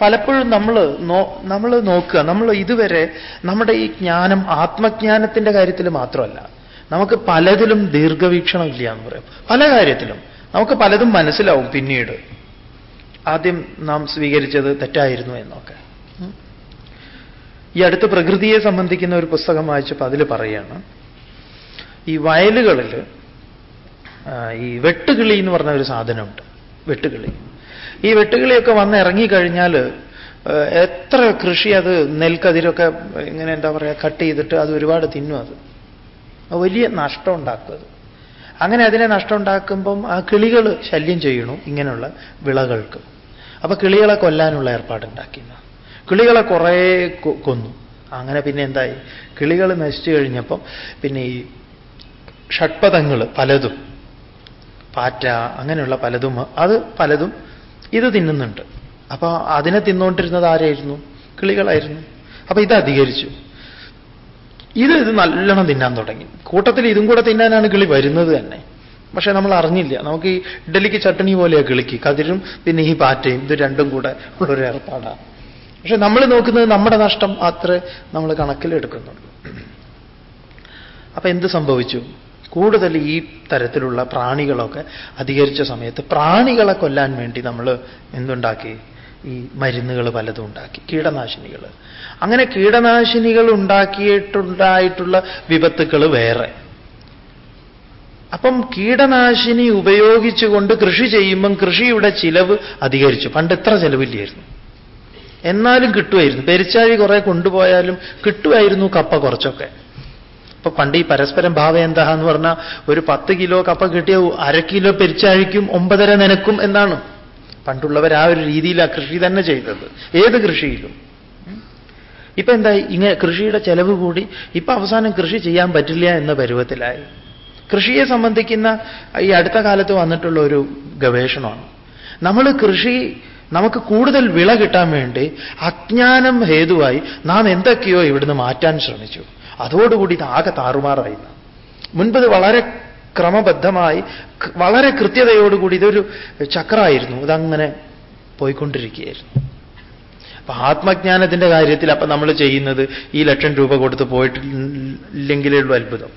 പലപ്പോഴും നമ്മൾ നമ്മൾ നോക്കുക നമ്മൾ ഇതുവരെ നമ്മുടെ ഈ ജ്ഞാനം ആത്മജ്ഞാനത്തിന്റെ കാര്യത്തിൽ മാത്രമല്ല നമുക്ക് പലതിലും ദീർഘവീക്ഷണം ഇല്ല എന്ന് പറയാം. പല കാര്യത്തിലും. നമുക്ക് പലതും മനസ്സിലാവും പിന്നീട്. ആദ്യം നാം സ്വീകരിച്ചത് തെറ്റായിരുന്നു എന്നൊക്കെ. ഈ അടുത്ത് പ്രകൃതിയെ സംബന്ധിക്കുന്ന ഒരു പുസ്തകം വായിച്ചപ്പോൾ അതിൽ പറയാണ് ഈ വയലുകളിൽ ഈ വെട്ടുകിളി എന്ന് പറഞ്ഞ ഒരു സാധനമുണ്ട് വെട്ടുകിളി. ഈ വെട്ടുകിളിയൊക്കെ വന്ന് ഇറങ്ങിക്കഴിഞ്ഞാൽ എത്ര കൃഷി അത് നെൽക്കതിരൊക്കെ ഇങ്ങനെ എന്താ പറയുക കട്ട് ചെയ്തിട്ട് അത് ഒരുപാട് തിന്നും അത്. വലിയ നഷ്ടം ഉണ്ടാക്കും അങ്ങനെ അതിനെ നഷ്ടം ഉണ്ടാക്കുമ്പം ആ കിളികൾ ശല്യം ചെയ്യണു ഇങ്ങനെയുള്ള വിളകൾക്ക്. അപ്പൊ കിളികളെ കൊല്ലാനുള്ള ഏർപ്പാടുണ്ടാക്കിയെന്ന് കിളികളെ കുറേ കൊന്നു. അങ്ങനെ പിന്നെ എന്തായി? കിളികൾ നശിച്ചു കഴിഞ്ഞപ്പം പിന്നെ ഈ ഷഡ്പഥങ്ങൾ പലതും പാറ്റ അങ്ങനെയുള്ള പലതും അത് പലതും ഇത് തിന്നുന്നുണ്ട്. അപ്പോൾ അതിനെ തിന്നുകൊണ്ടിരുന്നത് ആരായിരുന്നു? കിളികളായിരുന്നു. അപ്പൊ ഇത് അധികരിച്ചു. ഇത് ഇത് നല്ലോണം തിന്നാൻ തുടങ്ങി. കൂട്ടത്തിൽ ഇതും കൂടെ തിന്നാനാണ് കിളി വരുന്നത് തന്നെ. പക്ഷേ നമ്മൾ അറിഞ്ഞില്ല. നമുക്ക് ഈ ഇഡലിക്ക് ചട്ടണി പോലെയാണ് കിളിക്ക്. കതിരും പിന്നെ ഈ പാറ്റയും ഇത് രണ്ടും കൂടെ ഉള്ളൊരു ഏർപ്പാടാണ് പക്ഷെ നമ്മൾ നോക്കുന്നത് നമ്മുടെ നഷ്ടം മാത്രമേ നമ്മൾ കണക്കിലെടുക്കുന്നുള്ളൂ അപ്പൊ എന്ത് സംഭവിച്ചു? കൂടുതൽ ഈ തരത്തിലുള്ള പ്രാണികളൊക്കെ അധികരിച്ച സമയത്ത് പ്രാണികളെ കൊല്ലാൻ വേണ്ടി നമ്മൾ എന്തുണ്ടാക്കി? ഈ മരുന്നുകൾ പലതും ഉണ്ടാക്കി. കീടനാശിനികൾ. അങ്ങനെ കീടനാശിനികൾ ഉണ്ടാക്കിയിട്ടുണ്ടായിട്ടുള്ള വിപത്തുക്കൾ വേറെ. അപ്പം കീടനാശിനി ഉപയോഗിച്ചുകൊണ്ട് കൃഷി ചെയ്യുമ്പം കൃഷിയുടെ ചിലവ് അധികരിച്ചു. പണ്ട് എത്ര ചെലവില്ലായിരുന്നു. എന്നാലും കിട്ടുമായിരുന്നു. പെരിച്ചാഴി കുറെ കൊണ്ടുപോയാലും കിട്ടുമായിരുന്നു കപ്പ കുറച്ചൊക്കെ. ഇപ്പൊ പണ്ട് ഈ പരസ്പരം ഭാവം എന്താ എന്ന് പറഞ്ഞാൽ ഒരു പത്ത് കിലോ കപ്പ കിട്ടിയ അര കിലോ പെരിച്ചാഴിക്കും ഒമ്പതര നിനക്കും എന്നാണ്. പണ്ടുള്ളവർ ആ ഒരു രീതിയിലാണ് കൃഷി തന്നെ ചെയ്തത്. ഏത് കൃഷിയിലും. ഇപ്പൊ എന്തായി ഇങ്ങനെ കൃഷിയുടെ ചെലവ് കൂടി ഇപ്പൊ അവസാനം കൃഷി ചെയ്യാൻ പറ്റില്ല എന്ന പരുവത്തിലായി. കൃഷിയെ സംബന്ധിക്കുന്ന ഈ അടുത്ത കാലത്ത് വന്നിട്ടുള്ള ഒരു ഗവേഷണമാണ്. നമ്മൾ കൃഷി നമുക്ക് കൂടുതൽ വിള കിട്ടാൻ വേണ്ടി അജ്ഞാനം ഹേതുവായി നാം എന്തൊക്കെയോ ഇവിടുന്ന് മാറ്റാൻ ശ്രമിച്ചു. അതോടുകൂടി ഇത് ആകെ താറുമാറായി. മുൻപ് ഇത് വളരെ ക്രമബദ്ധമായി വളരെ കൃത്യതയോടുകൂടി ഇതൊരു ചക്രമായിരുന്നു. ഇതങ്ങനെ പോയിക്കൊണ്ടിരിക്കുകയായിരുന്നു. അപ്പൊ ആത്മജ്ഞാനത്തിന്റെ കാര്യത്തിൽ അപ്പൊ നമ്മൾ ചെയ്യുന്നത് ഈ ലക്ഷം രൂപ കൊടുത്ത് പോയിട്ടില്ലെങ്കിലേ ഉള്ളൂ അത്ഭുതം.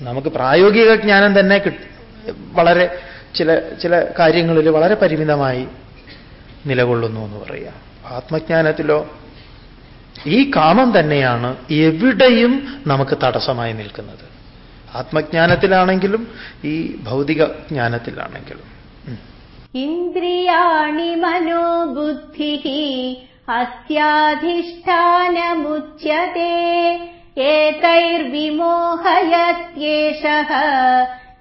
നമുക്ക് പ്രായോഗിക ജ്ഞാനം തന്നെ വളരെ ചില ചില കാര്യങ്ങളിൽ വളരെ പരിമിതമായി നിലകൊള്ളുന്നു എന്ന് പറയാം ആത്മജ്ഞാനത്തിലോ ഈ കാമം തന്നെയാണ് എവിടെയും നമുക്ക് തടസ്സമായി നിൽക്കുന്നത്. ആത്മജ്ഞാനത്തിലാണെങ്കിലും ഈ ഭൗതിക ജ്ഞാനത്തിലാണെങ്കിലും. ഇന്ദ്രിയാണി മനോബുദ്ധി അസ്യാധിഷ്ഠാനമുച്യത്തെ ഏതൈർവിമോഹയത്യേഷ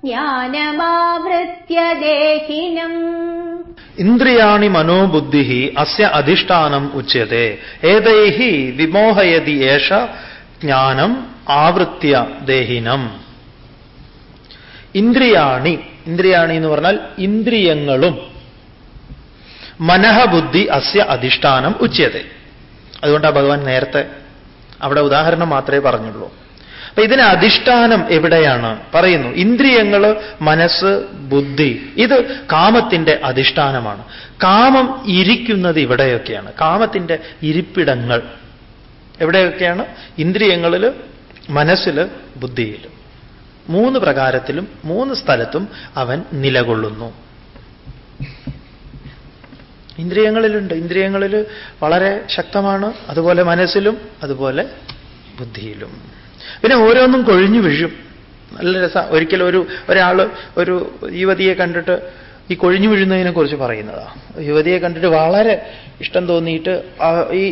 ജ്ഞാനമാവൃത്യ ദേഹിനം. ഇന്ദ്രിയാണി മനോബുദ്ധി അസ അധിഷ്ഠാനം ഉച്യത്തെ ഏതൈ വിമോഹയതി ഏഷ ജ്ഞാനം ആവൃത്യ ദേഹിനം. ഇന്ദ്രിയാണി ഇന്ദ്രിയാണി എന്ന് പറഞ്ഞാൽ ഇന്ദ്രിയങ്ങളും. മനഃബുദ്ധി അസ അധിഷ്ഠാനം ഉച്യത്തെ അതുകൊണ്ടാണ് ഭഗവാൻ നേരത്തെ അവിടെ ഉദാഹരണം മാത്രമേ പറഞ്ഞുള്ളൂ. അപ്പൊ ഇതിന് അധിഷ്ഠാനം എവിടെയാണ്? പറയുന്നു ഇന്ദ്രിയങ്ങൾ മനസ്സ് ബുദ്ധി ഇത് കാമത്തിന്റെ അധിഷ്ഠാനമാണ്. കാമം ഇരിക്കുന്നത് ഇവിടെയൊക്കെയാണ്. കാമത്തിന്റെ ഇരിപ്പിടങ്ങൾ എവിടെയൊക്കെയാണ്? ഇന്ദ്രിയങ്ങളിൽ മനസ്സിൽ ബുദ്ധിയിൽ മൂന്ന് പ്രകാരത്തിലും മൂന്ന് സ്ഥലത്തും അവൻ നിലകൊള്ളുന്നു. ഇന്ദ്രിയങ്ങളിലുണ്ട്. ഇന്ദ്രിയങ്ങളിൽ വളരെ ശക്തമാണ്. അതുപോലെ മനസ്സിലും അതുപോലെ ബുദ്ധിയിലും. പിന്നെ ഓരോന്നും കൊഴിഞ്ഞു വീഴും. നല്ല രസ. ഒരിക്കലും ഒരു ഒരാൾ ഒരു യുവതിയെ കണ്ടിട്ട് ഈ കൊഴിഞ്ഞു വീഴുന്നതിനെക്കുറിച്ച് പറയുന്നതാണ് പറയുന്നതാ. യുവതിയെ കണ്ടിട്ട് വളരെ ഇഷ്ടം തോന്നിയിട്ട് ഈ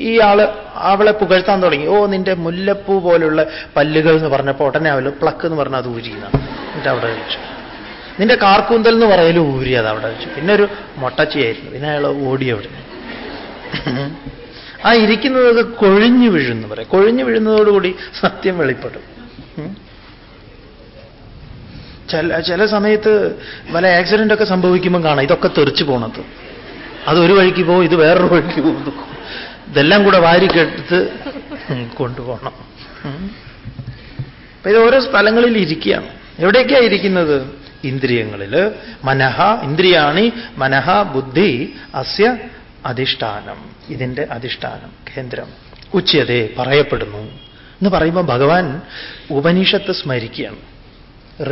ഈ- ആൾ അവളെ പുകഴ്ത്താൻ തുടങ്ങി. ഓ നിന്റെ മുല്ലപ്പൂ പോലുള്ള പല്ലുകൾ എന്ന് പറഞ്ഞപ്പോൾ ഉടനെ അവൾ പ്ലക്ക് എന്ന് പറഞ്ഞാൽ അത് ഊരിയതാണ് എന്നിട്ട് അവിടെ വെച്ചു. നിന്റെ കാർക്കൂന്തൽ എന്ന് പറയലും ഊരി അത് അവിടെ വെച്ചു. പിന്നെ ഒരു മൊട്ടച്ചിയായിരുന്നു. പിന്നെ അയാൾ ഓടി അവിടെ ആ ഇരിക്കുന്നതൊക്കെ കൊഴിഞ്ഞു വീഴുന്നു പറയാം. കൊഴിഞ്ഞു വീഴുന്നതോടുകൂടി സത്യം വെളിപ്പെടും. ചില ചില സമയത്ത് വല്ല ആക്സിഡന്റ് ഒക്കെ സംഭവിക്കുമ്പോൾ കാണാം. ഇതൊക്കെ തെറിച്ചു പോണത്. അത് ഒരു വഴിക്ക് പോകും ഇത് വേറൊരു വഴിക്ക് പോകുന്നു ഇതെല്ലാം കൂടെ വാരിക്കെടുത്ത് കൊണ്ടുപോകണം. അപ്പൊ ഇത് ഓരോ സ്ഥലങ്ങളിൽ ഇരിക്കുകയാണ്. എവിടേക്കാണ് ഇരിക്കുന്നത്? ഇന്ദ്രിയങ്ങളിൽ മനഹ ഇന്ദ്രിയാണി മനഹ ബുദ്ധി അസ്യ അധിഷ്ഠാനം. ഇതിന്റെ അധിഷ്ഠാനം കേന്ദ്രം. ഉച്ചതേ പറയപ്പെടുന്നു. എന്ന് പറയുമ്പോൾ ഭഗവാൻ ഉപനിഷത്ത് സ്മരിക്കുകയാണ്.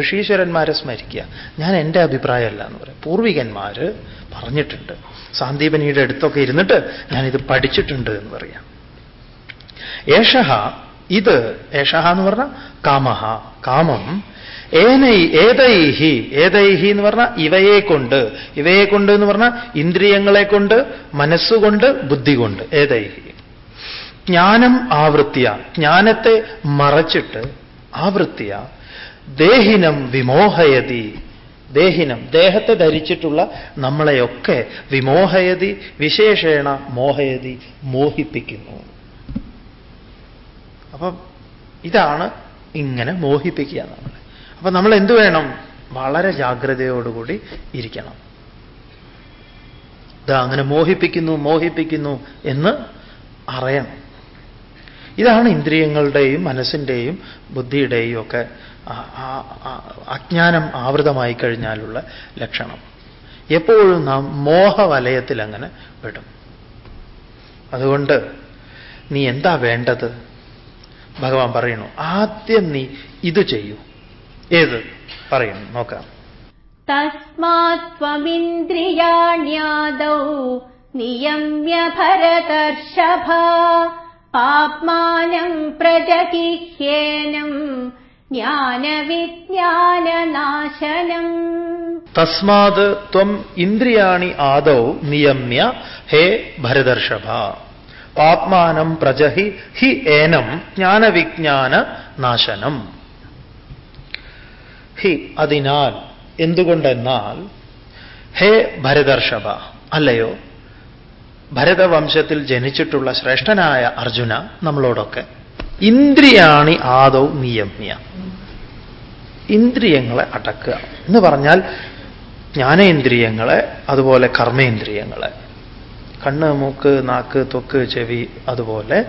ഋഷീശ്വരന്മാരെ സ്മരിക്കുക. ഞാൻ എന്റെ അഭിപ്രായമല്ല എന്ന് പറയും. പൂർവികന്മാർ പറഞ്ഞിട്ടുണ്ട്. സാന്ദീപനിയുടെ അടുത്തൊക്കെ ഇരുന്നിട്ട് ഞാനിത് പഠിച്ചിട്ടുണ്ട് എന്ന് പറയാം. ഏഷഹ ഇത് ഏഷഹ എന്ന് പറഞ്ഞാൽ കാമഹ. കാമം ഏനൈ ഏതൈഹി ഏതൈഹി എന്ന് പറഞ്ഞാൽ ഇവയെ കൊണ്ട്. ഇവയെ കൊണ്ട് എന്ന് പറഞ്ഞാൽ ഇന്ദ്രിയങ്ങളെ കൊണ്ട് മനസ്സുകൊണ്ട് ബുദ്ധി കൊണ്ട്. ഏതൈഹി. ജ്ഞാനം ആവൃത്തിയ. ജ്ഞാനത്തെ മറച്ചിട്ട് ആവൃത്തിയ. ദേഹിനം വിമോഹയതി. ദേഹിനം ദേഹത്തെ ധരിച്ചിട്ടുള്ള നമ്മളെയൊക്കെ വിമോഹയതി വിശേഷേണ മോഹയതി മോഹിപ്പിക്കുന്നു. അപ്പം ഇതാണ് ഇങ്ങനെ മോഹിപ്പിക്കുക നമ്മളെ അപ്പൊ നമ്മൾ എന്തു വേണം? വളരെ ജാഗ്രതയോടുകൂടി ഇരിക്കണം. ഇത് അങ്ങനെ മോഹിപ്പിക്കുന്നു മോഹിപ്പിക്കുന്നു എന്ന് അറിയണം. ഇതാണ് ഇന്ദ്രിയങ്ങളുടെയും മനസ്സിന്റെയും ബുദ്ധിയുടെയും ഒക്കെ അജ്ഞാനം ആവൃതമായി കഴിഞ്ഞാലുള്ള ലക്ഷണം. എപ്പോഴും നാം മോഹവലയത്തിൽ അങ്ങനെ വിടും അതുകൊണ്ട് നീ എന്താ വേണ്ടത്? ഭഗവാൻ പറയുന്നു ആദ്യം നീ ഇത് ചെയ്യൂ. ഏത്? പറയും. നോക്കാം. തസ്മാത്വമിന്ദ്രിയാണ്യാദൗ നിയമ്യ ഭരതർഷഭ പാപ്മാനം പ്രജകിഹ്യേനം ജ്ഞാനവിജ്ഞാനനാശനം. തസ്മാത് ത്വം ഇന്ദ്രിയാണി ആദൗ നിയമ്യ ഹേ ഭരതർഷഭ പാപ്മാനം പ്രജഹി ഹി ഏനം ജ്ഞാനവിജ്ഞാന നാശനം ഹി അതിനാൽ എന്തുകൊണ്ടെന്നാൽ ഹേ ഭരതർഷഭ അല്ലയോ? ഭരതവംശത്തിൽ ജനിച്ചിട്ടുള്ള ശ്രേഷ്ഠനായ അർജുന നമ്മളോടൊക്കെ ഇന്ദ്രിയാണി ആദൗ നിയമ്യ. ഇന്ദ്രിയങ്ങളെ അടക്കുക. എന്ന് പറഞ്ഞാൽ ജ്ഞാനേന്ദ്രിയങ്ങളെ അതുപോലെ കർമ്മേന്ദ്രിയങ്ങളെ. കണ്ണ് മൂക്ക് നാക്ക് തൊക്ക് ചെവി അതുപോലെ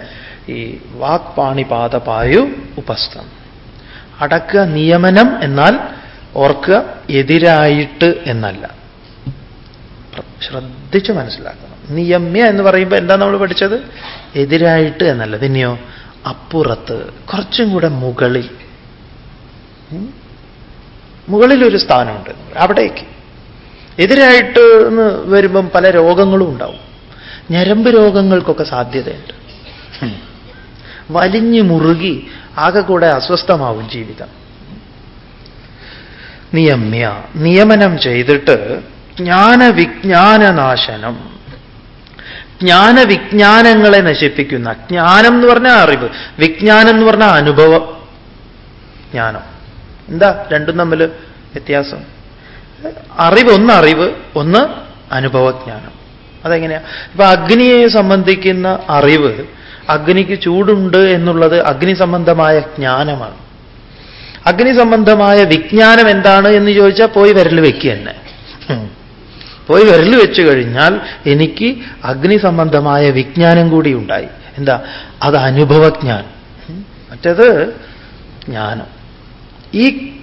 ഈ വാക് പാണിപാത പായു ഉപസ്ഥം. അടക്കുക നിയമനം എന്നാൽ ഓർക്കുക എതിരായിട്ട് എന്നല്ല. ശ്രദ്ധിച്ച് മനസ്സിലാക്കണം. നിയമ്യ എന്ന് പറയുമ്പോൾ എന്താ നമ്മൾ പഠിച്ചത്? എതിരായിട്ട് എന്നല്ല. പിന്നെയോ അപ്പുറത്ത് കുറച്ചും കൂടെ മുകളിൽ? മുകളിലൊരു സ്ഥാനമുണ്ട്. അവിടേക്ക്. എതിരായിട്ട് എന്ന് വരുമ്പം പല രോഗങ്ങളും ഉണ്ടാവും. ഞരമ്പ് രോഗങ്ങൾക്കൊക്കെ സാധ്യതയുണ്ട്. വലിഞ്ഞു മുറുകി ആകെ കൂടെ അസ്വസ്ഥമാവും ജീവിതം. നിയമ്യ നിയമനം ചെയ്തിട്ട് ജ്ഞാനവിജ്ഞാനനാശനം. ജ്ഞാനവിജ്ഞാനങ്ങളെ നശിപ്പിക്കുന്ന ജ്ഞാനം എന്ന് പറഞ്ഞാൽ അറിവ് വിജ്ഞാനം എന്ന് പറഞ്ഞാൽ അനുഭവം. ജ്ഞാനം. എന്താ രണ്ടും തമ്മിൽ വ്യത്യാസം? അറിവ് ഒന്ന് അറിവ് ഒന്ന് അനുഭവജ്ഞാനം. അതെങ്ങനെയാ? ഇപ്പൊ അഗ്നിയെ സംബന്ധിക്കുന്ന അറിവ് അഗ്നിക്ക് ചൂടുണ്ട് എന്നുള്ളത് അഗ്നി സംബന്ധമായ ജ്ഞാനമാണ്. അഗ്നി സംബന്ധമായ വിജ്ഞാനം എന്താണ് എന്ന് ചോദിച്ചാൽ പോയി വിരൽ വെക്കുക തന്നെ പോയി വിരൽ വെച്ചു കഴിഞ്ഞാൽ എനിക്ക് അഗ്നി സംബന്ധമായ വിജ്ഞാനം കൂടി ഉണ്ടായി. എന്താ? അത് അനുഭവജ്ഞാനം. മറ്റത് ജ്ഞാനം. ഈ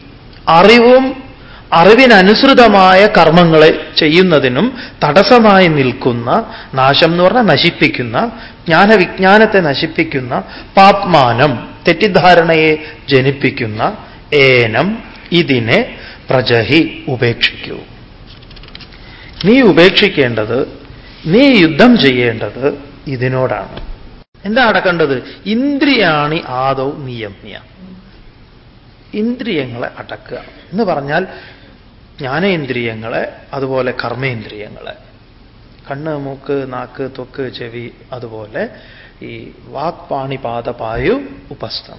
അറിവും അറിവിനനുസൃതമായ കർമ്മങ്ങളെ ചെയ്യുന്നതിനും തടസ്സമായി നിൽക്കുന്ന നാശം എന്ന് പറഞ്ഞാൽ നശിപ്പിക്കുന്ന ജ്ഞാനവിജ്ഞാനത്തെ നശിപ്പിക്കുന്ന പാപ്മാനം തെറ്റിദ്ധാരണയെ ജനിപ്പിക്കുന്ന ഏനം ഇതിനെ പ്രജഹി ഉപേക്ഷിക്കൂ. നീ ഉപേക്ഷിക്കേണ്ടത് നീ യുദ്ധം ചെയ്യേണ്ടത് ഇതിനോടാണ്. എന്താ അടക്കേണ്ടത്? ഇന്ദ്രിയാണി ആദൗ നിയമ്യ. ഇന്ദ്രിയങ്ങളെ അടക്കുക. എന്ന് പറഞ്ഞാൽ ജ്ഞാനേന്ദ്രിയങ്ങളെ അതുപോലെ കർമ്മേന്ദ്രിയങ്ങളെ. കണ്ണ് മൂക്ക് നാക്ക് തൊക്ക് ചെവി അതുപോലെ ഈ വാക് പാണിപാത പായു ഉപസ്ഥം.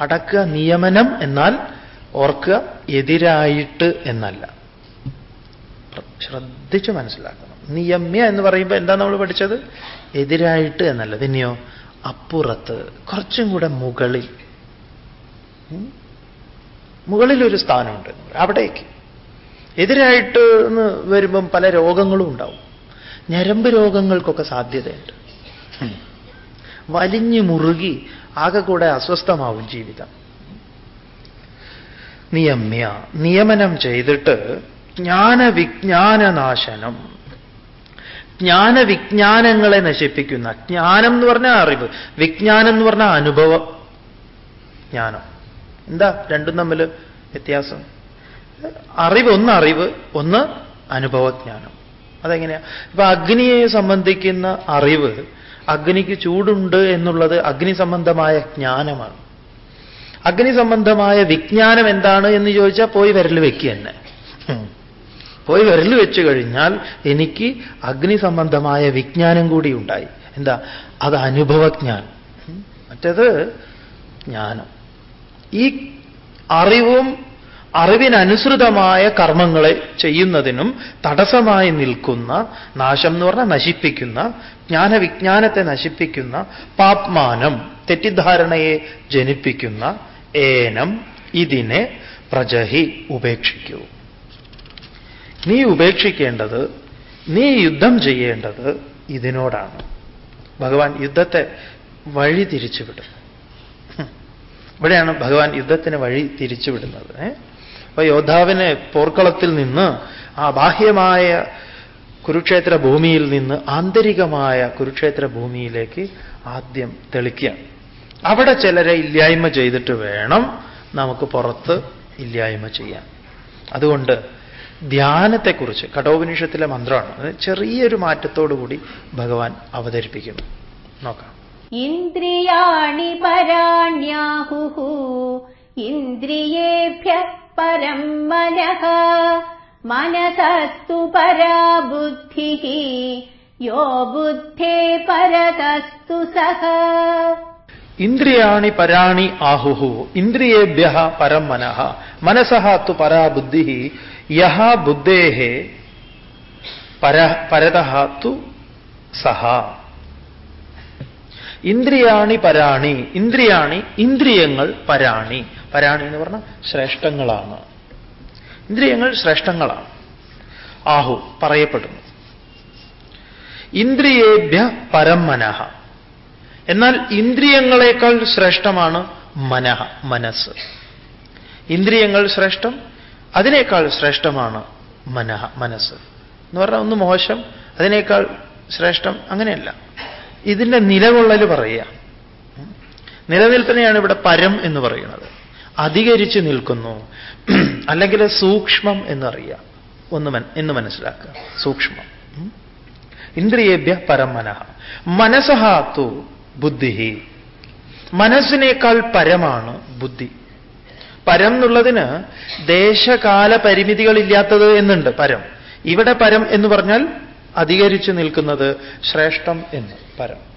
അടക്കുക നിയമനം എന്നാൽ ഓർക്കുക എതിരായിട്ട് എന്നല്ല. ശ്രദ്ധിച്ച് മനസ്സിലാക്കണം. നിയമ്യ എന്ന് പറയുമ്പോൾ എന്താ നമ്മൾ പഠിച്ചത്? എതിരായിട്ട് എന്നല്ല. പിന്നെയോ അപ്പുറത്ത് കുറച്ചും കൂടെ മുകളിൽ. മുകളിൽ മുകളിലൊരു സ്ഥാനമുണ്ട്. അവിടേക്ക്. എതിരായിട്ട് എന്ന് വരുമ്പം പല രോഗങ്ങളും ഉണ്ടാവും. ഞരമ്പ് രോഗങ്ങൾക്കൊക്കെ സാധ്യതയുണ്ട്. വലിഞ്ഞു മുറുകി ആകെ കൂടെ അസ്വസ്ഥമാവും ജീവിതം. നിയമ്യ നിയമനം ചെയ്തിട്ട് ജ്ഞാനവിജ്ഞാനനാശനം. ജ്ഞാനവിജ്ഞാനങ്ങളെ നശിപ്പിക്കുന്ന ജ്ഞാനം എന്ന് പറഞ്ഞാൽ അറിവ് വിജ്ഞാനം എന്ന് പറഞ്ഞാൽ അനുഭവം. ജ്ഞാനം. എന്താ രണ്ടും തമ്മിൽ വ്യത്യാസം? അറിവ് ഒന്ന് അറിവ് ഒന്ന് അനുഭവജ്ഞാനം. അതെങ്ങനെയാ? ഇപ്പൊ അഗ്നിയെ സംബന്ധിക്കുന്ന അറിവ് അഗ്നിക്ക് ചൂടുണ്ട് എന്നുള്ളത് അഗ്നി സംബന്ധമായ ജ്ഞാനമാണ്. അഗ്നി സംബന്ധമായ വിജ്ഞാനം എന്താണ് എന്ന് ചോദിച്ചാൽ പോയി വിരൽ വെക്കുക തന്നെ പോയി വിരൽ വെച്ചു കഴിഞ്ഞാൽ എനിക്ക് അഗ്നി സംബന്ധമായ വിജ്ഞാനം കൂടി ഉണ്ടായി. എന്താ? അത് അനുഭവജ്ഞാനം. മറ്റത് ജ്ഞാനം. ഈ അറിവും അറിവിനനുസൃതമായ കർമ്മങ്ങളെ ചെയ്യുന്നതിനും തടസ്സമായി നിൽക്കുന്ന നാശം എന്ന് പറഞ്ഞാൽ നശിപ്പിക്കുന്ന ജ്ഞാനവിജ്ഞാനത്തെ നശിപ്പിക്കുന്ന പാപ്മാനം തെറ്റിദ്ധാരണയെ ജനിപ്പിക്കുന്ന ഏനം ഇതിനെ പ്രജഹി ഉപേക്ഷിക്കൂ നീ ഉപേക്ഷിക്കേണ്ടത് നീ യുദ്ധം ചെയ്യേണ്ടത് ഇതിനോടാണ് ഭഗവാൻ യുദ്ധത്തെ വഴി തിരിച്ചുവിടുന്നു. ഇവിടെയാണ് ഭഗവാൻ യുദ്ധത്തിന് വഴി തിരിച്ചുവിടുന്നത് ഏ? അപ്പൊ യോദ്ധാവിനെ പോർക്കളത്തിൽ നിന്ന് ആ ബാഹ്യമായ കുരുക്ഷേത്ര ഭൂമിയിൽ നിന്ന് ആന്തരികമായ കുരുക്ഷേത്ര ഭൂമിയിലേക്ക് ആദ്യം തെളിക്കുക അവിടെ ചിലരെ ഇല്ലായ്മ ചെയ്തിട്ട് വേണം നമുക്ക് പുറത്ത് ഇല്ലായ്മ ചെയ്യാൻ. അതുകൊണ്ട് ധ്യാനത്തെക്കുറിച്ച് കടോപനിഷത്തിലെ മന്ത്രമാണ്. ചെറിയൊരു മാറ്റത്തോടുകൂടി ഭഗവാൻ അവതരിപ്പിക്കുന്നു. നോക്കാം. ഇന്ദ്രിയാണി പരാണ്യാഹു ഇന്ദ്രിയേഭ്യ परम् मनः मनसस्तु परा बुद्धिः यो बुद्धे परतस्तु सः ഇന്ദ്രിയാണി പരാണി ആഹുഹു ഇന്ദ്രിയേഭ്യ പരം മനഃ മനസഃ തു പരാ ബുദ്ധി യഹ ബുദ്ധേഹ പര പരതഃ തു സഹ ഇന്ദ്രിയാണി പരാണി ഇന്ദ്രിയാണി ഇന്ദ്രിയങ്ങൾ പരാണി പരാണി എന്ന് പറഞ്ഞാൽ ശ്രേഷ്ഠങ്ങളാണ്. ഇന്ദ്രിയങ്ങൾ ശ്രേഷ്ഠങ്ങളാണ്. ആഹു പറയപ്പെടുന്നു. ഇന്ദ്രിയേഭ്യ പരം മനഃ എന്നാൽ ഇന്ദ്രിയങ്ങളെക്കാൾ ശ്രേഷ്ഠമാണ് മനഃ മനസ്സ്. ഇന്ദ്രിയങ്ങൾ ശ്രേഷ്ഠം അതിനേക്കാൾ ശ്രേഷ്ഠമാണ് മനഃ മനസ്സ്. എന്ന് പറഞ്ഞാൽ ഒന്ന് മോശം അതിനേക്കാൾ ശ്രേഷ്ഠം അങ്ങനെയല്ല. ഇതിന്റെ നിലകൊള്ളൽ പറയുക. നിലനിൽപ്പിനെയാണ് ഇവിടെ പരം എന്ന് പറയുന്നത്. അധികരിച്ച് നിൽക്കുന്നു. *clears throat* അല്ലെങ്കിൽ സൂക്ഷ്മം എന്നറിയാം. ഒന്ന് എന്ന് മനസ്സിലാക്കുക. സൂക്ഷ്മം. ഇന്ദ്രിയേഭ്യ പരം മനഃ. മനസ്സഹാത്തു ബുദ്ധി. മനസ്സിനേക്കാൾ പരമാണ് ബുദ്ധി. പരം എന്നുള്ളതിന് ദേശകാല പരിമിതികളില്ലാത്തത് എന്നുണ്ട് പരം. ഇവിടെ പരം എന്ന് പറഞ്ഞാൽ അധികരിച്ചു നിൽക്കുന്നത് ശ്രേഷ്ഠം എന്ന് പരം.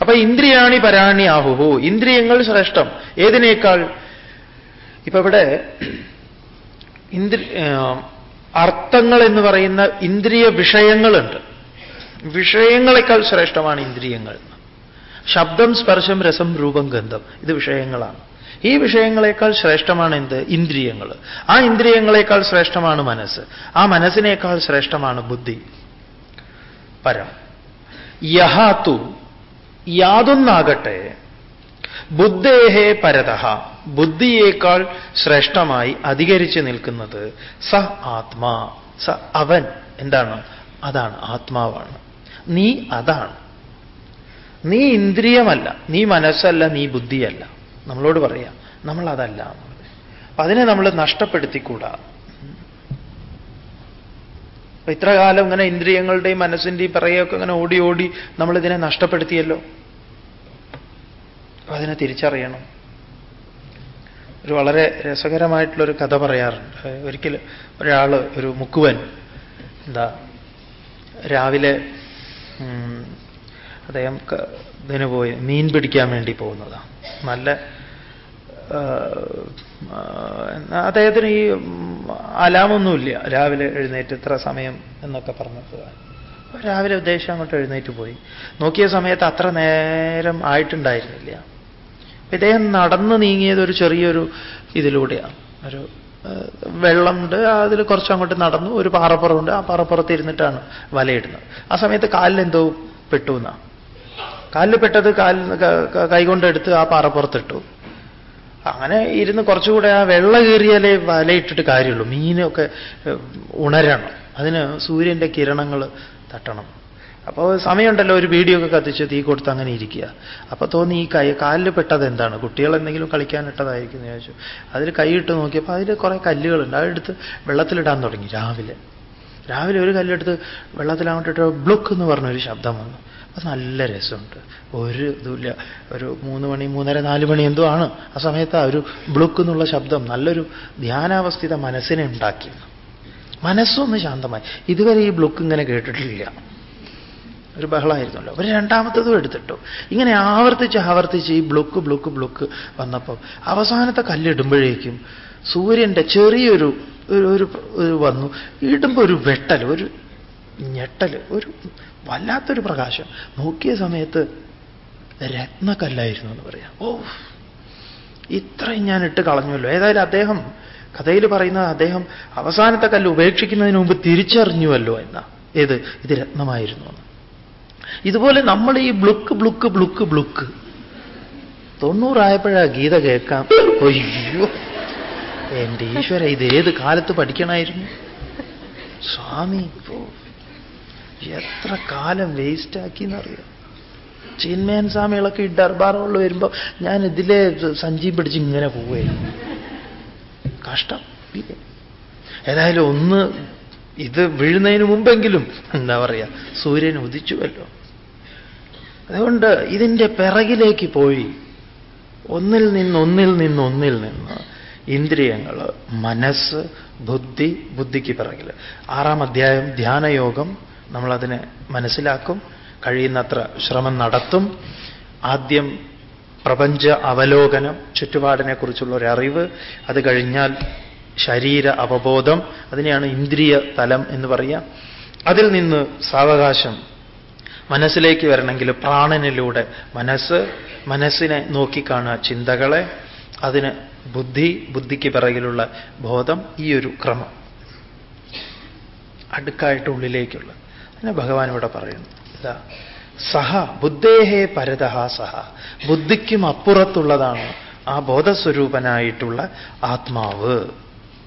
അപ്പൊ ഇന്ദ്രിയാണി പരാണി ആഹുഹു. ഇന്ദ്രിയങ്ങൾ ശ്രേഷ്ഠം. ഏതിനേക്കാൾ? ഇപ്പൊ ഇവിടെ ഇന്ദ്രി അർത്ഥങ്ങൾ എന്ന് പറയുന്ന ഇന്ദ്രിയ വിഷയങ്ങളുണ്ട്. വിഷയങ്ങളെക്കാൾ ശ്രേഷ്ഠമാണ് ഇന്ദ്രിയങ്ങൾ. ശബ്ദം സ്പർശം രസം രൂപം ഗന്ധം. ഇത് വിഷയങ്ങളാണ്. ഈ വിഷയങ്ങളെക്കാൾ ശ്രേഷ്ഠമാണ് എന്ത്? ഇന്ദ്രിയങ്ങൾ. ആ ഇന്ദ്രിയങ്ങളെക്കാൾ ശ്രേഷ്ഠമാണ് മനസ്സ്. ആ മനസ്സിനേക്കാൾ ശ്രേഷ്ഠമാണ് ബുദ്ധി. പരം. യഹാത്തു യാതൊന്നാകട്ടെ ബുദ്ധേഹേ പരതഃ ബുദ്ധിയേക്കാൾ ശ്രേഷ്ഠമായി അധികരിച്ചു നിൽക്കുന്നത് സ ആത്മാ സ അവൻ എന്താണ്? അതാണ് ആത്മാവാണ്. നീ അതാണ്. നീ ഇന്ദ്രിയമല്ല നീ മനസ്സല്ല നീ ബുദ്ധിയല്ല. നമ്മളോട് പറയാം നമ്മൾ അതല്ല അതിനെ നമ്മൾ നഷ്ടപ്പെടുത്തിക്കൂടാ. അപ്പൊ ഇത്ര കാലം ഇങ്ങനെ ഇന്ദ്രിയങ്ങളുടെയും മനസ്സിന്റെയും പിറകെയൊക്കെ ഇങ്ങനെ ഓടി ഓടി നമ്മൾ ഇതിനെ നഷ്ടപ്പെടുത്തിയല്ലോ. അപ്പൊ അതിനെ തിരിച്ചറിയണം. ഒരു വളരെ രസകരമായിട്ടുള്ളൊരു കഥ പറയാറുണ്ട്. ഒരിക്കൽ ഒരാൾ ഒരു മുക്കുവൻ എന്താ രാവിലെ അദ്ദേഹം ഇതിന് പോയി മീൻ പിടിക്കാൻ വേണ്ടി പോകുന്നതാണ് നല്ല അദ്ദേഹത്തിന് ഈ അലാമൊന്നുമില്ല. രാവിലെ എഴുന്നേറ്റ് ഇത്ര സമയം എന്നൊക്കെ പറഞ്ഞു രാവിലെ ഉദ്ദേശം അങ്ങോട്ട് എഴുന്നേറ്റ് പോയി. നോക്കിയ സമയത്ത് അത്ര നേരം ആയിട്ടുണ്ടായിരുന്നില്ല. ഇദ്ദേഹം നടന്ന് നീങ്ങിയത് ഒരു ചെറിയൊരു ഇതിലൂടെയാണ് ഒരു വെള്ളമുണ്ട്. അതിൽ കുറച്ച് അങ്ങോട്ട് നടന്നു. ഒരു പാറപ്പുറമുണ്ട്. ആ പാറപ്പുറത്ത് ഇരുന്നിട്ടാണ് വലയിടുന്നത്. ആ സമയത്ത് കാലിൽ എന്തോ പെട്ടു എന്നാ. കാലിൽ പെട്ടത് കാലിൽ കൈകൊണ്ടെടുത്ത് ആ പാറപ്പുറത്തിട്ടു. അങ്ങനെ ഇരുന്ന് കുറച്ചുകൂടെ ആ വെള്ള കീറിയാലേ വലയിട്ടിട്ട് കാര്യമുള്ളൂ. മീനൊക്കെ ഉണരണം. അതിന് സൂര്യന്റെ കിരണങ്ങൾ തട്ടണം. അപ്പോൾ സമയമുണ്ടല്ലോ ഒരു വീഡിയോ ഒക്കെ കത്തിച്ച് തീ കൊടുത്ത് അങ്ങനെ ഇരിക്കുക. അപ്പോൾ തോന്നി ഈ കൈ കാലിൽ പെട്ടത് എന്താണ്? കുട്ടികൾ എന്തെങ്കിലും കളിക്കാനിട്ടതായിരിക്കും എന്ന് ചോദിച്ചു അതിൽ കൈയിട്ട് നോക്കിയപ്പോൾ അതിൽ കുറേ കല്ലുകളുണ്ട്. അതെടുത്ത് വെള്ളത്തിലിടാൻ തുടങ്ങി രാവിലെ. രാവിലെ ഒരു കല്ലെടുത്ത് വെള്ളത്തിൽ അങ്ങോട്ടിട്ട് ബ്ലുക്ക് എന്ന് പറഞ്ഞൊരു ശബ്ദം വന്നു. അത് നല്ല രസമുണ്ട്. ഒരു ഇതുമില്ല. ഒരു മൂന്ന് മണി മൂന്നര നാല് മണി എന്തോ ആണ് ആ സമയത്ത് ആ ഒരു ബ്ലുക്ക് എന്നുള്ള ശബ്ദം നല്ലൊരു ധ്യാനാവസ്ഥിത മനസ്സിനെ ഉണ്ടാക്കി. മനസ്സൊന്ന് ശാന്തമായി. ഇതുവരെ ഈ ബ്ലുക്ക് ഇങ്ങനെ കേട്ടിട്ടില്ല. ഒരു ബഹളമായിരുന്നല്ലോ. ഒരു രണ്ടാമത്തതും എടുത്തിട്ടു. ഇങ്ങനെ ആവർത്തിച്ച് ആവർത്തിച്ച് ഈ ബ്ലുക്ക് ബ്ലുക്ക് ബ്ലുക്ക് വന്നപ്പോൾ അവസാനത്തെ കല്ലിടുമ്പോഴേക്കും സൂര്യന്റെ ചെറിയൊരു ഒരു ഒരു വന്നു. ഇടുമ്പോൾ ഒരു വെട്ടൽ ഒരു ഞെട്ടൽ ഒരു വല്ലാത്തൊരു പ്രകാശം. നോക്കിയ സമയത്ത് രത്നക്കല്ലായിരുന്നു എന്ന് പറയാം. ഓ ഇത്രയും ഞാൻ ഇട്ട് കളഞ്ഞുവല്ലോ. ഏതായാലും അദ്ദേഹം കഥയിൽ പറയുന്നത് അദ്ദേഹം അവസാനത്തെ കല്ല് ഉപേക്ഷിക്കുന്നതിന് മുമ്പ് തിരിച്ചറിഞ്ഞുവല്ലോ എന്നാ ഏത് ഇത് രത്നമായിരുന്നു എന്ന്. ഇതുപോലെ നമ്മൾ ഈ ബ്ലുക്ക് ബ്ലുക്ക് ബ്ലുക്ക് ബ്ലുക്ക്. തൊണ്ണൂറായപ്പോഴാ ഗീത കേൾക്കാം. അയ്യോ എന്റെ ഈശ്വര ഇത് ഏത് കാലത്ത് പഠിക്കണമായിരുന്നു സ്വാമി ഇപ്പോ എത്ര കാലം വേസ്റ്റ് ആക്കി എന്നറിയാം ചിന്മയൻ സ്വാമികളൊക്കെ ഈ ദർബാറുകളിൽ വരുമ്പോൾ ഞാൻ ഇതിലെ സഞ്ചി പിടിച്ച് ഇങ്ങനെ പോവുകയായിരുന്നു. കഷ്ടം? ഏതായാലും ഒന്ന് ഇത് വീഴുന്നതിന് മുമ്പെങ്കിലും എന്താ പറയാ സൂര്യൻ ഉദിച്ചുവല്ലോ. അതുകൊണ്ട് ഇതിന്റെ പിറകിലേക്ക് പോയി. ഒന്നിൽ നിന്ന് ഒന്നിൽ നിന്ന് ഒന്നിൽ നിന്ന് ഇന്ദ്രിയങ്ങൾ മനസ്സ് ബുദ്ധി ബുദ്ധിക്ക് പിറകിൽ ആറാം അധ്യായം ധ്യാനയോഗം നമ്മളതിനെ മനസ്സിലാക്കും കഴിയുന്നത്ര ശ്രമം നടത്തും. ആദ്യം പ്രപഞ്ച അവലോകനം ചുറ്റുപാടിനെക്കുറിച്ചുള്ള ഒരു അറിവ് അത് കഴിഞ്ഞാൽ ശരീര അവബോധം അതിനെയാണ് ഇന്ദ്രിയ തലം എന്ന് പറയുക അതിൽ നിന്ന് സാവകാശം മനസ്സിലേക്ക് വരണമെങ്കിൽ പ്രാണനിലൂടെ മനസ്സ് മനസ്സിനെ നോക്കിക്കാണുക ചിന്തകളെ അതിന് ബുദ്ധി ബുദ്ധിക്ക് പിറകിലുള്ള ബോധം ഈ ഒരു ക്രമം. അടുക്കായിട്ട് ഉള്ളിലേക്കുള്ള അങ്ങനെ ഭഗവാൻ ഇവിടെ പറയുന്നു. ഇതാ. സഹ ബുദ്ധേഹേ പരതഹ സഹ. ബുദ്ധിക്കും അപ്പുറത്തുള്ളതാണ് ആ ബോധസ്വരൂപനായിട്ടുള്ള ആത്മാവ്.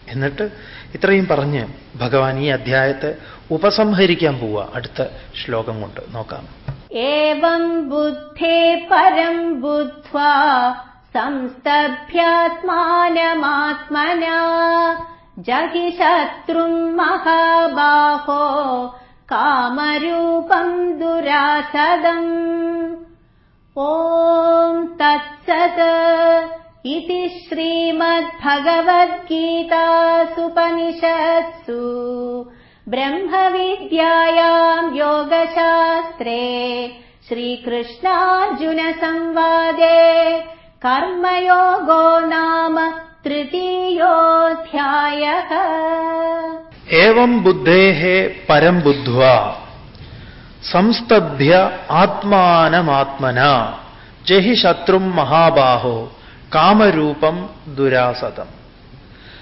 എന്നിട്ട് ഇത്രയും പറഞ്ഞ് ഭഗവാൻ ഈ അധ്യായത്തെ ഉപസംഹരിക്കാൻ പോവുക അടുത്ത ശ്ലോകം കൊണ്ട് നോക്കാം. ഏവം ബുദ്ധേ പരം ബുദ്ധ സംസ്തഭ്യാത്മാനമാത്മന. ജഗി ശത്രു മഹാബാഹോ कामरूपम् दुरासदम् ॐ तत्सत् इति श्रीमद्भगवद्गीतासुपनिषत्सु ब्रह्मविद्यायाम् योगशास्त्रे श्रीकृष्णार्जुनसंवादे कर्मयोगो नाम तृतीयोऽध्यायः ഏവം ബുദ്ധേഹേ പരം ബുദ്ധ്വ. സംസ്തഭ്യ ആത്മാനമാത്മന. ജഹി ശത്രും മഹാബാഹോ. കാമരൂപം ദുരാസതം.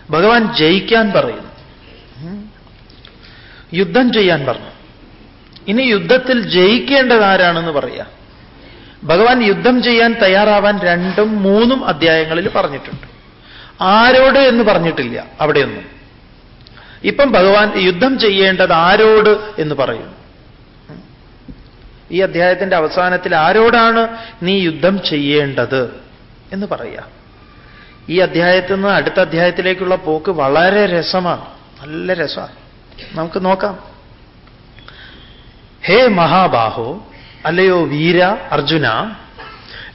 ഭഗവാൻ ജയിക്കാൻ പറയുന്നു. യുദ്ധം ചെയ്യാൻ പറഞ്ഞു. ഇനി യുദ്ധത്തിൽ ജയിക്കേണ്ടത് ആരാണെന്ന് പറയാം. ഭഗവാൻ യുദ്ധം ചെയ്യാൻ തയ്യാറാവാൻ രണ്ടും മൂന്നും അധ്യായങ്ങളിൽ പറഞ്ഞിട്ടുണ്ട്. ആരോട് എന്ന് പറഞ്ഞിട്ടില്ല. അവിടെയൊന്നും. ഇപ്പം ഭഗവാൻ യുദ്ധം ചെയ്യേണ്ടത് ആരോട് എന്ന് പറയുന്നു. ഈ അധ്യായത്തിന്റെ അവസാനത്തിൽ ആരോടാണ് നീ യുദ്ധം ചെയ്യേണ്ടത് എന്ന് പറയാം ഈ അധ്യായത്തിൽ നിന്ന് അടുത്ത അധ്യായത്തിലേക്കുള്ള പോക്ക് വളരെ രസമാണ്. നല്ല രസമാണ്. നമുക്ക് നോക്കാം. ഹേ മഹാബാഹോ അല്ലയോ വീര അർജുന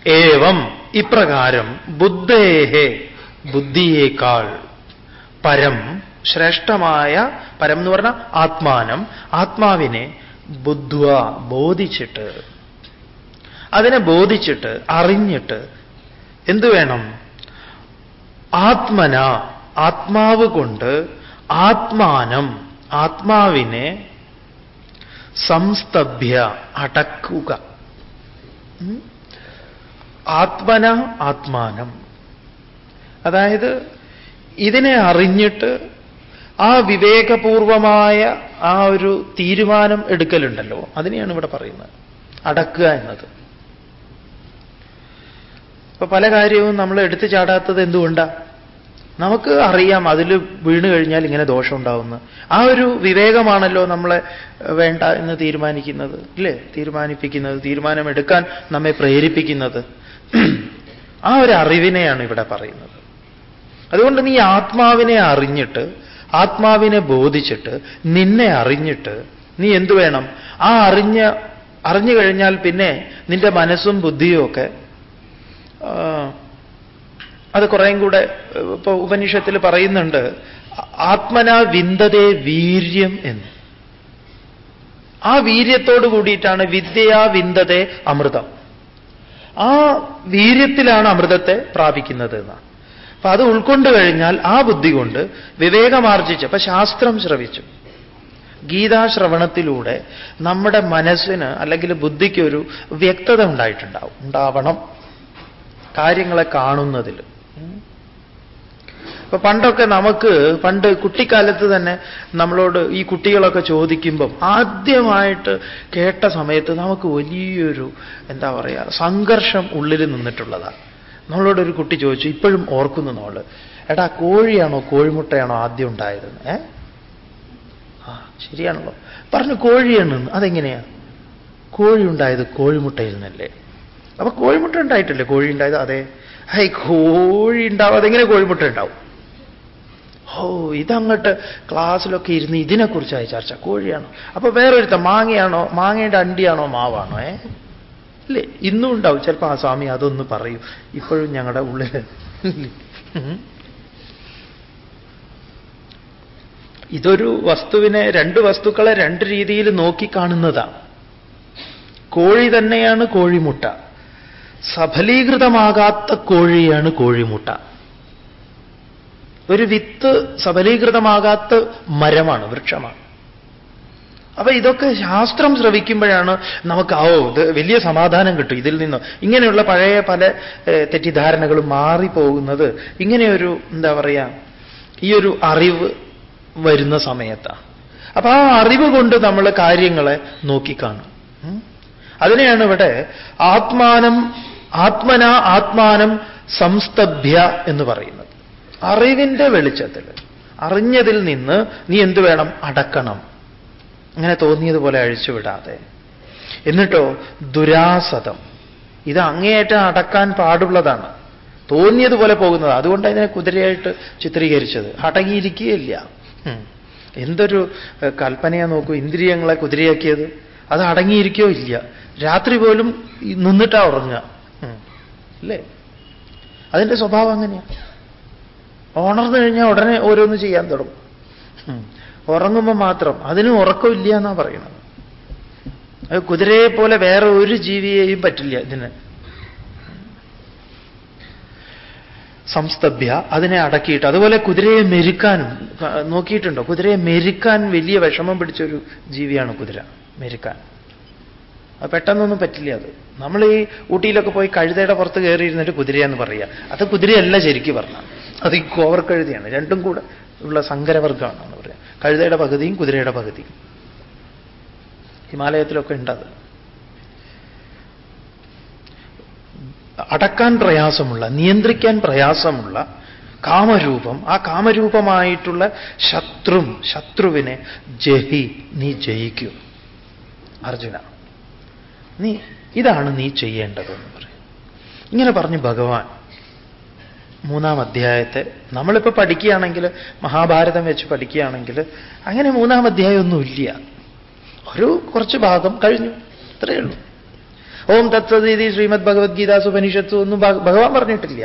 ഏവം ഇപ്രകാരം ബുദ്ധേഹേ ബുദ്ധിയേക്കാൾ പരം ശ്രേഷ്ഠമായ പരം എന്ന് പറഞ്ഞ ആത്മാനം. ആത്മാവിനെ ബുദ്ധ്വ ബോധിച്ചിട്ട് അതിനെ ബോധിച്ചിട്ട് അറിഞ്ഞിട്ട് എന്തു വേണം? ആത്മന ആത്മാവ് കൊണ്ട് ആത്മാനം ആത്മാവിനെ സംസ്തഭ്യ അടക്കുക. ആത്മന ആത്മാനം. അതായത് ഇതിനെ അറിഞ്ഞിട്ട് ആ വിവേകപൂർവമായ ആ ഒരു തീരുമാനം എടുക്കലുണ്ടല്ലോ. അതിനെയാണ് ഇവിടെ പറയുന്നത്. അടക്കുക എന്നത്. ഇപ്പൊ പല കാര്യവും നമ്മൾ എടുത്തു ചാടാത്തത് എന്തുകൊണ്ടാ? നമുക്ക് അറിയാം അതിൽ വീണ് കഴിഞ്ഞാൽ ഇങ്ങനെ ദോഷം ഉണ്ടാവുന്നു. ആ ഒരു വിവേകമാണല്ലോ നമ്മളെ വേണ്ട എന്ന് തീരുമാനിക്കുന്നത് ഇല്ലേ തീരുമാനിപ്പിക്കുന്നത് തീരുമാനമെടുക്കാൻ നമ്മെ പ്രേരിപ്പിക്കുന്നത്. ആ ഒരു അറിവിനെയാണ് ഇവിടെ പറയുന്നത്. അതുകൊണ്ട് നീ ആത്മാവിനെ അറിഞ്ഞിട്ട് ആത്മാവിനെ ബോധിച്ചിട്ട് നിന്നെ അറിഞ്ഞിട്ട് നീ എന്തു വേണം? ആ അറിഞ്ഞ അറിഞ്ഞു കഴിഞ്ഞാൽ പിന്നെ നിന്റെ മനസ്സും ബുദ്ധിയും ഒക്കെ അത് കുറേയും കൂടെ ഇപ്പൊ ഉപനിഷത്തിൽ പറയുന്നുണ്ട് ആത്മനാ വിന്ദതേ വീര്യം എന്ന്. ആ വീര്യത്തോട് കൂടിയിട്ടാണ് വിദ്യയാ വിന്ദതേ അമൃതം. ആ വീര്യത്തിലാണ് അമൃതത്തെ പ്രാപിക്കുന്നത് എന്നാണ്. അപ്പൊ അത് ഉൾക്കൊണ്ടു കഴിഞ്ഞാൽ ആ ബുദ്ധി കൊണ്ട് വിവേകമാർജിച്ച് അപ്പൊ ശാസ്ത്രം ശ്രവിച്ചു. ഗീതാശ്രവണത്തിലൂടെ നമ്മുടെ മനസ്സിന് അല്ലെങ്കിൽ ബുദ്ധിക്ക് ഒരു വ്യക്തത ഉണ്ടായിട്ടുണ്ടാവും. ഉണ്ടാവണം. കാര്യങ്ങളെ കാണുന്നതിൽ. ഇപ്പൊ പണ്ടൊക്കെ നമുക്ക് പണ്ട് കുട്ടിക്കാലത്ത് തന്നെ നമ്മളോട് ഈ കുട്ടികളൊക്കെ ചോദിക്കുമ്പം ആദ്യമായിട്ട് കേട്ട സമയത്ത് നമുക്ക് വലിയൊരു എന്താ പറയുക സംഘർഷം ഉള്ളിൽ നിന്നിട്ടുള്ളതാണ്. നമ്മളോട് ഒരു കുട്ടി ചോദിച്ചു ഇപ്പോഴും ഓർക്കുന്നു നമ്മൾ എടാ കോഴിയാണോ കോഴിമുട്ടയാണോ ആദ്യം ഉണ്ടായതെന്ന് ഏ? ആ ശരിയാണല്ലോ. പറഞ്ഞു കോഴിയാണ് അതെങ്ങനെയാ? കോഴി ഉണ്ടായത് കോഴിമുട്ടയിൽ നിന്നല്ലേ. അപ്പൊ കോഴിമുട്ട ഉണ്ടായിട്ടില്ലേ? കോഴി ഉണ്ടായത് അതെ. ഹൈ കോഴി ഉണ്ടാവും. അതെങ്ങനെ കോഴിമുട്ട ഉണ്ടാവും? ഓ ഇതങ്ങോട്ട് ക്ലാസ്സിലൊക്കെ ഇരുന്ന് ഇതിനെക്കുറിച്ചായി ചർച്ച. കോഴിയാണോ? അപ്പൊ വേറൊരുത്ത മാങ്ങയാണോ? മാങ്ങയുടെ അണ്ടിയാണോ? മാവാണോ? ഏ? അല്ലേ ഇന്നും ഉണ്ടാവും. ചിലപ്പോൾ ആ സ്വാമി അതൊന്ന് പറയും. ഇപ്പോഴും ഞങ്ങളുടെ ഉള്ളിൽ ഇതൊരു വസ്തുവിനെ രണ്ട് വസ്തുക്കളെ രണ്ട് രീതിയിൽ നോക്കിക്കാണുന്നതാണ് കോഴി തന്നെയാണ് കോഴിമുട്ട. സഫലീകൃതമാകാത്ത കോഴിയാണ് കോഴിമുട്ട. ഒരു വിത്ത് സഫലീകൃതമാകാത്ത മരമാണ് വൃക്ഷമാണ്. അപ്പൊ ഇതൊക്കെ ശാസ്ത്രം ശ്രവിക്കുമ്പോഴാണ് നമുക്ക് ഇത് വലിയ സമാധാനം കിട്ടും ഇതിൽ നിന്ന്. ഇങ്ങനെയുള്ള പഴയ പല തെറ്റിദ്ധാരണകളും മാറിപ്പോകുന്നത് ഇങ്ങനെയൊരു എന്താ പറയുക ഈ ഒരു അറിവ് വരുന്ന സമയത്താണ് അപ്പൊ ആ അറിവ് കൊണ്ട് നമ്മൾ കാര്യങ്ങളെ നോക്കിക്കാണും. അതിനെയാണ് ഇവിടെ ആത്മാനം ആത്മന ആത്മാനം സംസ്തഭ്യ എന്ന് പറയുന്നത്. അറിവിന്റെ വെളിച്ചത്തിൽ അറിഞ്ഞതിൽ നിന്ന് നീ എന്ത് വേണം? അടക്കണം. അങ്ങനെ തോന്നിയതുപോലെ അഴിച്ചുവിടാതെ. എന്നിട്ടോ ദുരാസതം ഇത് അങ്ങേയറ്റം അടക്കാൻ പാടുള്ളതാണ്. തോന്നിയതുപോലെ പോകുന്നത്. അതുകൊണ്ട് അതിനെ കുതിരയായിട്ട് ചിത്രീകരിച്ചത്. അടങ്ങിയിരിക്കുകയില്ല. എന്തൊരു കൽപ്പനയാ നോക്കൂ. ഇന്ദ്രിയങ്ങളെ കുതിരയാക്കിയത്. അത് അടങ്ങിയിരിക്കോ ഇല്ല. രാത്രി പോലും നിന്നിട്ടാ ഉറങ്ങുക. അല്ലേ അതിന്റെ സ്വഭാവം അങ്ങനെയാ. ഉണർന്നു കഴിഞ്ഞാൽ ഉടനെ ഓരോന്ന് ചെയ്യാൻ തുടങ്ങും. ഉറങ്ങുമ്പോൾ മാത്രം. അതിനും ഉറക്കമില്ല എന്നാ പറയുന്നത്. അത് കുതിരയെ പോലെ വേറെ ഒരു ജീവിയെയും പറ്റില്ല ഇതിന്. സംസ്തഭ്യ അതിനെ അടക്കിയിട്ട്. അതുപോലെ കുതിരയെ മെരുക്കാനും നോക്കിയിട്ടുണ്ടോ? കുതിരയെ മെരുക്കാൻ വലിയ വിഷമം പിടിച്ചൊരു ജീവിയാണ് കുതിര. മെരുക്കാൻ. അത് പെട്ടെന്നൊന്നും പറ്റില്ല അത്. നമ്മൾ ഈ ഊട്ടിയിലൊക്കെ പോയി കഴുതയുടെ പുറത്ത് കയറിയിരുന്നിട്ട് കുതിരയെന്ന് പറയുക അത് കുതിരയല്ല ശരിക്കും പറഞ്ഞാൽ അത് ഈ കോവർ കഴുതിയാണ് രണ്ടും കൂടെ ഉള്ള സങ്കരവർഗമാണെന്ന് പറയാം. കഴുതയുടെ പകുതിയും കുതിരയുടെ പകുതിയും. ഹിമാലയത്തിലൊക്കെ ഉണ്ടത്. അടക്കാൻ പ്രയാസമുള്ള നിയന്ത്രിക്കാൻ പ്രയാസമുള്ള കാമരൂപം ആ കാമരൂപമായിട്ടുള്ള ശത്രും ശത്രുവിനെ ജഹി നീ ജയിക്കൂ. അർജുന നീ ഇതാണ് നീ ചെയ്യേണ്ടതെന്ന് പറയും. ഇങ്ങനെ പറഞ്ഞു ഭഗവാൻ മൂന്നാം അധ്യായത്തെ. നമ്മളിപ്പോൾ പഠിക്കുകയാണെങ്കിൽ മഹാഭാരതം വെച്ച് പഠിക്കുകയാണെങ്കിൽ അങ്ങനെ മൂന്നാം അധ്യായമൊന്നുമില്ല. ഒരു കുറച്ച് ഭാഗം കഴിഞ്ഞു. ഇത്രയേ ഉള്ളൂ. ഓം തത്വതീതി ശ്രീമദ് ഭഗവത്ഗീതാസ് ഉപനിഷത്തു ഒന്നും ഭഗ- ഭഗവാൻ പറഞ്ഞിട്ടില്ല.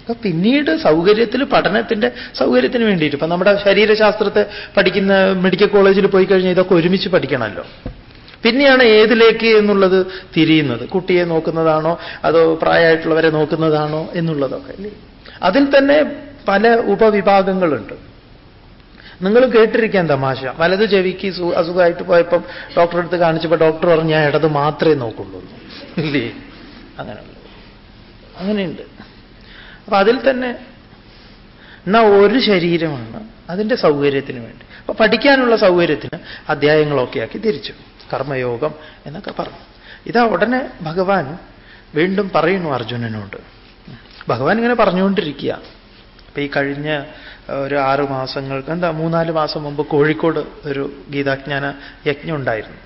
അപ്പൊ പിന്നീട് സൗകര്യത്തിൽ പഠനത്തിന്റെ സൗകര്യത്തിന് വേണ്ടിയിട്ട് ഇപ്പൊ നമ്മുടെ ശരീരശാസ്ത്രത്തെ പഠിക്കുന്ന മെഡിക്കൽ കോളേജിൽ പോയി കഴിഞ്ഞാൽ ഇതൊക്കെ ഒരുമിച്ച് പഠിക്കണമല്ലോ. പിന്നെയാണ് ഏതിലേക്ക് എന്നുള്ളത് തിരിയുന്നത്. കുട്ടിയെ നോക്കുന്നതാണോ അതോ പ്രായമായിട്ടുള്ളവരെ നോക്കുന്നതാണോ എന്നുള്ളതൊക്കെ അല്ലേ? അതിൽ തന്നെ പല ഉപവിഭാഗങ്ങളുണ്ട്. നിങ്ങൾ കേട്ടിരിക്കാൻ തമാശ. വലത് ചെവിക്ക് അസുഖമായിട്ട് പോയപ്പം ഡോക്ടറെ അടുത്ത് കാണിച്ചപ്പോൾ ഡോക്ടർ പറഞ്ഞു ഞാൻ ഇടത് മാത്രമേ നോക്കുള്ളൂ. ഇല്ലേ? അങ്ങനെ അങ്ങനെയുണ്ട്. അപ്പൊ അതിൽ തന്നെ എന്നാ ഒരു ശരീരമാണ് അതിന്റെ സൗകര്യത്തിന് വേണ്ടി. അപ്പൊ പഠിക്കാനുള്ള സൗകര്യത്തിന് അധ്യായങ്ങളൊക്കെ ആക്കി തിരിച്ചു. കർമ്മയോഗം എന്നൊക്കെ പറഞ്ഞു. ഇതാ ഉടനെ ഭഗവാൻ വീണ്ടും പറയുന്നു അർജുനനോട്. ഭഗവാൻ ഇങ്ങനെ പറഞ്ഞുകൊണ്ടിരിക്കുക. അപ്പൊ ഈ കഴിഞ്ഞ ഒരു ആറു മാസങ്ങൾക്ക് എന്താ മൂന്നാൽ മാസം മുമ്പ് കോഴിക്കോട് ഒരു ഗീതാജ്ഞാന യജ്ഞം ഉണ്ടായിരുന്നു.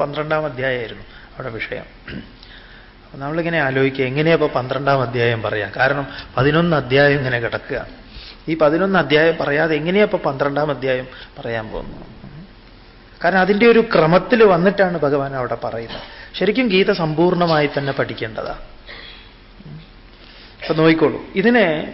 പന്ത്രണ്ടാം അധ്യായമായിരുന്നു അവിടെ വിഷയം. അപ്പൊ നമ്മളിങ്ങനെ ആലോചിക്കുക എങ്ങനെയാ പന്ത്രണ്ടാം അധ്യായം പറയാം? കാരണം പതിനൊന്ന് അധ്യായം ഇങ്ങനെ കിടക്കുക. ഈ പതിനൊന്ന് അധ്യായം പറയാതെ എങ്ങനെയാ പന്ത്രണ്ടാം അധ്യായം പറയാൻ പോകുന്നത്? കാരണം അതിന്റെ ഒരു ക്രമത്തിൽ വന്നിട്ടാണ് ഭഗവാൻ അവിടെ പറയുന്നത്. ശരിക്കും ഗീത സമ്പൂർണമായി തന്നെ പഠിക്കേണ്ടതാ. അപ്പൊ നോയിക്കോളൂ ഇതിനെ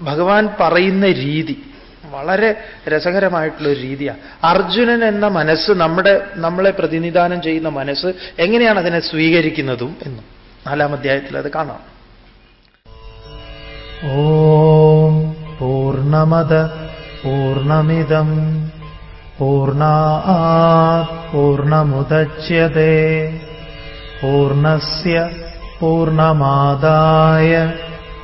ഭഗവാൻ പറയുന്ന രീതി വളരെ രസകരമായിട്ടുള്ള ഒരു രീതിയാണ് അർജുനൻ എന്ന മനസ്സ് നമ്മുടെ നമ്മളെ പ്രതിനിധാനം ചെയ്യുന്ന മനസ്സ് എങ്ങനെയാണ് അതിനെ സ്വീകരിക്കുന്നതും എന്നും. നാലാം അധ്യായത്തിൽ അത് കാണാം. ഓം പൂർണമത പൂർണമിതം പൂർണാത് പൂർണമുദച്യത്തെ പൂർണസ്യ പൂർണമാദായ.